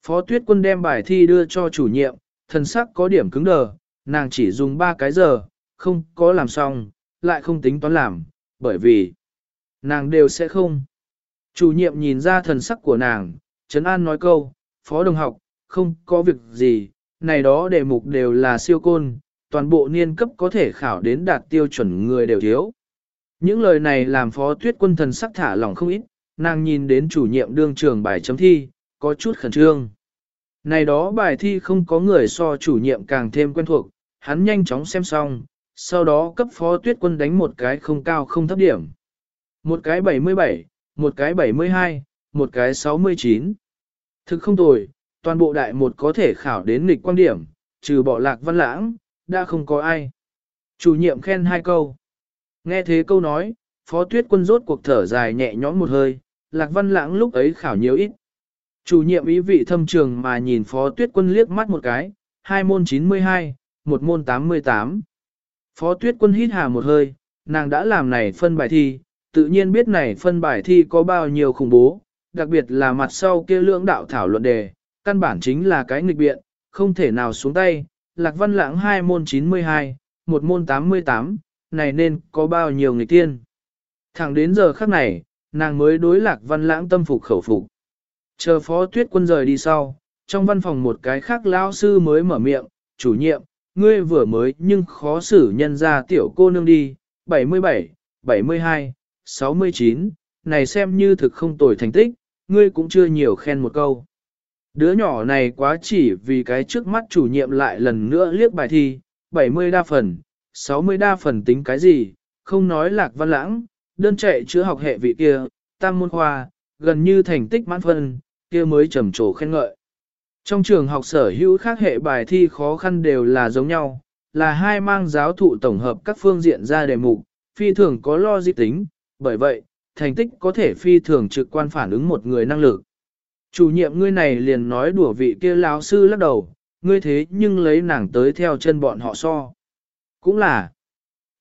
Phó Tuyết Quân đem bài thi đưa cho chủ nhiệm, thần sắc có điểm cứng đờ, nàng chỉ dùng 3 cái giờ, không có làm xong, lại không tính toán làm, bởi vì nàng đều sẽ không. Chủ nhiệm nhìn ra thần sắc của nàng, Trấn An nói câu, Phó đồng học, không có việc gì, này đó đề mục đều là siêu côn, toàn bộ niên cấp có thể khảo đến đạt tiêu chuẩn người đều thiếu. Những lời này làm Phó Tuyết Quân thần sắc thả lỏng không ít, nàng nhìn đến chủ nhiệm đương trường bài chấm thi, có chút khẩn trương. Này đó bài thi không có người so chủ nhiệm càng thêm quen thuộc, hắn nhanh chóng xem xong, sau đó cấp phó tuyết quân đánh một cái không cao không thấp điểm. Một cái 77, một cái 72, một cái 69. Thực không tồi, toàn bộ đại một có thể khảo đến nghịch quan điểm, trừ bỏ lạc văn lãng, đã không có ai. Chủ nhiệm khen hai câu. Nghe thế câu nói, phó tuyết quân rốt cuộc thở dài nhẹ nhõm một hơi, lạc văn lãng lúc ấy khảo nhiều ít. Chủ nhiệm ý vị thâm trường mà nhìn phó tuyết quân liếc mắt một cái, hai môn 92, một môn 88. Phó tuyết quân hít hà một hơi, nàng đã làm này phân bài thi, tự nhiên biết này phân bài thi có bao nhiêu khủng bố, đặc biệt là mặt sau kia lưỡng đạo thảo luận đề, căn bản chính là cái nghịch biện, không thể nào xuống tay, lạc văn lãng hai môn 92, một môn 88, này nên có bao nhiêu người tiên. Thẳng đến giờ khắc này, nàng mới đối lạc văn lãng tâm phục khẩu phục. Chờ phó tuyết quân rời đi sau, trong văn phòng một cái khác lão sư mới mở miệng, chủ nhiệm, ngươi vừa mới nhưng khó xử nhân ra tiểu cô nương đi, 77, 72, 69, này xem như thực không tồi thành tích, ngươi cũng chưa nhiều khen một câu. Đứa nhỏ này quá chỉ vì cái trước mắt chủ nhiệm lại lần nữa liếc bài thi, 70 đa phần, 60 đa phần tính cái gì, không nói lạc văn lãng, đơn chạy chữa học hệ vị kia, tam môn khoa, gần như thành tích mãn phân, kia mới trầm trồ khen ngợi. Trong trường học sở hữu khác hệ bài thi khó khăn đều là giống nhau, là hai mang giáo thụ tổng hợp các phương diện ra đề mục, phi thường có lo di tính, bởi vậy, thành tích có thể phi thường trực quan phản ứng một người năng lực. Chủ nhiệm ngươi này liền nói đùa vị kia lão sư lắc đầu, ngươi thế nhưng lấy nàng tới theo chân bọn họ so. Cũng là,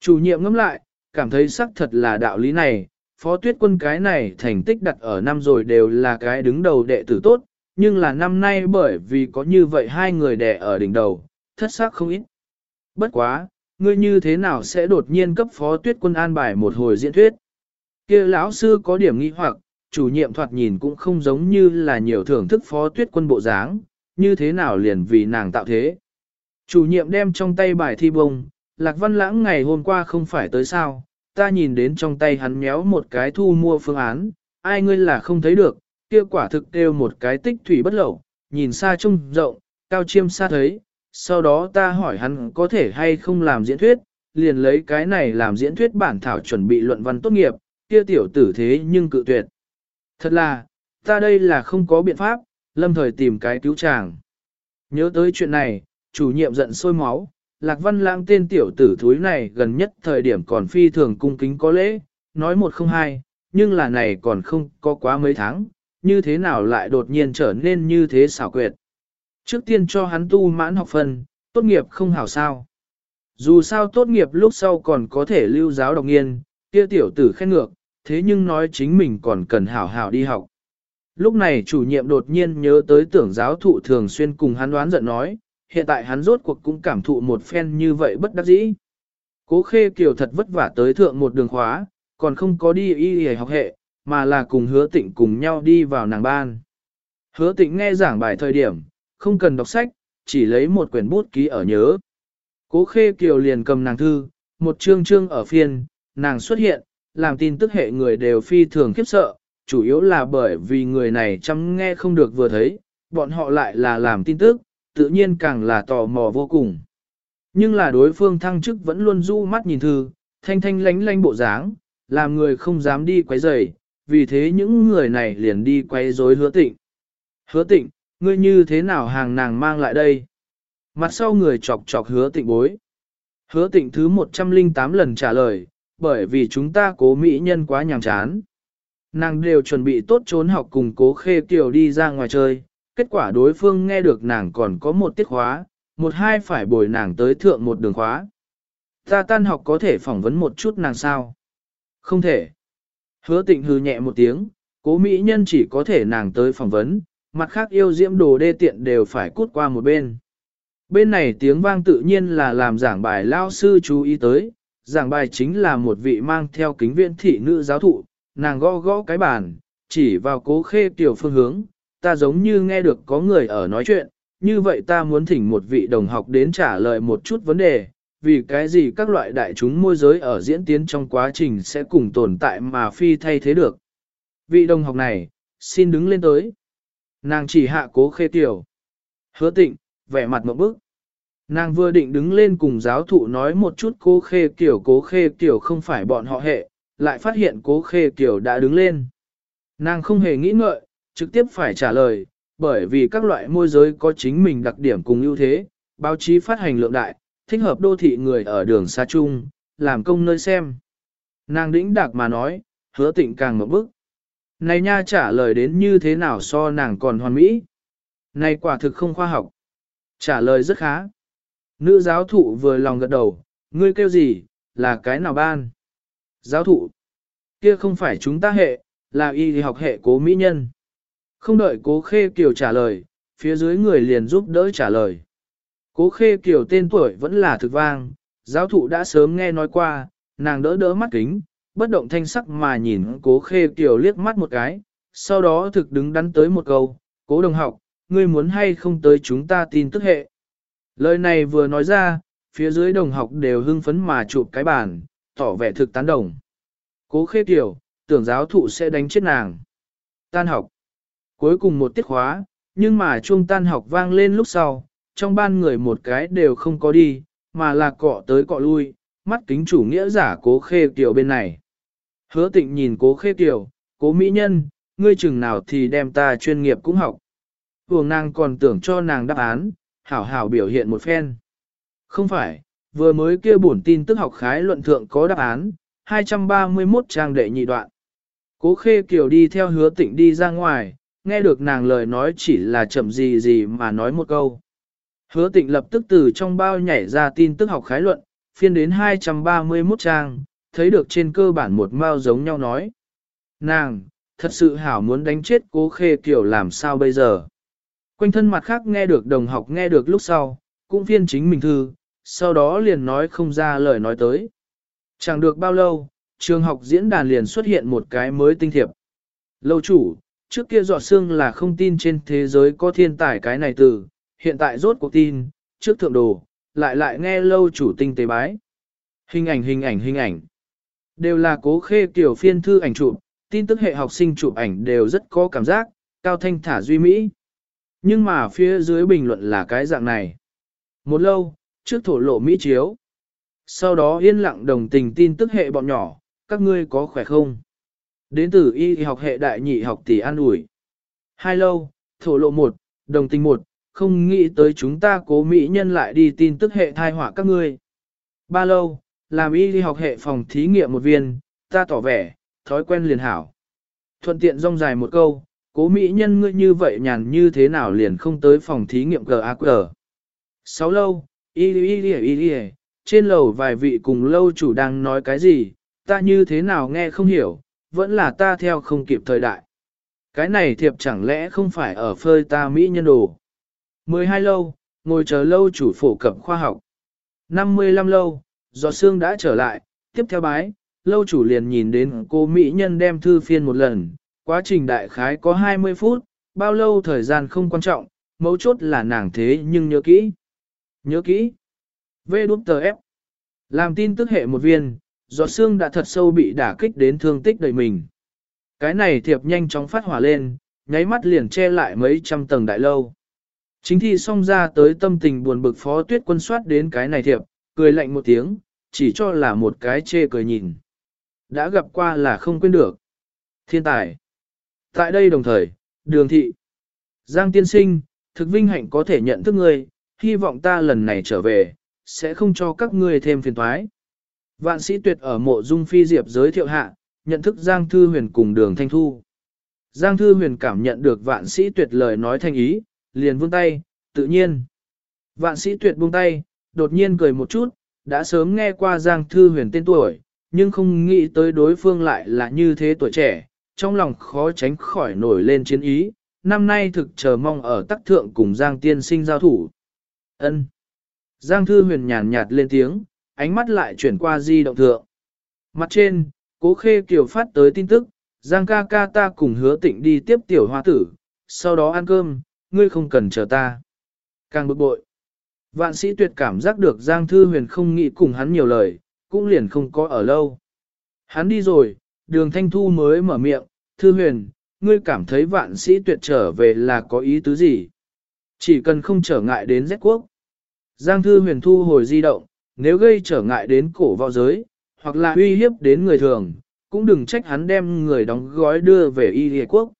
chủ nhiệm ngẫm lại, cảm thấy xác thật là đạo lý này, phó tuyết quân cái này thành tích đặt ở năm rồi đều là cái đứng đầu đệ tử tốt, nhưng là năm nay bởi vì có như vậy hai người đẻ ở đỉnh đầu, thất xác không ít. Bất quá, ngươi như thế nào sẽ đột nhiên cấp phó tuyết quân an bài một hồi diễn thuyết? kia lão sư có điểm nghi hoặc, chủ nhiệm thoạt nhìn cũng không giống như là nhiều thưởng thức phó tuyết quân bộ dáng, như thế nào liền vì nàng tạo thế. Chủ nhiệm đem trong tay bài thi bông, Lạc Văn Lãng ngày hôm qua không phải tới sao, ta nhìn đến trong tay hắn méo một cái thu mua phương án, ai ngươi là không thấy được, kia quả thực đều một cái tích thủy bất lậu, nhìn xa trông rộng, cao chiêm xa thấy, sau đó ta hỏi hắn có thể hay không làm diễn thuyết, liền lấy cái này làm diễn thuyết bản thảo chuẩn bị luận văn tốt nghiệp, kia tiểu tử thế nhưng cự tuyệt. Thật là, ta đây là không có biện pháp, lâm thời tìm cái cứu chàng. Nhớ tới chuyện này, chủ nhiệm giận sôi máu, Lạc Văn Lãng tên tiểu tử thúi này gần nhất thời điểm còn phi thường cung kính có lễ, nói một không hai, nhưng là này còn không có quá mấy tháng, như thế nào lại đột nhiên trở nên như thế xảo quyệt. Trước tiên cho hắn tu mãn học phần, tốt nghiệp không hảo sao. Dù sao tốt nghiệp lúc sau còn có thể lưu giáo độc nghiên, kia tiểu tử khen ngược, thế nhưng nói chính mình còn cần hảo hảo đi học. Lúc này chủ nhiệm đột nhiên nhớ tới tưởng giáo thụ thường xuyên cùng hắn đoán giận nói, hiện tại hắn rốt cuộc cũng cảm thụ một phen như vậy bất đắc dĩ. Cố khê kiều thật vất vả tới thượng một đường khóa, còn không có đi y y học hệ, mà là cùng hứa tịnh cùng nhau đi vào nàng ban. Hứa tịnh nghe giảng bài thời điểm, không cần đọc sách, chỉ lấy một quyển bút ký ở nhớ. Cố khê kiều liền cầm nàng thư, một chương chương ở phiên, nàng xuất hiện, làm tin tức hệ người đều phi thường khiếp sợ, chủ yếu là bởi vì người này chăm nghe không được vừa thấy, bọn họ lại là làm tin tức, tự nhiên càng là tò mò vô cùng. Nhưng là đối phương thăng chức vẫn luôn du mắt nhìn thư, thanh thanh lánh lánh bộ dáng, làm người không dám đi quấy rầy, vì thế những người này liền đi quấy rối hứa tịnh. Hứa tịnh, ngươi như thế nào hàng nàng mang lại đây? Mặt sau người chọc chọc hứa tịnh bối. Hứa tịnh thứ 108 lần trả lời, bởi vì chúng ta cố mỹ nhân quá nhàm chán. Nàng đều chuẩn bị tốt trốn học cùng cố khê tiểu đi ra ngoài chơi, kết quả đối phương nghe được nàng còn có một tiết khóa, một hai phải bồi nàng tới thượng một đường khóa. Ta tan học có thể phỏng vấn một chút nàng sao? Không thể. Hứa tịnh hư nhẹ một tiếng, cố mỹ nhân chỉ có thể nàng tới phỏng vấn, mặt khác yêu diễm đồ đê tiện đều phải cút qua một bên. Bên này tiếng vang tự nhiên là làm giảng bài lao sư chú ý tới, giảng bài chính là một vị mang theo kính viễn thị nữ giáo thụ, nàng gõ gõ cái bàn, chỉ vào cố khê tiểu phương hướng, ta giống như nghe được có người ở nói chuyện, như vậy ta muốn thỉnh một vị đồng học đến trả lời một chút vấn đề, vì cái gì các loại đại chúng môi giới ở diễn tiến trong quá trình sẽ cùng tồn tại mà phi thay thế được. Vị đồng học này, xin đứng lên tới. Nàng chỉ hạ cố khê tiểu. Hứa tịnh, vẻ mặt một bức. Nàng vừa định đứng lên cùng giáo thụ nói một chút cố khê kiểu cố khê kiểu không phải bọn họ hệ, lại phát hiện cố khê kiểu đã đứng lên. Nàng không hề nghĩ ngợi, trực tiếp phải trả lời, bởi vì các loại môi giới có chính mình đặc điểm cùng ưu thế, báo chí phát hành lượng đại, thích hợp đô thị người ở đường xa chung, làm công nơi xem. Nàng đĩnh đạc mà nói, hứa tịnh càng một bức. Này nha trả lời đến như thế nào so nàng còn hoàn mỹ. Này quả thực không khoa học. Trả lời rất khá. Nữ giáo thụ vừa lòng gật đầu, ngươi kêu gì, là cái nào ban? Giáo thụ, kia không phải chúng ta hệ, là y học hệ cố mỹ nhân. Không đợi cố khê kiều trả lời, phía dưới người liền giúp đỡ trả lời. Cố khê kiều tên tuổi vẫn là thực vang, giáo thụ đã sớm nghe nói qua, nàng đỡ đỡ mắt kính, bất động thanh sắc mà nhìn cố khê kiều liếc mắt một cái, sau đó thực đứng đắn tới một câu, cố đồng học, ngươi muốn hay không tới chúng ta tin tức hệ. Lời này vừa nói ra, phía dưới đồng học đều hưng phấn mà chụp cái bàn, tỏ vẻ thực tán đồng. Cố khê tiểu, tưởng giáo thụ sẽ đánh chết nàng. Tan học. Cuối cùng một tiết khóa, nhưng mà chuông tan học vang lên lúc sau, trong ban người một cái đều không có đi, mà là cọ tới cọ lui, mắt kính chủ nghĩa giả cố khê tiểu bên này. Hứa tịnh nhìn cố khê tiểu, cố mỹ nhân, ngươi chừng nào thì đem ta chuyên nghiệp cũng học. Vương nàng còn tưởng cho nàng đáp án, hảo hảo biểu hiện một phen. Không phải, vừa mới kia bổn tin tức học khái luận thượng có đáp án, 231 trang đệ nhị đoạn. Cố khê kiều đi theo hứa tịnh đi ra ngoài, nghe được nàng lời nói chỉ là chậm gì gì mà nói một câu. Hứa tịnh lập tức từ trong bao nhảy ra tin tức học khái luận, phiên đến 231 trang, thấy được trên cơ bản một mao giống nhau nói. Nàng, thật sự hảo muốn đánh chết cố khê kiểu làm sao bây giờ. Quanh thân mặt khác nghe được đồng học nghe được lúc sau, cũng phiên chính mình thư, sau đó liền nói không ra lời nói tới. Chẳng được bao lâu, trường học diễn đàn liền xuất hiện một cái mới tinh thiệp. Lâu chủ, trước kia dọa xương là không tin trên thế giới có thiên tài cái này từ, hiện tại rốt cuộc tin, trước thượng đồ, lại lại nghe lâu chủ tinh tế bái. Hình ảnh hình ảnh hình ảnh. Đều là cố khê kiểu phiên thư ảnh chụp, tin tức hệ học sinh chụp ảnh đều rất có cảm giác, cao thanh thả duy mỹ. Nhưng mà phía dưới bình luận là cái dạng này. Một lâu, trước thổ lộ mỹ chiếu. Sau đó yên lặng đồng tình tin tức hệ bọn nhỏ, các ngươi có khỏe không? Đến từ y học hệ đại nhị học tỷ an ủi. Hai lâu, thổ lộ một, đồng tình một, không nghĩ tới chúng ta cố mỹ nhân lại đi tin tức hệ thai họa các ngươi. Ba lâu, làm y học hệ phòng thí nghiệm một viên, ta tỏ vẻ, thói quen liền hảo. Thuận tiện rong dài một câu, cố mỹ nhân ngươi như vậy nhàn như thế nào liền không tới phòng thí nghiệm GAQ. Sáu lâu, y y y y trên lầu vài vị cùng lâu chủ đang nói cái gì, ta như thế nào nghe không hiểu, vẫn là ta theo không kịp thời đại. Cái này thiệp chẳng lẽ không phải ở phơi ta Mỹ nhân đồ. 12 lâu, ngồi chờ lâu chủ phổ cập khoa học. 55 lâu, do xương đã trở lại, tiếp theo bái, lâu chủ liền nhìn đến cô Mỹ nhân đem thư phiên một lần, quá trình đại khái có 20 phút, bao lâu thời gian không quan trọng, mấu chốt là nàng thế nhưng nhớ kỹ. Nhớ kỹ. Vê đút tờ ép. Làm tin tức hệ một viên, giọt xương đã thật sâu bị đả kích đến thương tích đời mình. Cái này thiệp nhanh chóng phát hỏa lên, nháy mắt liền che lại mấy trăm tầng đại lâu. Chính thi xong ra tới tâm tình buồn bực phó tuyết quân soát đến cái này thiệp, cười lạnh một tiếng, chỉ cho là một cái chê cười nhìn. Đã gặp qua là không quên được. Thiên tài. Tại đây đồng thời, đường thị. Giang tiên sinh, thực vinh hạnh có thể nhận thức ngươi, hy vọng ta lần này trở về, sẽ không cho các ngươi thêm phiền toái. Vạn sĩ tuyệt ở mộ dung phi diệp giới thiệu hạ, nhận thức Giang Thư Huyền cùng đường Thanh Thu. Giang Thư Huyền cảm nhận được vạn sĩ tuyệt lời nói thanh ý, liền vươn tay, tự nhiên. Vạn sĩ tuyệt buông tay, đột nhiên cười một chút, đã sớm nghe qua Giang Thư Huyền tên tuổi, nhưng không nghĩ tới đối phương lại là như thế tuổi trẻ, trong lòng khó tránh khỏi nổi lên chiến ý, năm nay thực chờ mong ở tắc thượng cùng Giang tiên sinh giao thủ. ân Giang Thư Huyền nhàn nhạt lên tiếng, ánh mắt lại chuyển qua di động thượng. Mặt trên, cố khê kiều phát tới tin tức, Giang ca ca ta cùng hứa tịnh đi tiếp tiểu hoa tử, sau đó ăn cơm, ngươi không cần chờ ta. Càng bực bội. Vạn sĩ tuyệt cảm giác được Giang Thư Huyền không nghĩ cùng hắn nhiều lời, cũng liền không có ở lâu. Hắn đi rồi, đường thanh thu mới mở miệng, Thư Huyền, ngươi cảm thấy vạn sĩ tuyệt trở về là có ý tứ gì? Chỉ cần không trở ngại đến Z quốc. Giang Thư Huyền thu hồi di động, nếu gây trở ngại đến cổ vào giới, hoặc là uy hiếp đến người thường, cũng đừng trách hắn đem người đóng gói đưa về Y Lý Quốc.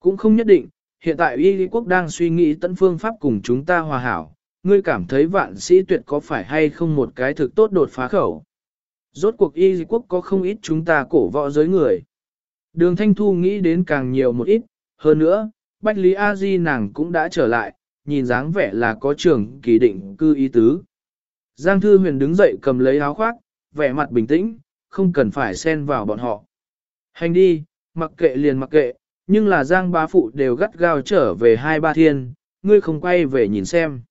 Cũng không nhất định, hiện tại Y Lý Quốc đang suy nghĩ tận phương pháp cùng chúng ta hòa hảo, ngươi cảm thấy vạn sĩ tuyệt có phải hay không một cái thực tốt đột phá khẩu. Rốt cuộc y quốc có không ít chúng ta cổ võ giới người. Đường Thanh Thu nghĩ đến càng nhiều một ít, hơn nữa, Bách Lý A Di nàng cũng đã trở lại, nhìn dáng vẻ là có trưởng kỳ định cư ý tứ. Giang Thư Huyền đứng dậy cầm lấy áo khoác, vẻ mặt bình tĩnh, không cần phải xen vào bọn họ. Hành đi, mặc kệ liền mặc kệ, nhưng là Giang bá phụ đều gắt gao trở về hai ba thiên, ngươi không quay về nhìn xem.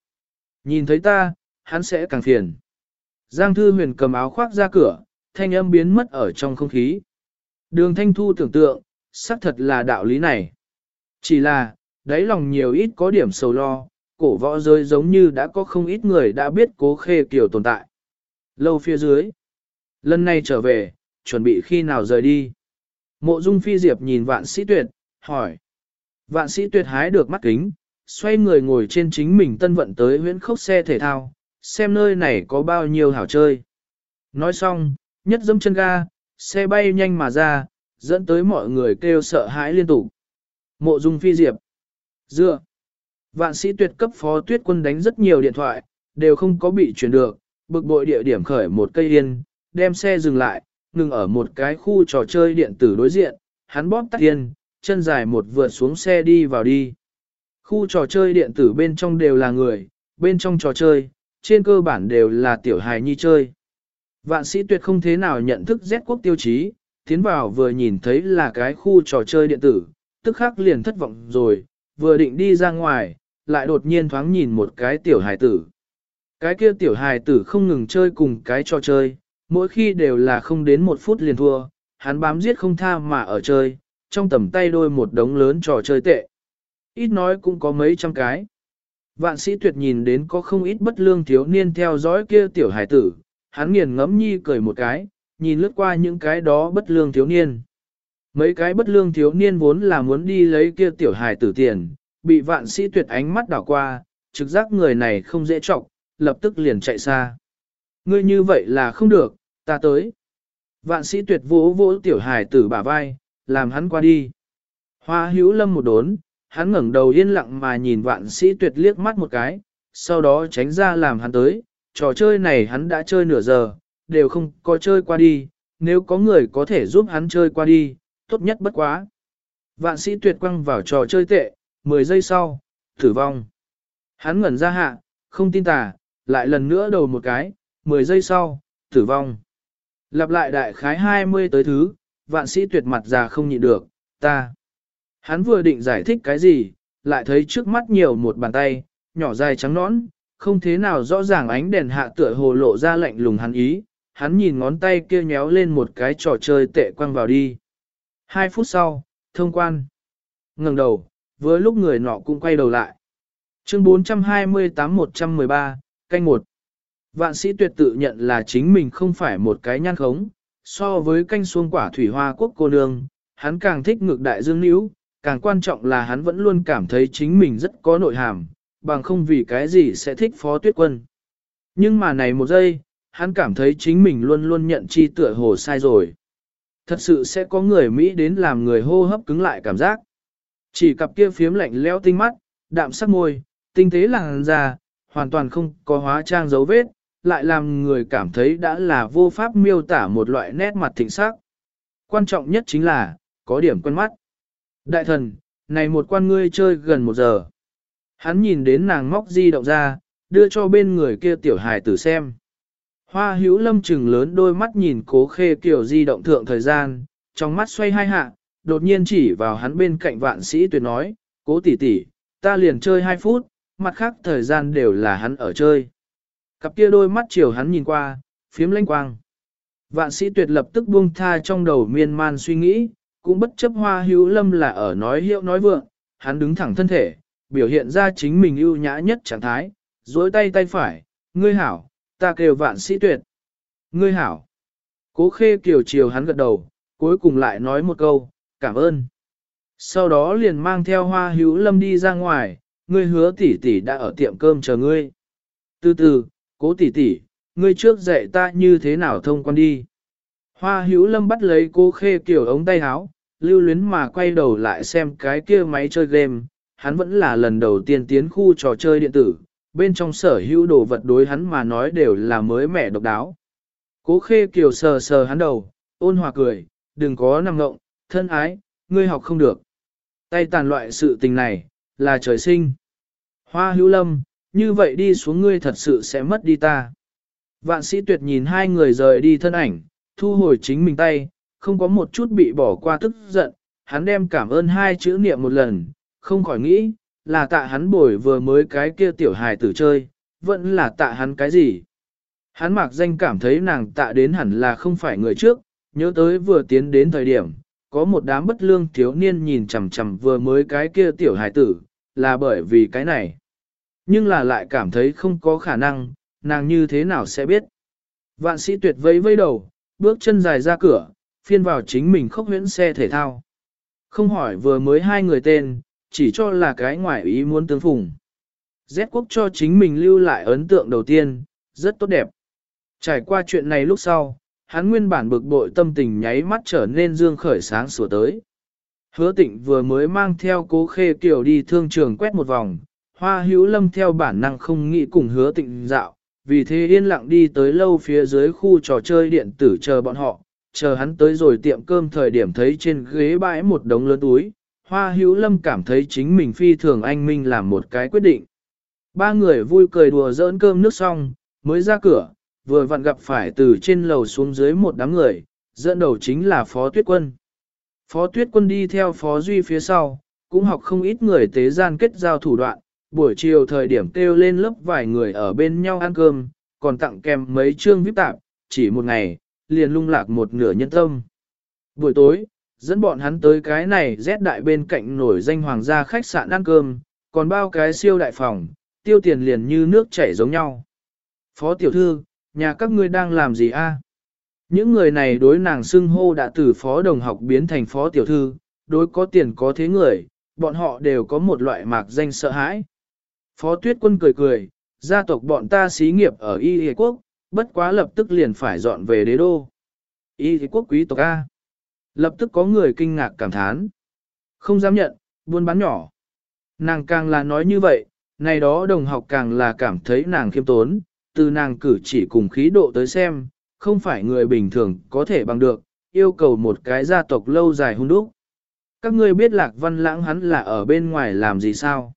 Nhìn thấy ta, hắn sẽ càng phiền. Giang Thư Huyền cầm áo khoác ra cửa, thanh âm biến mất ở trong không khí. Đường Thanh Thu tưởng tượng, xác thật là đạo lý này. Chỉ là, đáy lòng nhiều ít có điểm sầu lo, cổ võ rơi giống như đã có không ít người đã biết cố khê kiểu tồn tại. Lâu phía dưới. Lần này trở về, chuẩn bị khi nào rời đi. Mộ dung phi diệp nhìn vạn sĩ tuyệt, hỏi. Vạn sĩ tuyệt hái được mắt kính, xoay người ngồi trên chính mình tân vận tới huyễn khốc xe thể thao, xem nơi này có bao nhiêu hảo chơi. Nói xong, nhất dâm chân ga, xe bay nhanh mà ra, dẫn tới mọi người kêu sợ hãi liên tục. Mộ dung phi diệp. Dựa. Vạn sĩ tuyệt cấp phó tuyết quân đánh rất nhiều điện thoại, đều không có bị chuyển được, bực bội địa điểm khởi một cây yên, đem xe dừng lại, ngừng ở một cái khu trò chơi điện tử đối diện, hắn bóp tắt yên, chân dài một vượt xuống xe đi vào đi. Khu trò chơi điện tử bên trong đều là người, bên trong trò chơi, trên cơ bản đều là tiểu hài nhi chơi. Vạn sĩ tuyệt không thế nào nhận thức Z quốc tiêu chí, tiến vào vừa nhìn thấy là cái khu trò chơi điện tử, tức khắc liền thất vọng rồi, vừa định đi ra ngoài, lại đột nhiên thoáng nhìn một cái tiểu hài tử. Cái kia tiểu hài tử không ngừng chơi cùng cái trò chơi, mỗi khi đều là không đến một phút liền thua, hắn bám giết không tha mà ở chơi, trong tầm tay đôi một đống lớn trò chơi tệ. Ít nói cũng có mấy trăm cái. Vạn sĩ tuyệt nhìn đến có không ít bất lương thiếu niên theo dõi kia tiểu hải tử, hắn nghiền ngẫm nhi cười một cái, nhìn lướt qua những cái đó bất lương thiếu niên. Mấy cái bất lương thiếu niên vốn là muốn đi lấy kia tiểu hải tử tiền, bị vạn sĩ tuyệt ánh mắt đảo qua, trực giác người này không dễ trọng, lập tức liền chạy xa. Ngươi như vậy là không được, ta tới. Vạn sĩ tuyệt vỗ vỗ tiểu hải tử bả vai, làm hắn qua đi. Hoa hữu lâm một đốn, hắn ngẩng đầu yên lặng mà nhìn vạn sĩ tuyệt liếc mắt một cái, sau đó tránh ra làm hắn tới, trò chơi này hắn đã chơi nửa giờ, đều không có chơi qua đi, nếu có người có thể giúp hắn chơi qua đi, tốt nhất bất quá. Vạn sĩ tuyệt quăng vào trò chơi tệ, 10 giây sau, tử vong. Hắn ngẩn ra hạ, không tin tà, lại lần nữa đầu một cái, 10 giây sau, tử vong. Lặp lại đại khái 20 tới thứ, vạn sĩ tuyệt mặt già không nhịn được, ta. Hắn vừa định giải thích cái gì, lại thấy trước mắt nhiều một bàn tay, nhỏ dài trắng nõn, không thế nào rõ ràng ánh đèn hạ tựa hồ lộ ra lạnh lùng hắn ý, hắn nhìn ngón tay kia nhéo lên một cái trò chơi tệ quăng vào đi. Hai phút sau, thông quan. ngẩng đầu, vừa lúc người nọ cũng quay đầu lại. Chương 428-113, canh một. Vạn sĩ tuyệt tự nhận là chính mình không phải một cái nhan khống, so với canh xuông quả thủy hoa quốc cô nương, hắn càng thích ngược đại dương níu, càng quan trọng là hắn vẫn luôn cảm thấy chính mình rất có nội hàm, bằng không vì cái gì sẽ thích phó tuyết quân. Nhưng mà này một giây, hắn cảm thấy chính mình luôn luôn nhận chi tựa hồ sai rồi. Thật sự sẽ có người Mỹ đến làm người hô hấp cứng lại cảm giác. Chỉ cặp kia phiếm lạnh leo tinh mắt, đạm sắc môi, tinh tế làng già, hoàn toàn không có hóa trang dấu vết, lại làm người cảm thấy đã là vô pháp miêu tả một loại nét mặt thịnh sắc. Quan trọng nhất chính là, có điểm quen mắt. Đại thần, này một quan ngươi chơi gần một giờ. Hắn nhìn đến nàng móc di động ra, đưa cho bên người kia tiểu hài tử xem. Hoa hữu lâm trừng lớn đôi mắt nhìn cố khê kiểu di động thượng thời gian, trong mắt xoay hai hạ, đột nhiên chỉ vào hắn bên cạnh vạn sĩ tuyệt nói, cố tỷ tỷ, ta liền chơi hai phút, mặt khác thời gian đều là hắn ở chơi. Cặp kia đôi mắt chiều hắn nhìn qua, phiếm lanh quang. Vạn sĩ tuyệt lập tức buông tha trong đầu miên man suy nghĩ, cũng bất chấp hoa hữu lâm là ở nói hiệu nói vượng, hắn đứng thẳng thân thể, biểu hiện ra chính mình ưu nhã nhất trạng thái, duỗi tay tay phải, ngươi hảo, ta kêu vạn sĩ tuyệt. Ngươi hảo. Cố khê kiều chiều hắn gật đầu, cuối cùng lại nói một câu, cảm ơn. Sau đó liền mang theo hoa hữu lâm đi ra ngoài, ngươi hứa tỷ tỷ đã ở tiệm cơm chờ ngươi. Từ từ, cố tỷ tỷ, ngươi trước dạy ta như thế nào thông quan đi. Hoa hữu lâm bắt lấy cô khê kiểu ống tay áo, lưu luyến mà quay đầu lại xem cái kia máy chơi game, hắn vẫn là lần đầu tiên tiến khu trò chơi điện tử, bên trong sở hữu đồ vật đối hắn mà nói đều là mới mẻ độc đáo. Cố khê kiều sờ sờ hắn đầu, ôn hòa cười, đừng có nằm ngộng, thân ái, ngươi học không được. Tay tàn loại sự tình này, là trời sinh. Hoa hữu lâm, như vậy đi xuống ngươi thật sự sẽ mất đi ta. Vạn sĩ tuyệt nhìn hai người rời đi thân ảnh, thu hồi chính mình tay, không có một chút bị bỏ qua tức giận, hắn đem cảm ơn hai chữ niệm một lần, không khỏi nghĩ, là tạ hắn bồi vừa mới cái kia tiểu hài tử chơi, vẫn là tạ hắn cái gì. Hắn mặc danh cảm thấy nàng tạ đến hẳn là không phải người trước, nhớ tới vừa tiến đến thời điểm, có một đám bất lương thiếu niên nhìn chằm chằm vừa mới cái kia tiểu hài tử, là bởi vì cái này. Nhưng là lại cảm thấy không có khả năng, nàng như thế nào sẽ biết. Vạn sĩ tuyệt vây vây đầu, bước chân dài ra cửa, phiên vào chính mình khốc huyễn xe thể thao. Không hỏi vừa mới hai người tên, chỉ cho là cái ngoại ý muốn tương phùng. Z quốc cho chính mình lưu lại ấn tượng đầu tiên, rất tốt đẹp. Trải qua chuyện này lúc sau, hắn nguyên bản bực bội tâm tình nháy mắt trở nên dương khởi sáng sủa tới. Hứa tịnh vừa mới mang theo cố khê kiểu đi thương trường quét một vòng, hoa hữu lâm theo bản năng không nghĩ cùng hứa tịnh dạo, vì thế yên lặng đi tới lâu phía dưới khu trò chơi điện tử chờ bọn họ, chờ hắn tới rồi tiệm cơm thời điểm thấy trên ghế bãi một đống lớn túi, hoa hữu lâm cảm thấy chính mình phi thường anh minh làm một cái quyết định. Ba người vui cười đùa giỡn cơm nước xong, mới ra cửa, vừa vặn gặp phải từ trên lầu xuống dưới một đám người, dẫn đầu chính là Phó Tuyết Quân. Phó Tuyết Quân đi theo Phó Duy phía sau, cũng học không ít người tế gian kết giao thủ đoạn, buổi chiều thời điểm kêu lên lớp vài người ở bên nhau ăn cơm, còn tặng kèm mấy chương vip tạp, chỉ một ngày, liền lung lạc một nửa nhân tâm. Buổi tối, dẫn bọn hắn tới cái này rét đại bên cạnh nổi danh hoàng gia khách sạn ăn cơm, còn bao cái siêu đại phòng, tiêu tiền liền như nước chảy giống nhau. Phó tiểu thư, nhà các ngươi đang làm gì a? Những người này đối nàng xưng hô đã từ phó đồng học biến thành phó tiểu thư, đối có tiền có thế người, bọn họ đều có một loại mạc danh sợ hãi. Phó tuyết quân cười cười, gia tộc bọn ta xí nghiệp ở Y Hề Quốc, bất quá lập tức liền phải dọn về đế đô. Y Hề Quốc quý tộc A. Lập tức có người kinh ngạc cảm thán. Không dám nhận, buôn bán nhỏ. Nàng càng là nói như vậy, này đó đồng học càng là cảm thấy nàng khiêm tốn, từ nàng cử chỉ cùng khí độ tới xem, không phải người bình thường có thể bằng được, yêu cầu một cái gia tộc lâu dài hung đúc. Các ngươi biết lạc văn lãng hắn là ở bên ngoài làm gì sao?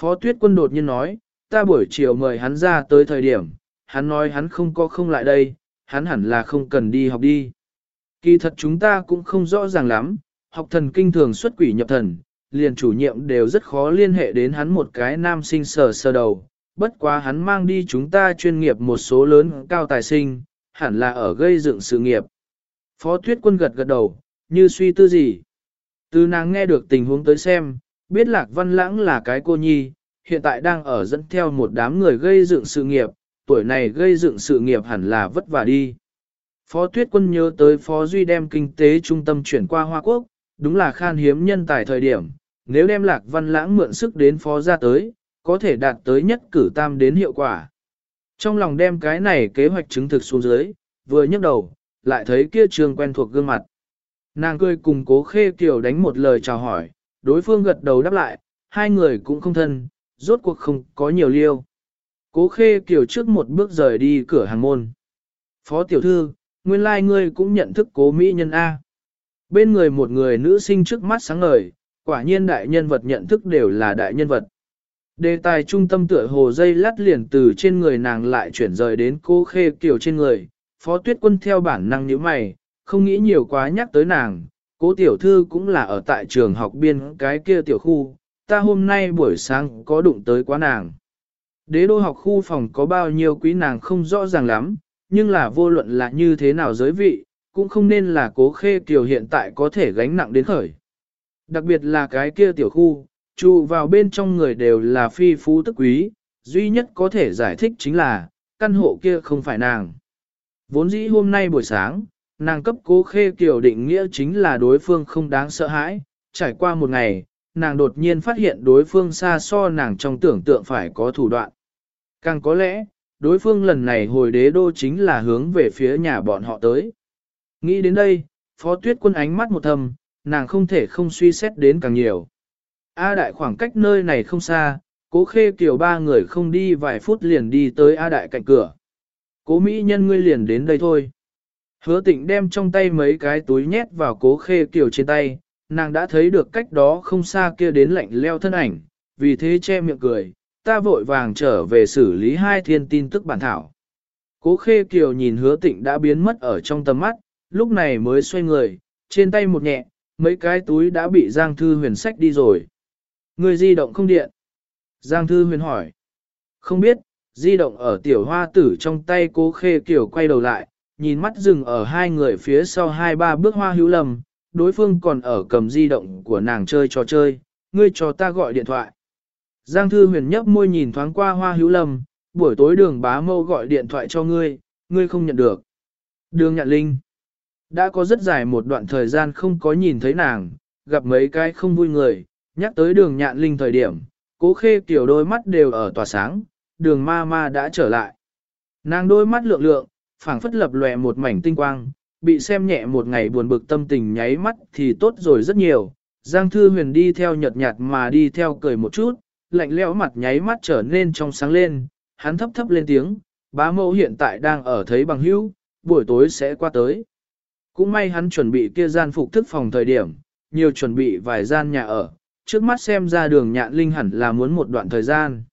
Phó tuyết quân đột nhiên nói, ta buổi chiều mời hắn ra tới thời điểm, hắn nói hắn không có không lại đây, hắn hẳn là không cần đi học đi. Kỳ thật chúng ta cũng không rõ ràng lắm, học thần kinh thường xuất quỷ nhập thần, liền chủ nhiệm đều rất khó liên hệ đến hắn một cái nam sinh sờ sờ đầu, bất quá hắn mang đi chúng ta chuyên nghiệp một số lớn cao tài sinh, hẳn là ở gây dựng sự nghiệp. Phó tuyết quân gật gật đầu, như suy tư gì. Từ nàng nghe được tình huống tới xem, biết lạc văn lãng là cái cô nhi, hiện tại đang ở dẫn theo một đám người gây dựng sự nghiệp, tuổi này gây dựng sự nghiệp hẳn là vất vả đi. Phó tuyết quân nhớ tới Phó Duy đem kinh tế trung tâm chuyển qua Hoa Quốc, đúng là khan hiếm nhân tài thời điểm, nếu đem lạc văn lãng mượn sức đến Phó ra tới, có thể đạt tới nhất cử tam đến hiệu quả. Trong lòng đem cái này kế hoạch chứng thực xuống dưới, vừa nhấc đầu, lại thấy kia trường quen thuộc gương mặt. Nàng cười cùng cố khê kiều đánh một lời chào hỏi, đối phương gật đầu đáp lại, hai người cũng không thân, rốt cuộc không có nhiều liêu. Cố khê kiều trước một bước rời đi cửa hàng môn. Phó tiểu thư, nguyên lai like ngươi cũng nhận thức cố mỹ nhân A. Bên người một người nữ sinh trước mắt sáng ngời, quả nhiên đại nhân vật nhận thức đều là đại nhân vật. Đề tài trung tâm tựa hồ dây lát liền từ trên người nàng lại chuyển rời đến cô khê kiểu trên người, phó tuyết quân theo bản năng nhíu mày, không nghĩ nhiều quá nhắc tới nàng, cố tiểu thư cũng là ở tại trường học biên cái kia tiểu khu, ta hôm nay buổi sáng có đụng tới quá nàng. Đế đô học khu phòng có bao nhiêu quý nàng không rõ ràng lắm, nhưng là vô luận là như thế nào giới vị, cũng không nên là cố khê tiểu hiện tại có thể gánh nặng đến khởi. Đặc biệt là cái kia tiểu khu, trụ vào bên trong người đều là phi phú tức quý, duy nhất có thể giải thích chính là, căn hộ kia không phải nàng. Vốn dĩ hôm nay buổi sáng, nàng cấp cố khê kiểu định nghĩa chính là đối phương không đáng sợ hãi, trải qua một ngày, nàng đột nhiên phát hiện đối phương xa so nàng trong tưởng tượng phải có thủ đoạn. Càng có lẽ, đối phương lần này hồi đế đô chính là hướng về phía nhà bọn họ tới. Nghĩ đến đây, phó tuyết quân ánh mắt một thầm, nàng không thể không suy xét đến càng nhiều. A đại khoảng cách nơi này không xa, cố khê kiểu ba người không đi vài phút liền đi tới A Đại cạnh cửa. Cố Mỹ nhân ngươi liền đến đây thôi. Hứa tịnh đem trong tay mấy cái túi nhét vào cố khê kiểu trên tay, nàng đã thấy được cách đó không xa kia đến lạnh leo thân ảnh, vì thế che miệng cười, ta vội vàng trở về xử lý hai thiên tin tức bản thảo. Cố khê kiều nhìn hứa tịnh đã biến mất ở trong tầm mắt, lúc này mới xoay người, trên tay một nhẹ, mấy cái túi đã bị Giang Thư huyền sách đi rồi. Người di động không điện. Giang Thư huyền hỏi. Không biết, di động ở tiểu hoa tử trong tay cố khê kiều quay đầu lại, nhìn mắt dừng ở hai người phía sau hai ba bước hoa hữu lầm, đối phương còn ở cầm di động của nàng chơi trò chơi, ngươi cho ta gọi điện thoại. Giang Thư huyền nhấp môi nhìn thoáng qua hoa hữu lâm, buổi tối đường bá mâu gọi điện thoại cho ngươi, ngươi không nhận được. Đường nhạn linh. Đã có rất dài một đoạn thời gian không có nhìn thấy nàng, gặp mấy cái không vui người, nhắc tới đường nhạn linh thời điểm, cố khê kiểu đôi mắt đều ở tỏa sáng, đường ma ma đã trở lại. Nàng đôi mắt lượng lượng, phảng phất lập lòe một mảnh tinh quang, bị xem nhẹ một ngày buồn bực tâm tình nháy mắt thì tốt rồi rất nhiều. Giang Thư Huyền đi theo nhợt nhạt mà đi theo cười một chút, lạnh lẽo mặt nháy mắt trở nên trong sáng lên, hắn thấp thấp lên tiếng, bá mẫu hiện tại đang ở thấy bằng hữu, buổi tối sẽ qua tới. Cũng may hắn chuẩn bị kia gian phục thức phòng thời điểm, nhiều chuẩn bị vài gian nhà ở, trước mắt xem ra đường nhạn linh hẳn là muốn một đoạn thời gian.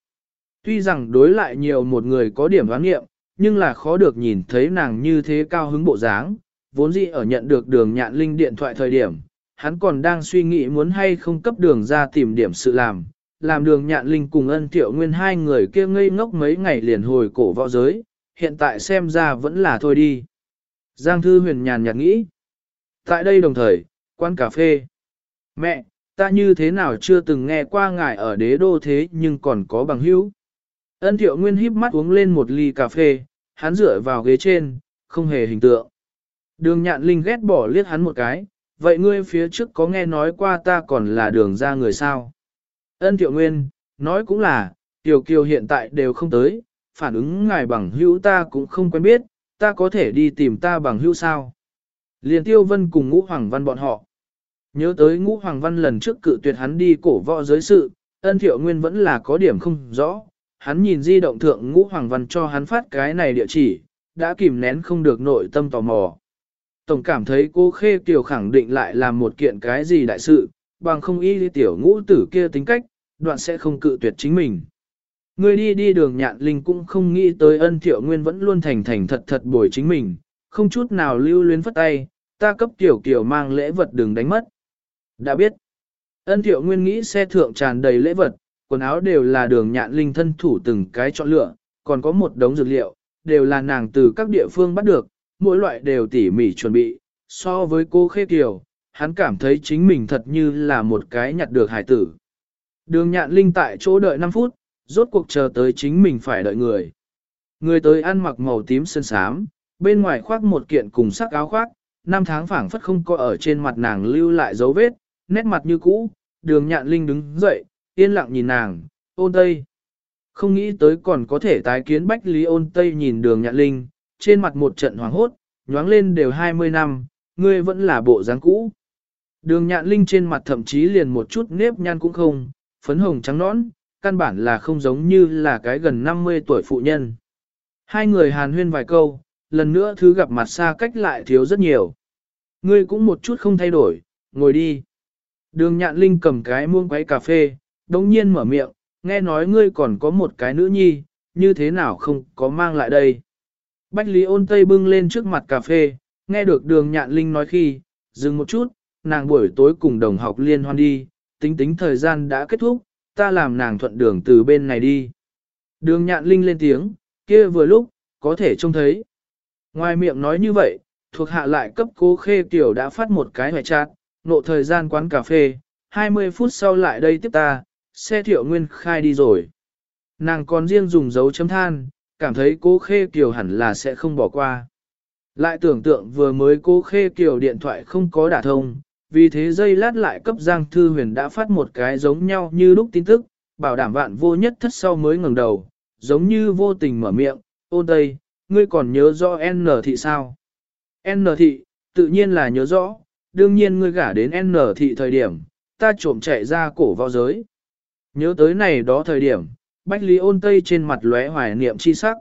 Tuy rằng đối lại nhiều một người có điểm đoán nghiệm, nhưng là khó được nhìn thấy nàng như thế cao hứng bộ dáng, vốn dĩ ở nhận được đường nhạn linh điện thoại thời điểm, hắn còn đang suy nghĩ muốn hay không cấp đường ra tìm điểm sự làm, làm đường nhạn linh cùng ân thiệu nguyên hai người kia ngây ngốc mấy ngày liền hồi cổ võ giới, hiện tại xem ra vẫn là thôi đi. Giang Thư huyền nhàn nhạt nghĩ. Tại đây đồng thời, quán cà phê. Mẹ, ta như thế nào chưa từng nghe qua ngài ở đế đô thế nhưng còn có bằng hữu. Ân thiệu nguyên híp mắt uống lên một ly cà phê, hắn dựa vào ghế trên, không hề hình tượng. Đường nhạn linh ghét bỏ liếc hắn một cái, vậy ngươi phía trước có nghe nói qua ta còn là đường ra người sao? Ân Thiệu Nguyên, nói cũng là, Tiểu Kiều hiện tại đều không tới, phản ứng ngài bằng hữu ta cũng không quen biết, ta có thể đi tìm ta bằng hữu sao. Liền Tiêu Vân cùng Ngũ Hoàng Văn bọn họ. Nhớ tới Ngũ Hoàng Văn lần trước cự tuyệt hắn đi cổ võ giới sự, ân Thiệu Nguyên vẫn là có điểm không rõ. Hắn nhìn di động thượng Ngũ Hoàng Văn cho hắn phát cái này địa chỉ, đã kìm nén không được nội tâm tò mò. Tổng cảm thấy cô Khê Kiều khẳng định lại làm một kiện cái gì đại sự, bằng không y tiểu ngũ tử kia tính cách, đoạn sẽ không cự tuyệt chính mình. Người đi đi đường nhạn linh cũng không nghĩ tới ân thiệu nguyên vẫn luôn thành thành thật thật bồi chính mình, không chút nào lưu luyến phất tay, ta cấp tiểu kiểu mang lễ vật đừng đánh mất. Đã biết, ân thiệu nguyên nghĩ xe thượng tràn đầy lễ vật, quần áo đều là đường nhạn linh thân thủ từng cái chọn lựa, còn có một đống dược liệu, đều là nàng từ các địa phương bắt được, mỗi loại đều tỉ mỉ chuẩn bị, so với cô khê kiều, hắn cảm thấy chính mình thật như là một cái nhặt được hải tử. Đường nhạn linh tại chỗ đợi 5 phút, rốt cuộc chờ tới chính mình phải đợi người. Người tới ăn mặc màu tím sơn sám, bên ngoài khoác một kiện cùng sắc áo khoác, năm tháng phảng phất không có ở trên mặt nàng lưu lại dấu vết, nét mặt như cũ, đường nhạn linh đứng dậy, yên lặng nhìn nàng, ôn tây. Không nghĩ tới còn có thể tái kiến bách lý ôn tây nhìn đường nhạn linh, trên mặt một trận hoảng hốt, nhoáng lên đều 20 năm, ngươi vẫn là bộ dáng cũ. Đường nhạn linh trên mặt thậm chí liền một chút nếp nhăn cũng không, phấn hồng trắng nõn, căn bản là không giống như là cái gần 50 tuổi phụ nhân. Hai người hàn huyên vài câu, lần nữa thứ gặp mặt xa cách lại thiếu rất nhiều. Ngươi cũng một chút không thay đổi, ngồi đi. Đường nhạn linh cầm cái muông quấy cà phê, đồng nhiên mở miệng, nghe nói ngươi còn có một cái nữ nhi, như thế nào không có mang lại đây. Bách Lý ôn tây bưng lên trước mặt cà phê, nghe được đường nhạn linh nói khi, dừng một chút, nàng buổi tối cùng đồng học liên hoan đi, tính tính thời gian đã kết thúc, ta làm nàng thuận đường từ bên này đi. Đường nhạn linh lên tiếng, kia vừa lúc, có thể trông thấy. Ngoài miệng nói như vậy, thuộc hạ lại cấp cố khê tiểu đã phát một cái hoài chát, nộ thời gian quán cà phê, 20 phút sau lại đây tiếp ta, xe thiệu nguyên khai đi rồi. Nàng còn riêng dùng dấu chấm than, cảm thấy cố khê kiều hẳn là sẽ không bỏ qua. Lại tưởng tượng vừa mới cố khê kiều điện thoại không có đả thông, vì thế dây lát lại cấp Giang Thư Huyền đã phát một cái giống nhau như lúc tin tức, bảo đảm vạn vô nhất thất sau mới ngẩng đầu, giống như vô tình mở miệng, ôn tây, ngươi còn nhớ rõ N thị sao? N thị, tự nhiên là nhớ rõ, đương nhiên ngươi gả đến N thị thời điểm, ta trộm chạy ra cổ vào giới. Nhớ tới này đó thời điểm, Bách Lý ôn tây trên mặt lóe hoài niệm chi sắc.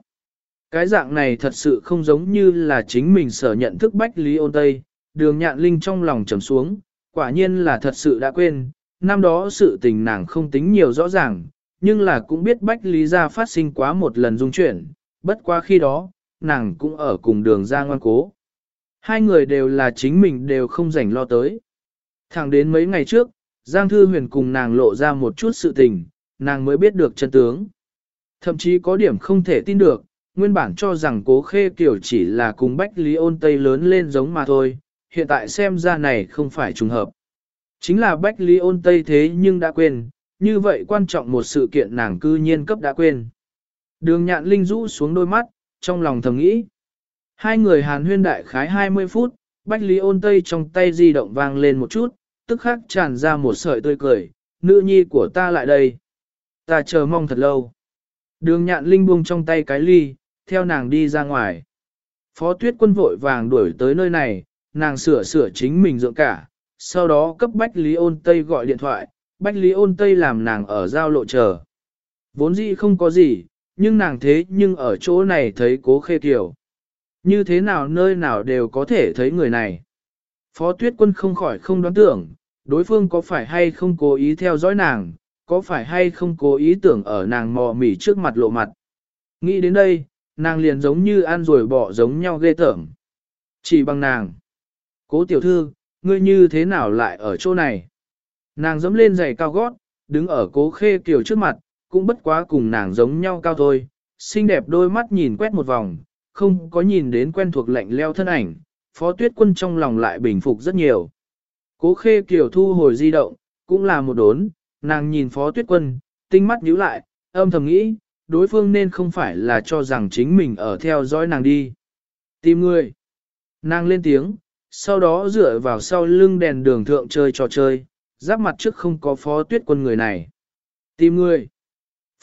Cái dạng này thật sự không giống như là chính mình sở nhận thức Bách Lý ôn tây, đường nhạn linh trong lòng trầm xuống, quả nhiên là thật sự đã quên, năm đó sự tình nàng không tính nhiều rõ ràng, nhưng là cũng biết Bách Lý gia phát sinh quá một lần dung chuyển, bất quá khi đó, nàng cũng ở cùng đường ra ngoan cố. Hai người đều là chính mình đều không rảnh lo tới. Thẳng đến mấy ngày trước, Giang Thư Huyền cùng nàng lộ ra một chút sự tình, nàng mới biết được chân tướng. Thậm chí có điểm không thể tin được, nguyên bản cho rằng cố khê kiểu chỉ là cùng Bách Lý ôn Tây lớn lên giống mà thôi, hiện tại xem ra này không phải trùng hợp. Chính là Bách Lý ôn Tây thế nhưng đã quên, như vậy quan trọng một sự kiện nàng cư nhiên cấp đã quên. Đường nhạn linh rũ xuống đôi mắt, trong lòng thầm nghĩ. Hai người hàn huyên đại khái 20 phút, Bách Lý ôn Tây trong tay di động vang lên một chút, tức khắc tràn ra một sợi tươi cười, nữ nhi của ta lại đây. Ta chờ mong thật lâu. Đường nhạn linh buông trong tay cái ly, theo nàng đi ra ngoài. Phó tuyết quân vội vàng đuổi tới nơi này, nàng sửa sửa chính mình dưỡng cả, sau đó cấp Bách Lý ôn Tây gọi điện thoại, Bách Lý ôn Tây làm nàng ở giao lộ chờ. Vốn dĩ không có gì, nhưng nàng thế nhưng ở chỗ này thấy cố khê kiểu. Như thế nào nơi nào đều có thể thấy người này. Phó tuyết quân không khỏi không đoán tưởng, đối phương có phải hay không cố ý theo dõi nàng, có phải hay không cố ý tưởng ở nàng mò mỉ trước mặt lộ mặt. Nghĩ đến đây, nàng liền giống như ăn rồi bỏ giống nhau ghê tởm. Chỉ bằng nàng. Cố tiểu thư, ngươi như thế nào lại ở chỗ này? Nàng dẫm lên giày cao gót, đứng ở cố khê kiều trước mặt, cũng bất quá cùng nàng giống nhau cao thôi, xinh đẹp đôi mắt nhìn quét một vòng, không có nhìn đến quen thuộc lạnh leo thân ảnh, phó tuyết quân trong lòng lại bình phục rất nhiều. Cố khê kiều thu hồi di động, cũng là một đốn, nàng nhìn phó tuyết quân, tinh mắt nhíu lại, âm thầm nghĩ, đối phương nên không phải là cho rằng chính mình ở theo dõi nàng đi. Tìm người. Nàng lên tiếng, sau đó dựa vào sau lưng đèn đường thượng chơi trò chơi, giáp mặt trước không có phó tuyết quân người này. Tìm người.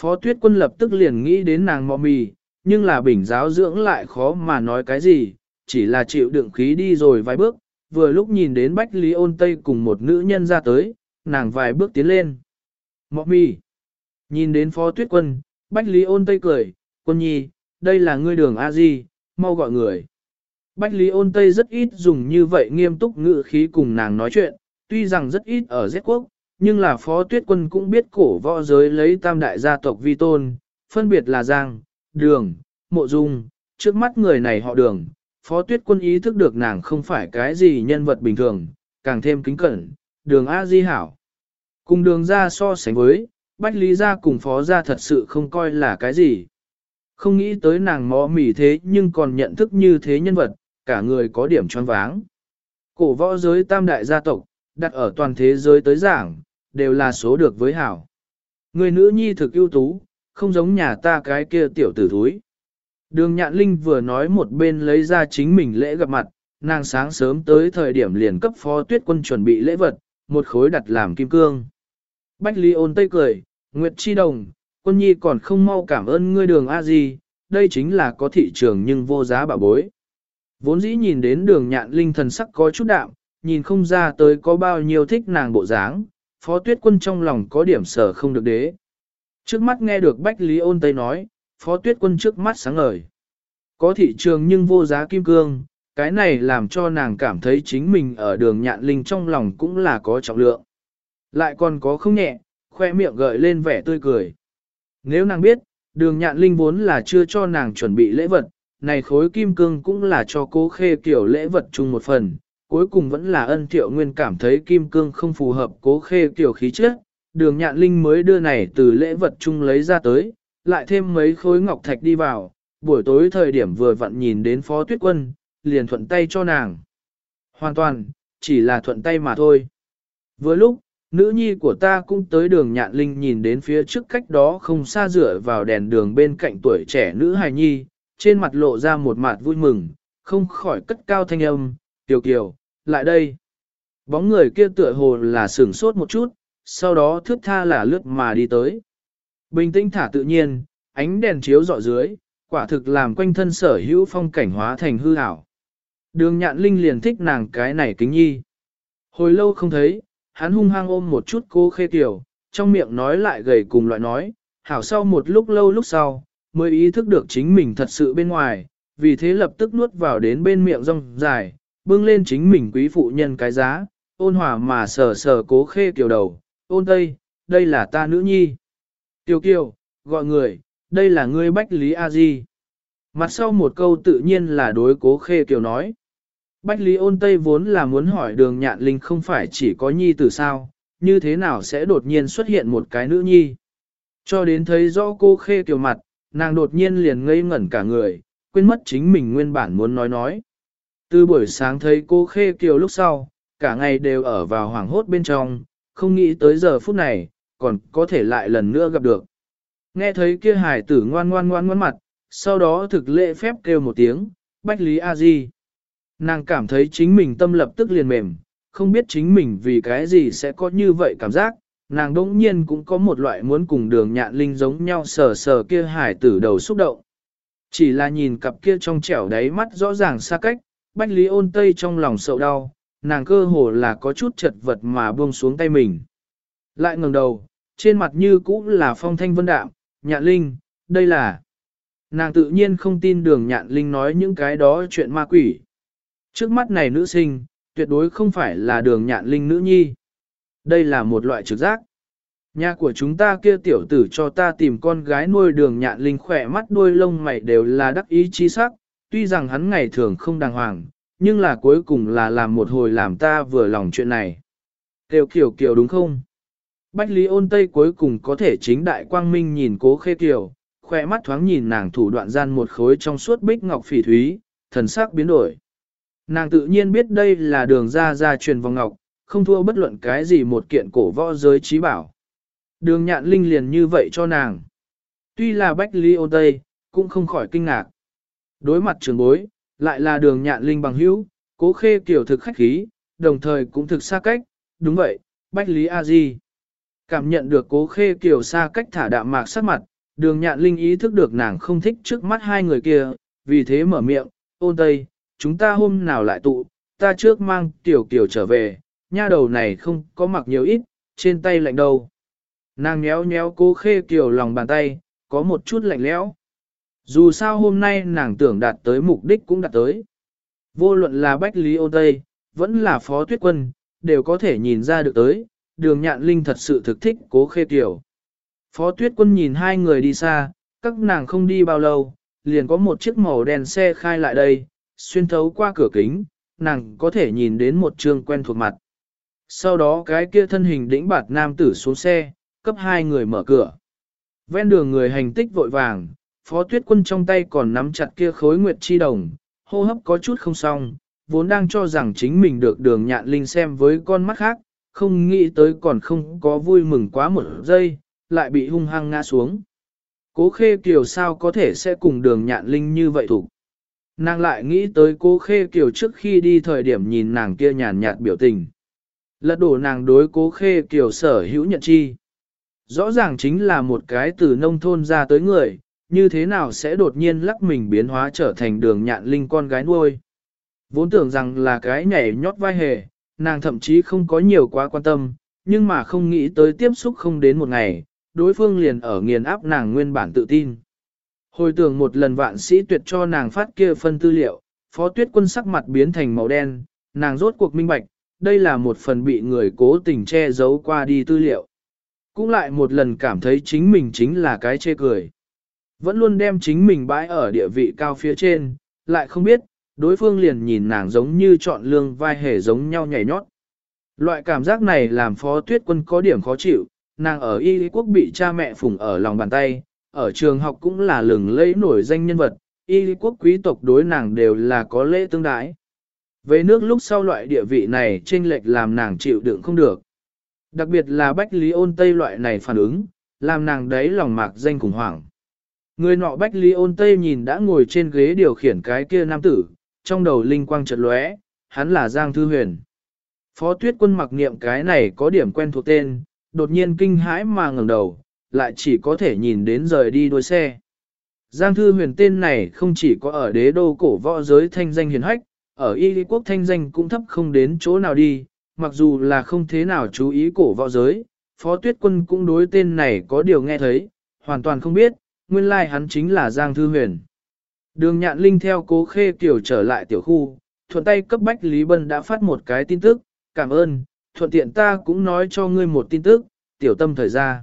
Phó tuyết quân lập tức liền nghĩ đến nàng mò mì, nhưng là bình giáo dưỡng lại khó mà nói cái gì, chỉ là chịu đựng khí đi rồi vài bước, vừa lúc nhìn đến Bách Lý ôn Tây cùng một nữ nhân ra tới, nàng vài bước tiến lên. Mọ mì. Nhìn đến phó tuyết quân, Bách Lý ôn Tây cười, quân nhi, đây là ngươi đường A-di, mau gọi người. Bách Lý ôn Tây rất ít dùng như vậy nghiêm túc ngữ khí cùng nàng nói chuyện, tuy rằng rất ít ở Z quốc, nhưng là phó tuyết quân cũng biết cổ võ giới lấy tam đại gia tộc vi tôn, phân biệt là Giang, Đường, Mộ Dung, trước mắt người này họ Đường, phó tuyết quân ý thức được nàng không phải cái gì nhân vật bình thường, càng thêm kính cẩn, Đường A Di Hảo. Cùng đường ra so sánh với, Bách Lý gia cùng phó gia thật sự không coi là cái gì. Không nghĩ tới nàng mò mỉ thế nhưng còn nhận thức như thế nhân vật, cả người có điểm choáng váng. Cổ võ giới tam đại gia tộc, đặt ở toàn thế giới tới giảng, đều là số được với hảo. Người nữ nhi thực ưu tú, không giống nhà ta cái kia tiểu tử thúi. Đường nhạn linh vừa nói một bên lấy ra chính mình lễ gặp mặt, nàng sáng sớm tới thời điểm liền cấp phó tuyết quân chuẩn bị lễ vật, một khối đặt làm kim cương. Bách Lý ôn tây cười, Nguyệt Chi Đồng, quân nhi còn không mau cảm ơn ngươi đường a gì, đây chính là có thị trường nhưng vô giá bảo bối. Vốn dĩ nhìn đến đường nhạn linh thần sắc có chút đạm, nhìn không ra tới có bao nhiêu thích nàng bộ dáng, phó tuyết quân trong lòng có điểm sở không được đế. Trước mắt nghe được Bách Lý ôn Tây nói, phó tuyết quân trước mắt sáng ngời. Có thị trường nhưng vô giá kim cương, cái này làm cho nàng cảm thấy chính mình ở đường nhạn linh trong lòng cũng là có trọng lượng. Lại còn có không nhẹ, khoe miệng gợi lên vẻ tươi cười. Nếu nàng biết, đường nhạn linh vốn là chưa cho nàng chuẩn bị lễ vật, này khối kim cương cũng là cho cố khê kiểu lễ vật chung một phần, cuối cùng vẫn là ân thiệu nguyên cảm thấy kim cương không phù hợp cố khê kiểu khí chất, đường nhạn linh mới đưa này từ lễ vật chung lấy ra tới, lại thêm mấy khối ngọc thạch đi vào, buổi tối thời điểm vừa vặn nhìn đến phó tuyết quân, liền thuận tay cho nàng. Hoàn toàn, chỉ là thuận tay mà thôi. vừa lúc, nữ nhi của ta cũng tới đường nhạn linh nhìn đến phía trước cách đó không xa dựa vào đèn đường bên cạnh tuổi trẻ nữ hài nhi, trên mặt lộ ra một mặt vui mừng, không khỏi cất cao thanh âm, kiều kiều, lại đây. Bóng người kia tựa hồ là sửng sốt một chút, sau đó thước tha là lướt mà đi tới. Bình tĩnh thả tự nhiên, ánh đèn chiếu dọ dưới, quả thực làm quanh thân sở hữu phong cảnh hóa thành hư ảo. Đường nhạn linh liền thích nàng cái này kính nhi. Hồi lâu không thấy, hắn hung hăng ôm một chút cô khê tiểu, trong miệng nói lại gầy cùng loại nói, hảo sau một lúc lâu lúc sau, mới ý thức được chính mình thật sự bên ngoài, vì thế lập tức nuốt vào đến bên miệng rong dài, bưng lên chính mình quý phụ nhân cái giá, ôn hòa mà sờ sờ cố khê tiểu đầu, ôn tây, đây là ta nữ nhi. Tiêu kiều, gọi người, đây là ngươi Bách Lý A Di. Mặt sau một câu tự nhiên là đối cố khê kiều nói. Bách Lý ôn Tây vốn là muốn hỏi đường nhạn linh không phải chỉ có nhi tử sao, như thế nào sẽ đột nhiên xuất hiện một cái nữ nhi. Cho đến thấy rõ cô khê kiều mặt, nàng đột nhiên liền ngây ngẩn cả người, quên mất chính mình nguyên bản muốn nói nói. Từ buổi sáng thấy cô khê kiều lúc sau, cả ngày đều ở vào hoảng hốt bên trong, không nghĩ tới giờ phút này, còn có thể lại lần nữa gặp được. Nghe thấy kia hải tử ngoan ngoan ngoan ngoan mặt, sau đó thực lễ phép kêu một tiếng, Bách Lý A Di. Nàng cảm thấy chính mình tâm lập tức liền mềm, không biết chính mình vì cái gì sẽ có như vậy cảm giác, nàng đỗng nhiên cũng có một loại muốn cùng đường nhạn linh giống nhau sờ sờ kia hải tử đầu xúc động. Chỉ là nhìn cặp kia trong trẻo đáy mắt rõ ràng xa cách, Bách Lý ôn tây trong lòng sầu đau, nàng cơ hồ là có chút chật vật mà buông xuống tay mình. Lại ngẩng đầu, trên mặt như cũ là phong thanh vân đạm, nhạn linh, đây là... Nàng tự nhiên không tin đường nhạn linh nói những cái đó chuyện ma quỷ. Trước mắt này nữ sinh, tuyệt đối không phải là đường nhạn linh nữ nhi. Đây là một loại trực giác. Nhà của chúng ta kia tiểu tử cho ta tìm con gái nuôi đường nhạn linh khỏe mắt đuôi lông mày đều là đắc ý chi sắc, tuy rằng hắn ngày thường không đàng hoàng, nhưng là cuối cùng là làm một hồi làm ta vừa lòng chuyện này. Tiêu kiểu kiểu đúng không? Bách Lý ôn Tây cuối cùng có thể chính đại quang minh nhìn cố khê kiều, khỏe mắt thoáng nhìn nàng thủ đoạn gian một khối trong suốt bích ngọc phỉ thúy, thần sắc biến đổi. Nàng tự nhiên biết đây là đường ra ra truyền vòng ngọc, không thua bất luận cái gì một kiện cổ võ giới trí bảo. Đường nhạn linh liền như vậy cho nàng. Tuy là bách Lý Ôn tây, cũng không khỏi kinh ngạc. Đối mặt trường bối, lại là đường nhạn linh bằng hữu, cố khê kiều thực khách khí, đồng thời cũng thực xa cách, đúng vậy, bách lý a di. Cảm nhận được cố khê kiều xa cách thả đạm mạc sắc mặt, đường nhạn linh ý thức được nàng không thích trước mắt hai người kia, vì thế mở miệng, ôn tây, chúng ta hôm nào lại tụ, ta trước mang tiểu kiều trở về, nha đầu này không có mặc nhiều ít, trên tay lạnh đâu. Nàng nhéo nhéo cố khê kiều lòng bàn tay, có một chút lạnh lẽo. Dù sao hôm nay nàng tưởng đạt tới mục đích cũng đạt tới. Vô luận là Bách Lý Ôn Tây, vẫn là Phó Tuyết Quân, đều có thể nhìn ra được tới, đường nhạn linh thật sự thực thích cố khê kiểu. Phó Tuyết Quân nhìn hai người đi xa, các nàng không đi bao lâu, liền có một chiếc màu đen xe khai lại đây, xuyên thấu qua cửa kính, nàng có thể nhìn đến một trương quen thuộc mặt. Sau đó cái kia thân hình đĩnh bạt nam tử xuống xe, cấp hai người mở cửa. Ven đường người hành tích vội vàng, phó tuyết quân trong tay còn nắm chặt kia khối nguyệt chi đồng, hô hấp có chút không xong, vốn đang cho rằng chính mình được đường nhạn linh xem với con mắt khác, không nghĩ tới còn không có vui mừng quá một giây, lại bị hung hăng ngã xuống. Cố khê kiều sao có thể sẽ cùng đường nhạn linh như vậy thủ. Nàng lại nghĩ tới cố khê kiều trước khi đi thời điểm nhìn nàng kia nhàn nhạt biểu tình. Lật đổ nàng đối cố khê kiều sở hữu nhận chi. Rõ ràng chính là một cái từ nông thôn ra tới người, như thế nào sẽ đột nhiên lắc mình biến hóa trở thành đường nhạn linh con gái nuôi. Vốn tưởng rằng là cái nhảy nhót vai hề, nàng thậm chí không có nhiều quá quan tâm, nhưng mà không nghĩ tới tiếp xúc không đến một ngày, đối phương liền ở nghiền áp nàng nguyên bản tự tin. Hồi tưởng một lần vạn sĩ tuyệt cho nàng phát kia phân tư liệu, phó tuyết quân sắc mặt biến thành màu đen, nàng rốt cuộc minh bạch, đây là một phần bị người cố tình che giấu qua đi tư liệu. Cũng lại một lần cảm thấy chính mình chính là cái chê cười. Vẫn luôn đem chính mình bãi ở địa vị cao phía trên, lại không biết, đối phương liền nhìn nàng giống như chọn lương vai hề giống nhau nhảy nhót. Loại cảm giác này làm phó tuyết quân có điểm khó chịu, nàng ở y quốc bị cha mẹ phủng ở lòng bàn tay, ở trường học cũng là lừng lẫy nổi danh nhân vật, y quốc quý tộc đối nàng đều là có lễ tương đái. Về nước lúc sau loại địa vị này chênh lệch làm nàng chịu đựng không được. Đặc biệt là Bách Lý ôn Tây loại này phản ứng, làm nàng đấy lòng mạc danh khủng hoảng. Người nọ Bách Lý ôn Tây nhìn đã ngồi trên ghế điều khiển cái kia nam tử, trong đầu linh quang chợt lóe, hắn là Giang Thư Huyền. Phó tuyết quân mặc niệm cái này có điểm quen thuộc tên, đột nhiên kinh hãi mà ngẩng đầu, lại chỉ có thể nhìn đến rời đi đuôi xe. Giang Thư Huyền tên này không chỉ có ở đế đô cổ võ giới thanh danh hiền hách, ở y lý quốc thanh danh cũng thấp không đến chỗ nào đi, mặc dù là không thế nào chú ý cổ võ giới, Phó Tuyết Quân cũng đối tên này có điều nghe thấy, hoàn toàn không biết, nguyên lai like hắn chính là Giang Thư Huyền. Đường nhạn linh theo cố khê kiểu trở lại tiểu khu, thuận tay cấp bách Lý Bân đã phát một cái tin tức, cảm ơn, thuận tiện ta cũng nói cho ngươi một tin tức, tiểu tâm thời gian.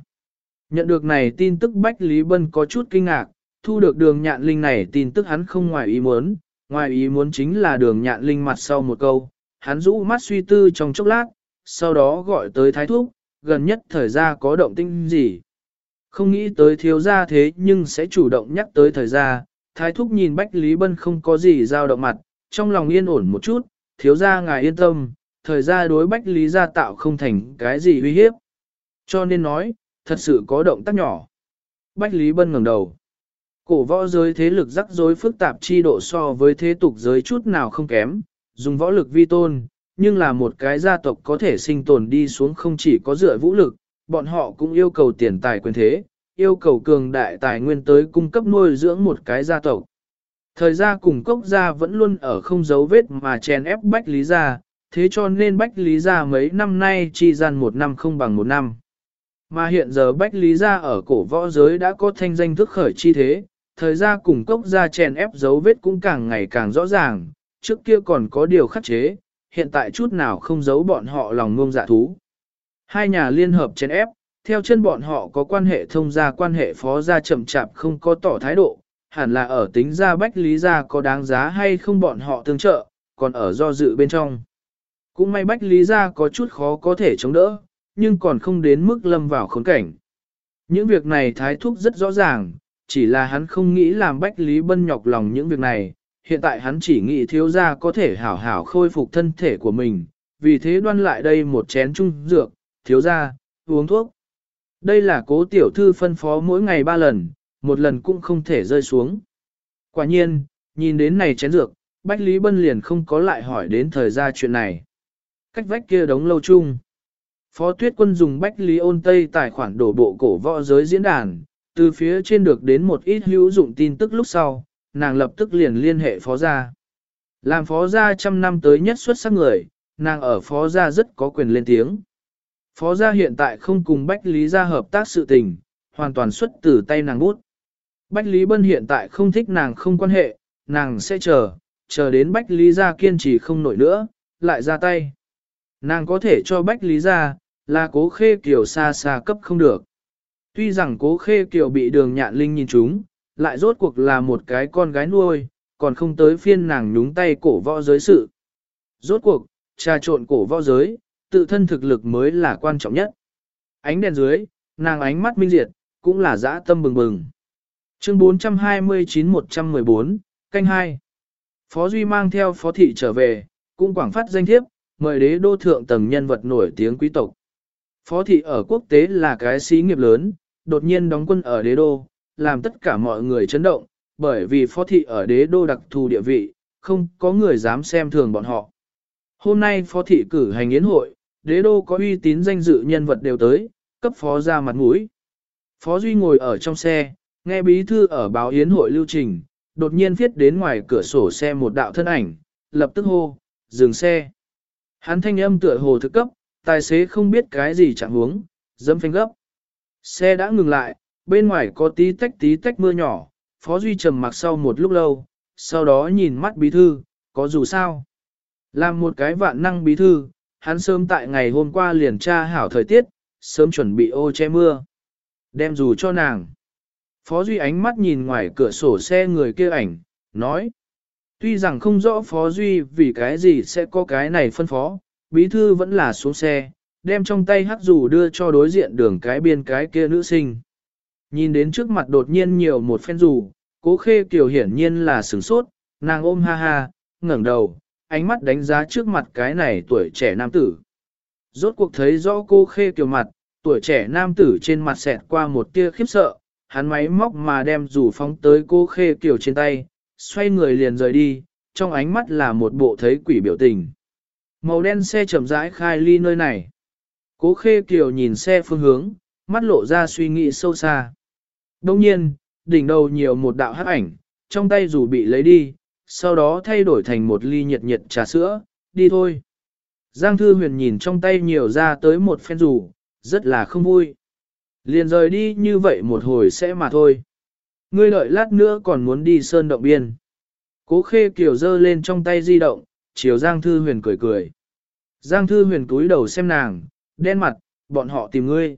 Nhận được này tin tức bách Lý Bân có chút kinh ngạc, thu được đường nhạn linh này tin tức hắn không ngoài ý muốn, ngoài ý muốn chính là đường nhạn linh mặt sau một câu, hắn rũ mắt suy tư trong chốc lát, sau đó gọi tới thái thúc, gần nhất thời gian có động tinh gì. Không nghĩ tới thiếu gia thế nhưng sẽ chủ động nhắc tới thời gian, thái thúc nhìn Bách Lý Bân không có gì dao động mặt, trong lòng yên ổn một chút, thiếu gia ngài yên tâm, thời gian đối Bách Lý gia tạo không thành cái gì uy hiếp. Cho nên nói, thật sự có động tác nhỏ. Bách Lý Bân ngẩng đầu. Cổ võ giới thế lực rắc rối phức tạp chi độ so với thế tục giới chút nào không kém, dùng võ lực vi tôn, nhưng là một cái gia tộc có thể sinh tồn đi xuống không chỉ có dựa vũ lực, bọn họ cũng yêu cầu tiền tài quyền thế, yêu cầu cường đại tài nguyên tới cung cấp nuôi dưỡng một cái gia tộc. Thời gia cùng cốc gia vẫn luôn ở không dấu vết mà chèn ép Bách Lý gia, thế cho nên Bách Lý gia mấy năm nay chi gian một năm không bằng một năm. Mà hiện giờ Bách Lý gia ở cổ võ giới đã có thanh danh thức khởi chi thế, thời gia cùng cốc gia chèn ép dấu vết cũng càng ngày càng rõ ràng, trước kia còn có điều khắc chế, hiện tại chút nào không giấu bọn họ lòng ngông dạ thú. Hai nhà liên hợp chèn ép, theo chân bọn họ có quan hệ thông gia quan hệ phó gia chậm chạp không có tỏ thái độ, hẳn là ở tính ra bách lý gia có đáng giá hay không bọn họ tương trợ, còn ở do dự bên trong. Cũng may bách lý gia có chút khó có thể chống đỡ, nhưng còn không đến mức lâm vào khốn cảnh. Những việc này thái thúc rất rõ ràng, chỉ là hắn không nghĩ làm bách lý bân nhọc lòng những việc này, hiện tại hắn chỉ nghĩ thiếu gia có thể hảo hảo khôi phục thân thể của mình, vì thế đoan lại đây một chén trung dược, thiếu gia, uống thuốc. Đây là cố tiểu thư phân phó mỗi ngày ba lần, một lần cũng không thể rơi xuống. Quả nhiên, nhìn đến này chén dược, Bách Lý Bân liền không có lại hỏi đến thời gian chuyện này. Cách vách kia đống lâu chung. Phó Tuyết Quân dùng Bách Lý ôn Tây tài khoản đổ bộ cổ võ giới diễn đàn, từ phía trên được đến một ít hữu dụng tin tức lúc sau, nàng lập tức liền liên hệ phó gia. Làm phó gia trăm năm tới nhất xuất sắc người, nàng ở phó gia rất có quyền lên tiếng. Phó gia hiện tại không cùng Bách Lý gia hợp tác sự tình, hoàn toàn xuất từ tay nàng bút. Bách Lý Bân hiện tại không thích nàng không quan hệ, nàng sẽ chờ, chờ đến Bách Lý gia kiên trì không nổi nữa, lại ra tay. Nàng có thể cho Bách Lý gia, là cố khê kiều xa xa cấp không được. Tuy rằng cố khê kiều bị đường nhạn linh nhìn chúng, lại rốt cuộc là một cái con gái nuôi, còn không tới phiên nàng nhúng tay cổ võ giới sự. Rốt cuộc, trà trộn cổ võ giới, tự thân thực lực mới là quan trọng nhất. Ánh đèn dưới, nàng ánh mắt minh diệt, cũng là dã tâm bừng bừng. Chương 429-114, canh 2. Phó Duy mang theo phó thị trở về, cũng quảng phát danh thiếp, mời đế đô thượng tầng nhân vật nổi tiếng quý tộc. Phó thị ở quốc tế là cái xí nghiệp lớn, đột nhiên đóng quân ở đế đô, làm tất cả mọi người chấn động, bởi vì phó thị ở đế đô đặc thù địa vị, không có người dám xem thường bọn họ. Hôm nay phó thị cử hành yến hội, đế đô có uy tín danh dự nhân vật đều tới, cấp phó ra mặt mũi. Phó Duy ngồi ở trong xe, nghe bí thư ở báo yến hội lưu trình, đột nhiên viết đến ngoài cửa sổ xe một đạo thân ảnh, lập tức hô, dừng xe. Hắn thanh âm tựa hồ thực cấp, tài xế không biết cái gì chẳng huống, dẫm phanh gấp. Xe đã ngừng lại, bên ngoài có tí tách tí tách mưa nhỏ, Phó Duy trầm mặc sau một lúc lâu, sau đó nhìn mắt bí thư, có dù sao. Làm một cái vạn năng bí thư, hắn sớm tại ngày hôm qua liền tra hảo thời tiết, sớm chuẩn bị ô che mưa. Đem dù cho nàng. Phó Duy ánh mắt nhìn ngoài cửa sổ xe người kia ảnh, nói. Tuy rằng không rõ Phó Duy vì cái gì sẽ có cái này phân phó, bí thư vẫn là xuống xe, đem trong tay hắc dù đưa cho đối diện đường cái biên cái kia nữ sinh. Nhìn đến trước mặt đột nhiên nhiều một phen dù, cố khê kiều hiển nhiên là sửng sốt, nàng ôm ha ha, ngẩng đầu, ánh mắt đánh giá trước mặt cái này tuổi trẻ nam tử. Rốt cuộc thấy rõ cô khê kiều mặt, tuổi trẻ nam tử trên mặt xẹt qua một tia khiếp sợ, hắn máy móc mà đem rủ phóng tới cô khê kiều trên tay, xoay người liền rời đi, trong ánh mắt là một bộ thấy quỷ biểu tình. Màu đen xe chậm rãi khai ly nơi này. Cố khê kiều nhìn xe phương hướng, mắt lộ ra suy nghĩ sâu xa. Đông nhiên, đỉnh đầu nhiều một đạo hắc ảnh, trong tay dù bị lấy đi, sau đó thay đổi thành một ly nhiệt nhiệt trà sữa, đi thôi. Giang Thư Huyền nhìn trong tay nhiều ra tới một phen dù, rất là không vui. Liền rời đi như vậy một hồi sẽ mà thôi. Ngươi đợi lát nữa còn muốn đi sơn động biên. Cố khê kiểu dơ lên trong tay di động, chiều Giang Thư Huyền cười cười. Giang Thư Huyền cúi đầu xem nàng, đen mặt, bọn họ tìm ngươi.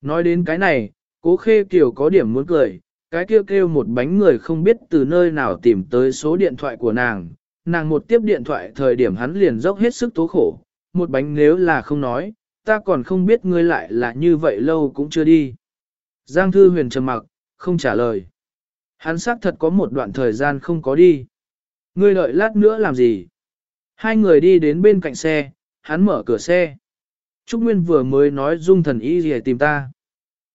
Nói đến cái này, cố khê kiểu có điểm muốn cười, cái kêu kêu một bánh người không biết từ nơi nào tìm tới số điện thoại của nàng. Nàng một tiếp điện thoại thời điểm hắn liền dốc hết sức tố khổ, một bánh nếu là không nói, ta còn không biết ngươi lại là như vậy lâu cũng chưa đi. Giang Thư Huyền trầm mặc, không trả lời. Hắn xác thật có một đoạn thời gian không có đi. Ngươi đợi lát nữa làm gì? Hai người đi đến bên cạnh xe, hắn mở cửa xe. Trúc Nguyên vừa mới nói dung thần ý gì tìm ta.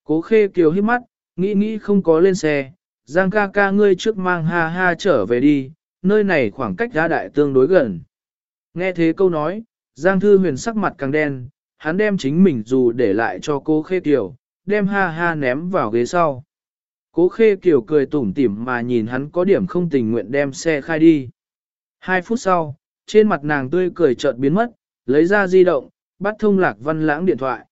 Cố khê kiều hít mắt, nghĩ nghĩ không có lên xe. Giang ca ca ngươi trước mang ha ha trở về đi, nơi này khoảng cách ra đại tương đối gần. Nghe thế câu nói, Giang Thư Huyền sắc mặt càng đen, hắn đem chính mình dù để lại cho cô Khê Kiều, đem ha ha ném vào ghế sau. Cố Khê Kiều cười tủm tỉm mà nhìn hắn có điểm không tình nguyện đem xe khai đi. Hai phút sau, trên mặt nàng tươi cười chợt biến mất, lấy ra di động, bắt thông lạc văn lãng điện thoại.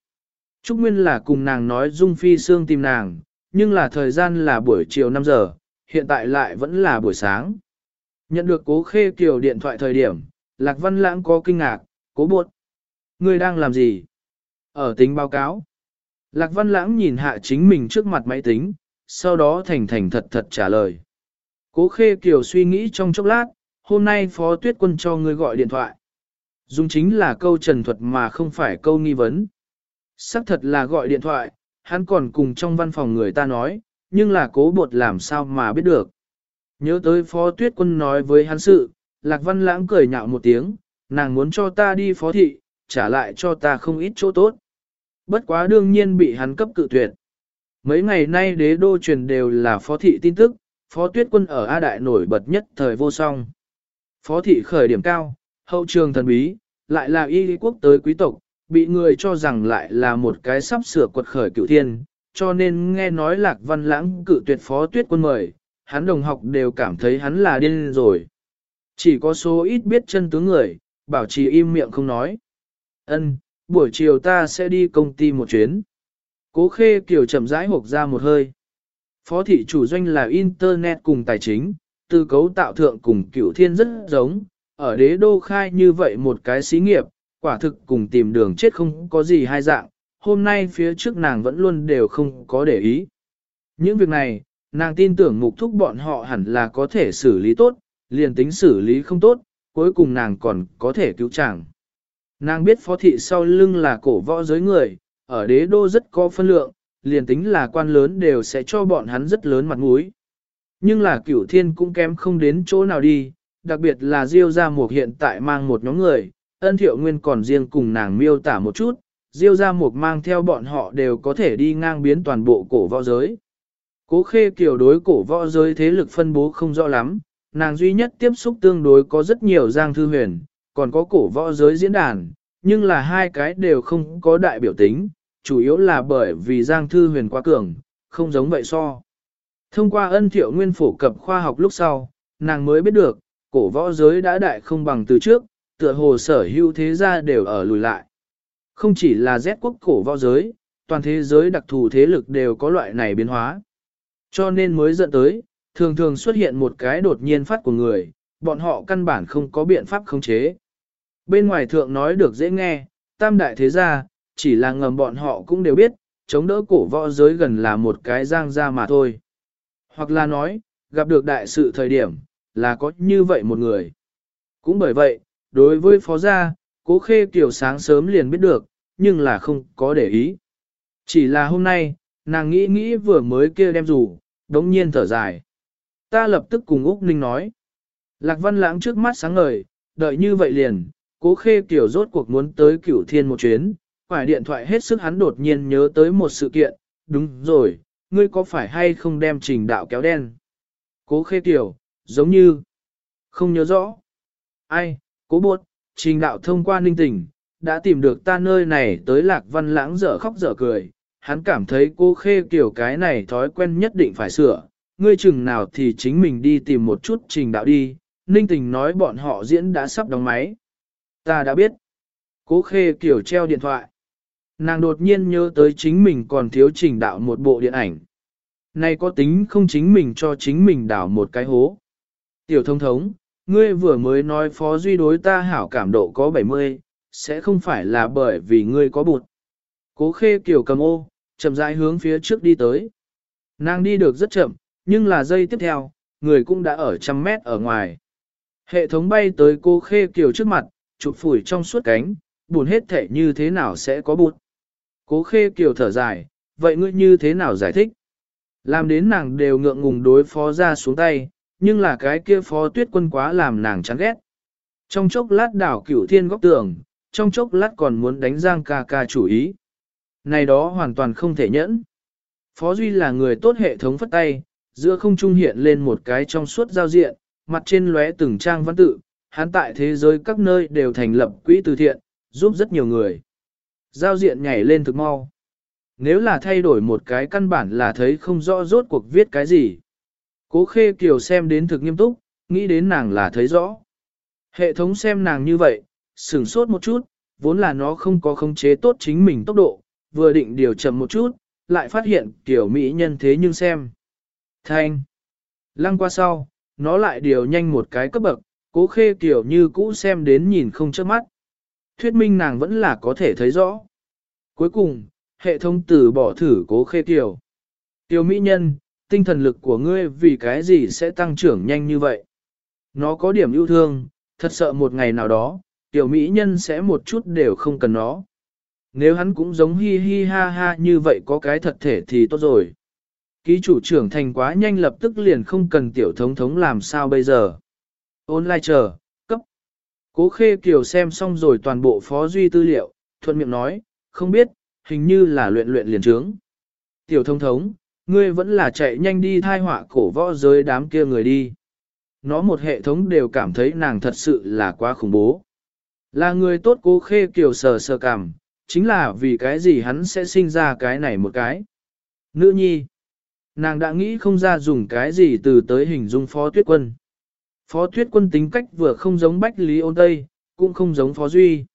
Trúc Nguyên là cùng nàng nói Dung Phi Sương tìm nàng, nhưng là thời gian là buổi chiều 5 giờ, hiện tại lại vẫn là buổi sáng. Nhận được cố khê kiều điện thoại thời điểm, Lạc Văn Lãng có kinh ngạc, cố buộc. Ngươi đang làm gì? Ở tính báo cáo. Lạc Văn Lãng nhìn hạ chính mình trước mặt máy tính, sau đó thành thành thật thật trả lời. Cố Khê Kiều suy nghĩ trong chốc lát, hôm nay Phó Tuyết Quân cho ngươi gọi điện thoại. Dùng chính là câu trần thuật mà không phải câu nghi vấn. Sắc thật là gọi điện thoại, hắn còn cùng trong văn phòng người ta nói, nhưng là cố bột làm sao mà biết được. Nhớ tới Phó Tuyết Quân nói với hắn sự, Lạc Văn Lãng cười nhạo một tiếng, nàng muốn cho ta đi phó thị, trả lại cho ta không ít chỗ tốt. Bất quá đương nhiên bị hắn cấp cự tuyệt. Mấy ngày nay đế đô truyền đều là phó thị tin tức, phó tuyết quân ở A Đại nổi bật nhất thời vô song. Phó thị khởi điểm cao, hậu trường thần bí, lại là y lý quốc tới quý tộc, bị người cho rằng lại là một cái sắp sửa quật khởi cựu thiên, cho nên nghe nói lạc văn lãng cự tuyệt phó tuyết quân mời, hắn đồng học đều cảm thấy hắn là điên rồi. Chỉ có số ít biết chân tướng người, bảo trì im miệng không nói. Ân, buổi chiều ta sẽ đi công ty một chuyến. Cố khê kiểu chậm rãi hộp ra một hơi. Phó thị chủ doanh là Internet cùng tài chính, từ cấu tạo thượng cùng cửu thiên rất giống, ở đế đô khai như vậy một cái xí nghiệp, quả thực cùng tìm đường chết không có gì hai dạng, hôm nay phía trước nàng vẫn luôn đều không có để ý. Những việc này, nàng tin tưởng mục thúc bọn họ hẳn là có thể xử lý tốt, liền tính xử lý không tốt, cuối cùng nàng còn có thể cứu chàng. Nàng biết phó thị sau lưng là cổ võ giới người, ở đế đô rất có phân lượng, liền tính là quan lớn đều sẽ cho bọn hắn rất lớn mặt mũi. Nhưng là cửu thiên cũng kém không đến chỗ nào đi, đặc biệt là Diêu gia một hiện tại mang một nhóm người, ân thiệu nguyên còn riêng cùng nàng miêu tả một chút, Diêu ra mục mang theo bọn họ đều có thể đi ngang biến toàn bộ cổ võ giới. Cố khê kiểu đối cổ võ giới thế lực phân bố không rõ lắm, nàng duy nhất tiếp xúc tương đối có rất nhiều giang thư huyền, còn có cổ võ giới diễn đàn, nhưng là hai cái đều không có đại biểu tính, chủ yếu là bởi vì giang thư huyền quá cường, không giống vậy so. Thông qua ân thiệu nguyên phổ cập khoa học lúc sau, nàng mới biết được, cổ võ giới đã đại không bằng từ trước, tựa hồ sở hữu thế gia đều ở lùi lại. Không chỉ là Z quốc cổ võ giới, toàn thế giới đặc thù thế lực đều có loại này biến hóa. Cho nên mới dẫn tới, thường thường xuất hiện một cái đột nhiên phát của người, bọn họ căn bản không có biện pháp khống chế. Bên ngoài thượng nói được dễ nghe, tam đại thế gia, chỉ là ngầm bọn họ cũng đều biết, chống đỡ cổ võ giới gần là một cái giang ra mà thôi. Hoặc là nói, gặp được đại sự thời điểm, là có như vậy một người. Cũng bởi vậy, đối với phó gia, cố khê kiểu sáng sớm liền biết được, nhưng là không có để ý. Chỉ là hôm nay, nàng nghĩ nghĩ vừa mới kia đem rủ, đống nhiên thở dài. Ta lập tức cùng Úc Ninh nói. Lạc Văn Lãng trước mắt sáng ngời, đợi như vậy liền, cố khê kiểu rốt cuộc muốn tới cửu thiên một chuyến, phải điện thoại hết sức hắn đột nhiên nhớ tới một sự kiện, đúng rồi, ngươi có phải hay không đem trình đạo kéo đen? Cố khê kiểu, giống như, không nhớ rõ. Ai, cố buộc, trình đạo thông qua ninh tình, đã tìm được ta nơi này tới lạc văn lãng dở khóc dở cười, hắn cảm thấy cô khê kiểu cái này thói quen nhất định phải sửa, ngươi chừng nào thì chính mình đi tìm một chút trình đạo đi, ninh tình nói bọn họ diễn đã sắp đóng máy. Ta đã biết. Cố khê kiểu treo điện thoại. Nàng đột nhiên nhớ tới chính mình còn thiếu trình đạo một bộ điện ảnh. Này có tính không chính mình cho chính mình đảo một cái hố. Tiểu thông thống, ngươi vừa mới nói phó duy đối ta hảo cảm độ có 70, sẽ không phải là bởi vì ngươi có bụt. Cố khê kiểu cầm ô, chậm rãi hướng phía trước đi tới. Nàng đi được rất chậm, nhưng là giây tiếp theo, người cũng đã ở trăm mét ở ngoài. Hệ thống bay tới cô khê kiểu trước mặt, chụp phủi trong suốt cánh, buồn hết thể như thế nào sẽ có bụt. Cố khê kiểu thở dài, vậy ngươi như thế nào giải thích? Làm đến nàng đều ngượng ngùng đối phó ra xuống tay, nhưng là cái kia phó tuyết quân quá làm nàng chán ghét. Trong chốc lát đảo cửu thiên góc tường, trong chốc lát còn muốn đánh giang ca ca chủ ý. Này đó hoàn toàn không thể nhẫn. Phó Duy là người tốt hệ thống phất tay, giữa không trung hiện lên một cái trong suốt giao diện, mặt trên lóe từng trang văn tự, hắn tại thế giới các nơi đều thành lập quỹ từ thiện, giúp rất nhiều người. Giao diện nhảy lên thực mau. Nếu là thay đổi một cái căn bản là thấy không rõ rốt cuộc viết cái gì. Cố khê kiều xem đến thực nghiêm túc, nghĩ đến nàng là thấy rõ. Hệ thống xem nàng như vậy, sửng sốt một chút, vốn là nó không có khống chế tốt chính mình tốc độ, vừa định điều chậm một chút, lại phát hiện tiểu mỹ nhân thế nhưng xem. Thanh. Lăng qua sau, nó lại điều nhanh một cái cấp bậc, cố khê kiểu như cũ xem đến nhìn không chớp mắt. Thuyết minh nàng vẫn là có thể thấy rõ. Cuối cùng, hệ thống từ bỏ thử cố khê kiểu. Tiểu mỹ nhân, tinh thần lực của ngươi vì cái gì sẽ tăng trưởng nhanh như vậy? Nó có điểm yêu thương, thật sợ một ngày nào đó, tiểu mỹ nhân sẽ một chút đều không cần nó. Nếu hắn cũng giống hi hi ha ha như vậy có cái thật thể thì tốt rồi. Ký chủ trưởng thành quá nhanh lập tức liền không cần tiểu thống thống làm sao bây giờ. Online chờ, cấp. Cố khê kiều xem xong rồi toàn bộ phó duy tư liệu, thuận miệng nói, không biết, hình như là luyện luyện liền trướng. Tiểu thống thống, ngươi vẫn là chạy nhanh đi thai họa cổ võ giới đám kia người đi. Nó một hệ thống đều cảm thấy nàng thật sự là quá khủng bố. Là người tốt cố khê kiều sờ sờ cảm, chính là vì cái gì hắn sẽ sinh ra cái này một cái. Nữ nhi, nàng đã nghĩ không ra dùng cái gì từ tới hình dung phó tuyết quân. Phó tuyết quân tính cách vừa không giống Bách Lý ôn Tây, cũng không giống phó duy.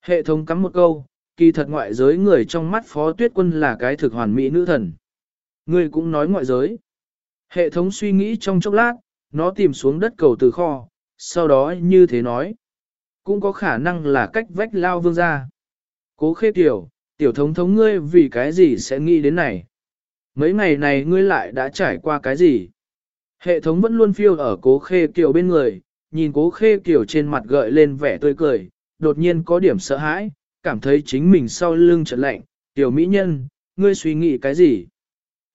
Hệ thống cắm một câu, kỳ thật ngoại giới người trong mắt phó tuyết quân là cái thực hoàn mỹ nữ thần. Ngươi cũng nói ngoại giới. Hệ thống suy nghĩ trong chốc lát, nó tìm xuống đất cầu từ kho, sau đó như thế nói. Cũng có khả năng là cách vách lao vương ra. Cố khê tiểu, tiểu thống thống ngươi vì cái gì sẽ nghĩ đến này? Mấy ngày này ngươi lại đã trải qua cái gì? Hệ thống vẫn luôn phiêu ở cố khê kiều bên người, nhìn cố khê kiều trên mặt gợi lên vẻ tươi cười, đột nhiên có điểm sợ hãi, cảm thấy chính mình sau lưng trật lạnh, tiểu mỹ nhân, ngươi suy nghĩ cái gì?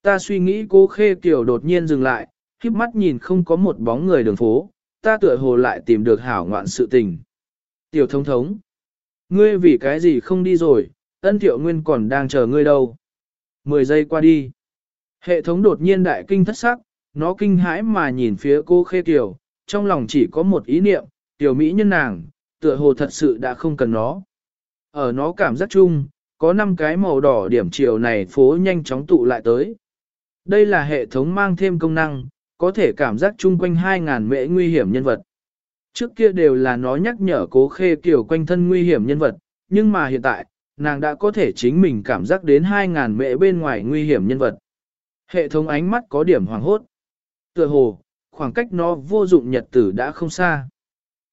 Ta suy nghĩ cô khê kiều đột nhiên dừng lại, khiếp mắt nhìn không có một bóng người đường phố, ta tựa hồ lại tìm được hảo ngoạn sự tình. Tiểu thống thống, Ngươi vì cái gì không đi rồi, ân thiệu nguyên còn đang chờ ngươi đâu. Mười giây qua đi. Hệ thống đột nhiên đại kinh thất sắc, nó kinh hãi mà nhìn phía cô khê tiểu, trong lòng chỉ có một ý niệm, tiểu mỹ nhân nàng, tựa hồ thật sự đã không cần nó. Ở nó cảm giác chung, có 5 cái màu đỏ điểm chiều này phố nhanh chóng tụ lại tới. Đây là hệ thống mang thêm công năng, có thể cảm giác chung quanh 2.000 mễ nguy hiểm nhân vật. Trước kia đều là nó nhắc nhở cố khê kiểu quanh thân nguy hiểm nhân vật, nhưng mà hiện tại, nàng đã có thể chính mình cảm giác đến 2.000 mễ bên ngoài nguy hiểm nhân vật. Hệ thống ánh mắt có điểm hoàng hốt. Tựa hồ, khoảng cách nó vô dụng nhật tử đã không xa.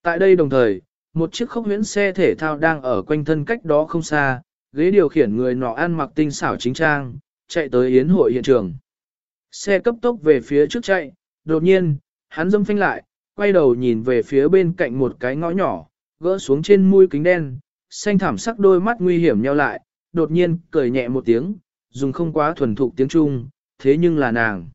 Tại đây đồng thời, một chiếc khốc huyễn xe thể thao đang ở quanh thân cách đó không xa, ghế điều khiển người nọ ăn mặc tinh xảo chính trang, chạy tới yến hội hiện trường. Xe cấp tốc về phía trước chạy, đột nhiên, hắn dâm phanh lại, quay đầu nhìn về phía bên cạnh một cái ngõ nhỏ, gỡ xuống trên mũi kính đen, xanh thảm sắc đôi mắt nguy hiểm nheo lại, đột nhiên cười nhẹ một tiếng, dùng không quá thuần thục tiếng Trung, thế nhưng là nàng.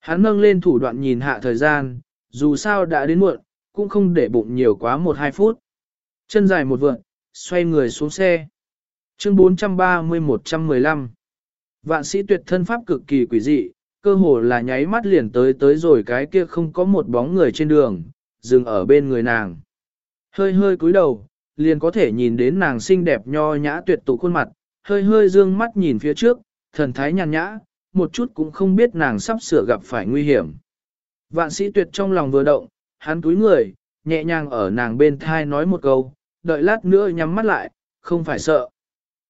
Hắn nâng lên thủ đoạn nhìn hạ thời gian, dù sao đã đến muộn, cũng không để bụng nhiều quá 1-2 phút. Chân dài một vượn, xoay người xuống xe. Chương 430-115 Vạn sĩ tuyệt thân pháp cực kỳ quỷ dị, cơ hồ là nháy mắt liền tới tới rồi cái kia không có một bóng người trên đường, dừng ở bên người nàng. Hơi hơi cúi đầu, liền có thể nhìn đến nàng xinh đẹp nho nhã tuyệt tụ khuôn mặt, hơi hơi dương mắt nhìn phía trước, thần thái nhàn nhã, một chút cũng không biết nàng sắp sửa gặp phải nguy hiểm. Vạn sĩ tuyệt trong lòng vừa động, hắn cúi người, nhẹ nhàng ở nàng bên thai nói một câu, đợi lát nữa nhắm mắt lại, không phải sợ.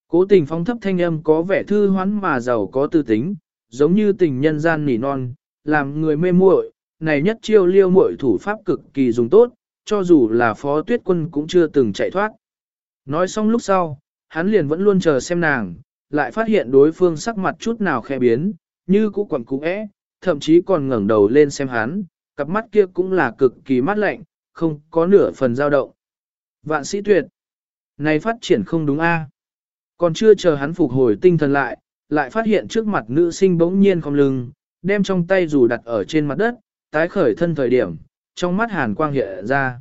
Cố tình phóng thấp thanh âm có vẻ thư hoán mà giàu có tư tính, giống như tình nhân gian nỉ non, làm người mê muội, này nhất chiêu liêu muội thủ pháp cực kỳ dùng tốt, cho dù là phó tuyết quân cũng chưa từng chạy thoát. Nói xong lúc sau, hắn liền vẫn luôn chờ xem nàng, lại phát hiện đối phương sắc mặt chút nào khẽ biến, như cũ quẩn cũ é, thậm chí còn ngẩng đầu lên xem hắn, cặp mắt kia cũng là cực kỳ mát lạnh, không có nửa phần dao động. Vạn sĩ tuyệt, này phát triển không đúng a. Còn chưa chờ hắn phục hồi tinh thần lại, lại phát hiện trước mặt nữ sinh bỗng nhiên không lưng, đem trong tay dù đặt ở trên mặt đất, tái khởi thân thời điểm, trong mắt hàn quang hiện ra.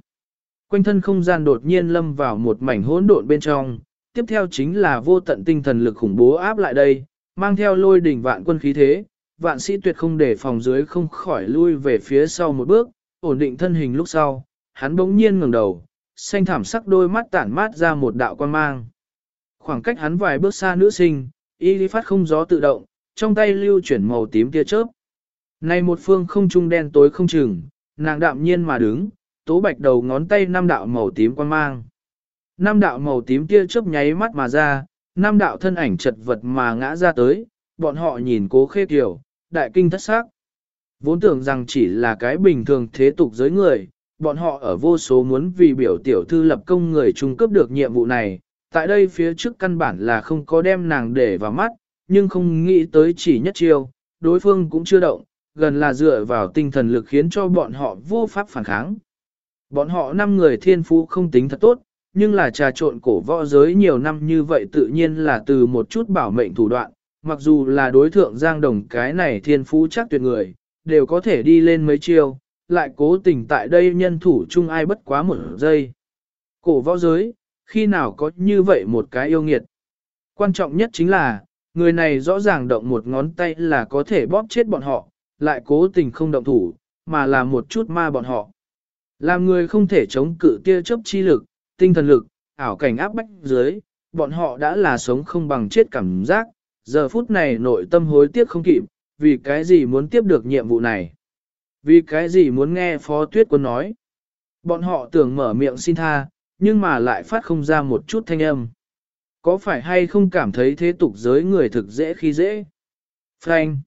Quanh thân không gian đột nhiên lâm vào một mảnh hỗn độn bên trong, tiếp theo chính là vô tận tinh thần lực khủng bố áp lại đây, mang theo lôi đỉnh vạn quân khí thế, vạn sĩ tuyệt không để phòng dưới không khỏi lui về phía sau một bước, ổn định thân hình lúc sau, hắn bỗng nhiên ngẩng đầu, xanh thảm sắc đôi mắt tản mát ra một đạo quan mang. Khoảng cách hắn vài bước xa nữ sinh, y lý phát không gió tự động, trong tay lưu chuyển màu tím tia chớp. Này một phương không trung đen tối không chừng, nàng đạm nhiên mà đứng, tố bạch đầu ngón tay năm đạo màu tím quan mang. Năm đạo màu tím tia chớp nháy mắt mà ra, năm đạo thân ảnh chật vật mà ngã ra tới, bọn họ nhìn cố khê kiểu, đại kinh thất sắc. Vốn tưởng rằng chỉ là cái bình thường thế tục giới người, bọn họ ở vô số muốn vì biểu tiểu thư lập công người trung cấp được nhiệm vụ này, tại đây phía trước căn bản là không có đem nàng để vào mắt, nhưng không nghĩ tới chỉ nhất chiêu, đối phương cũng chưa động, gần là dựa vào tinh thần lực khiến cho bọn họ vô pháp phản kháng. Bọn họ năm người thiên phú không tính thật tốt, nhưng là trà trộn cổ võ giới nhiều năm như vậy tự nhiên là từ một chút bảo mệnh thủ đoạn, mặc dù là đối thượng giang đồng cái này thiên phú chắc tuyệt người, đều có thể đi lên mấy chiêu, lại cố tình tại đây nhân thủ chung ai bất quá một giây. Cổ võ giới, khi nào có như vậy một cái yêu nghiệt. Quan trọng nhất chính là, người này rõ ràng động một ngón tay là có thể bóp chết bọn họ, lại cố tình không động thủ, mà là một chút ma bọn họ. Làm người không thể chống cự tia chớp chi lực, tinh thần lực, ảo cảnh áp bách dưới, bọn họ đã là sống không bằng chết cảm giác, giờ phút này nội tâm hối tiếc không kịp, vì cái gì muốn tiếp được nhiệm vụ này. Vì cái gì muốn nghe Phó Tuyết Quân nói. Bọn họ tưởng mở miệng xin tha, nhưng mà lại phát không ra một chút thanh âm. Có phải hay không cảm thấy thế tục giới người thực dễ khi dễ? Frank!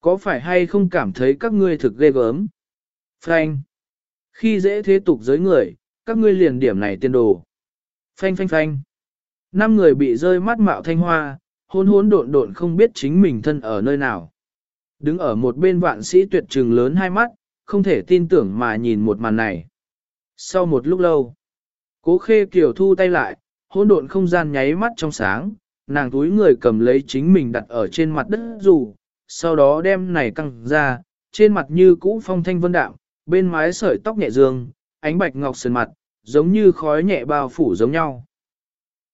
Có phải hay không cảm thấy các ngươi thực ghê gớm? Frank! Khi dễ thế tục giới người, các ngươi liền điểm này tiên đồ. Phanh phanh phanh! Năm người bị rơi mắt mạo thanh hoa, hôn hôn độn độn không biết chính mình thân ở nơi nào. Đứng ở một bên vạn sĩ tuyệt trừng lớn hai mắt, không thể tin tưởng mà nhìn một màn này. Sau một lúc lâu, cố khê kiều thu tay lại, hỗn độn không gian nháy mắt trong sáng, nàng túi người cầm lấy chính mình đặt ở trên mặt đất dù, sau đó đem này căng ra, trên mặt như cũ phong thanh vân đạm, bên mái sợi tóc nhẹ dương, ánh bạch ngọc sườn mặt, giống như khói nhẹ bao phủ giống nhau.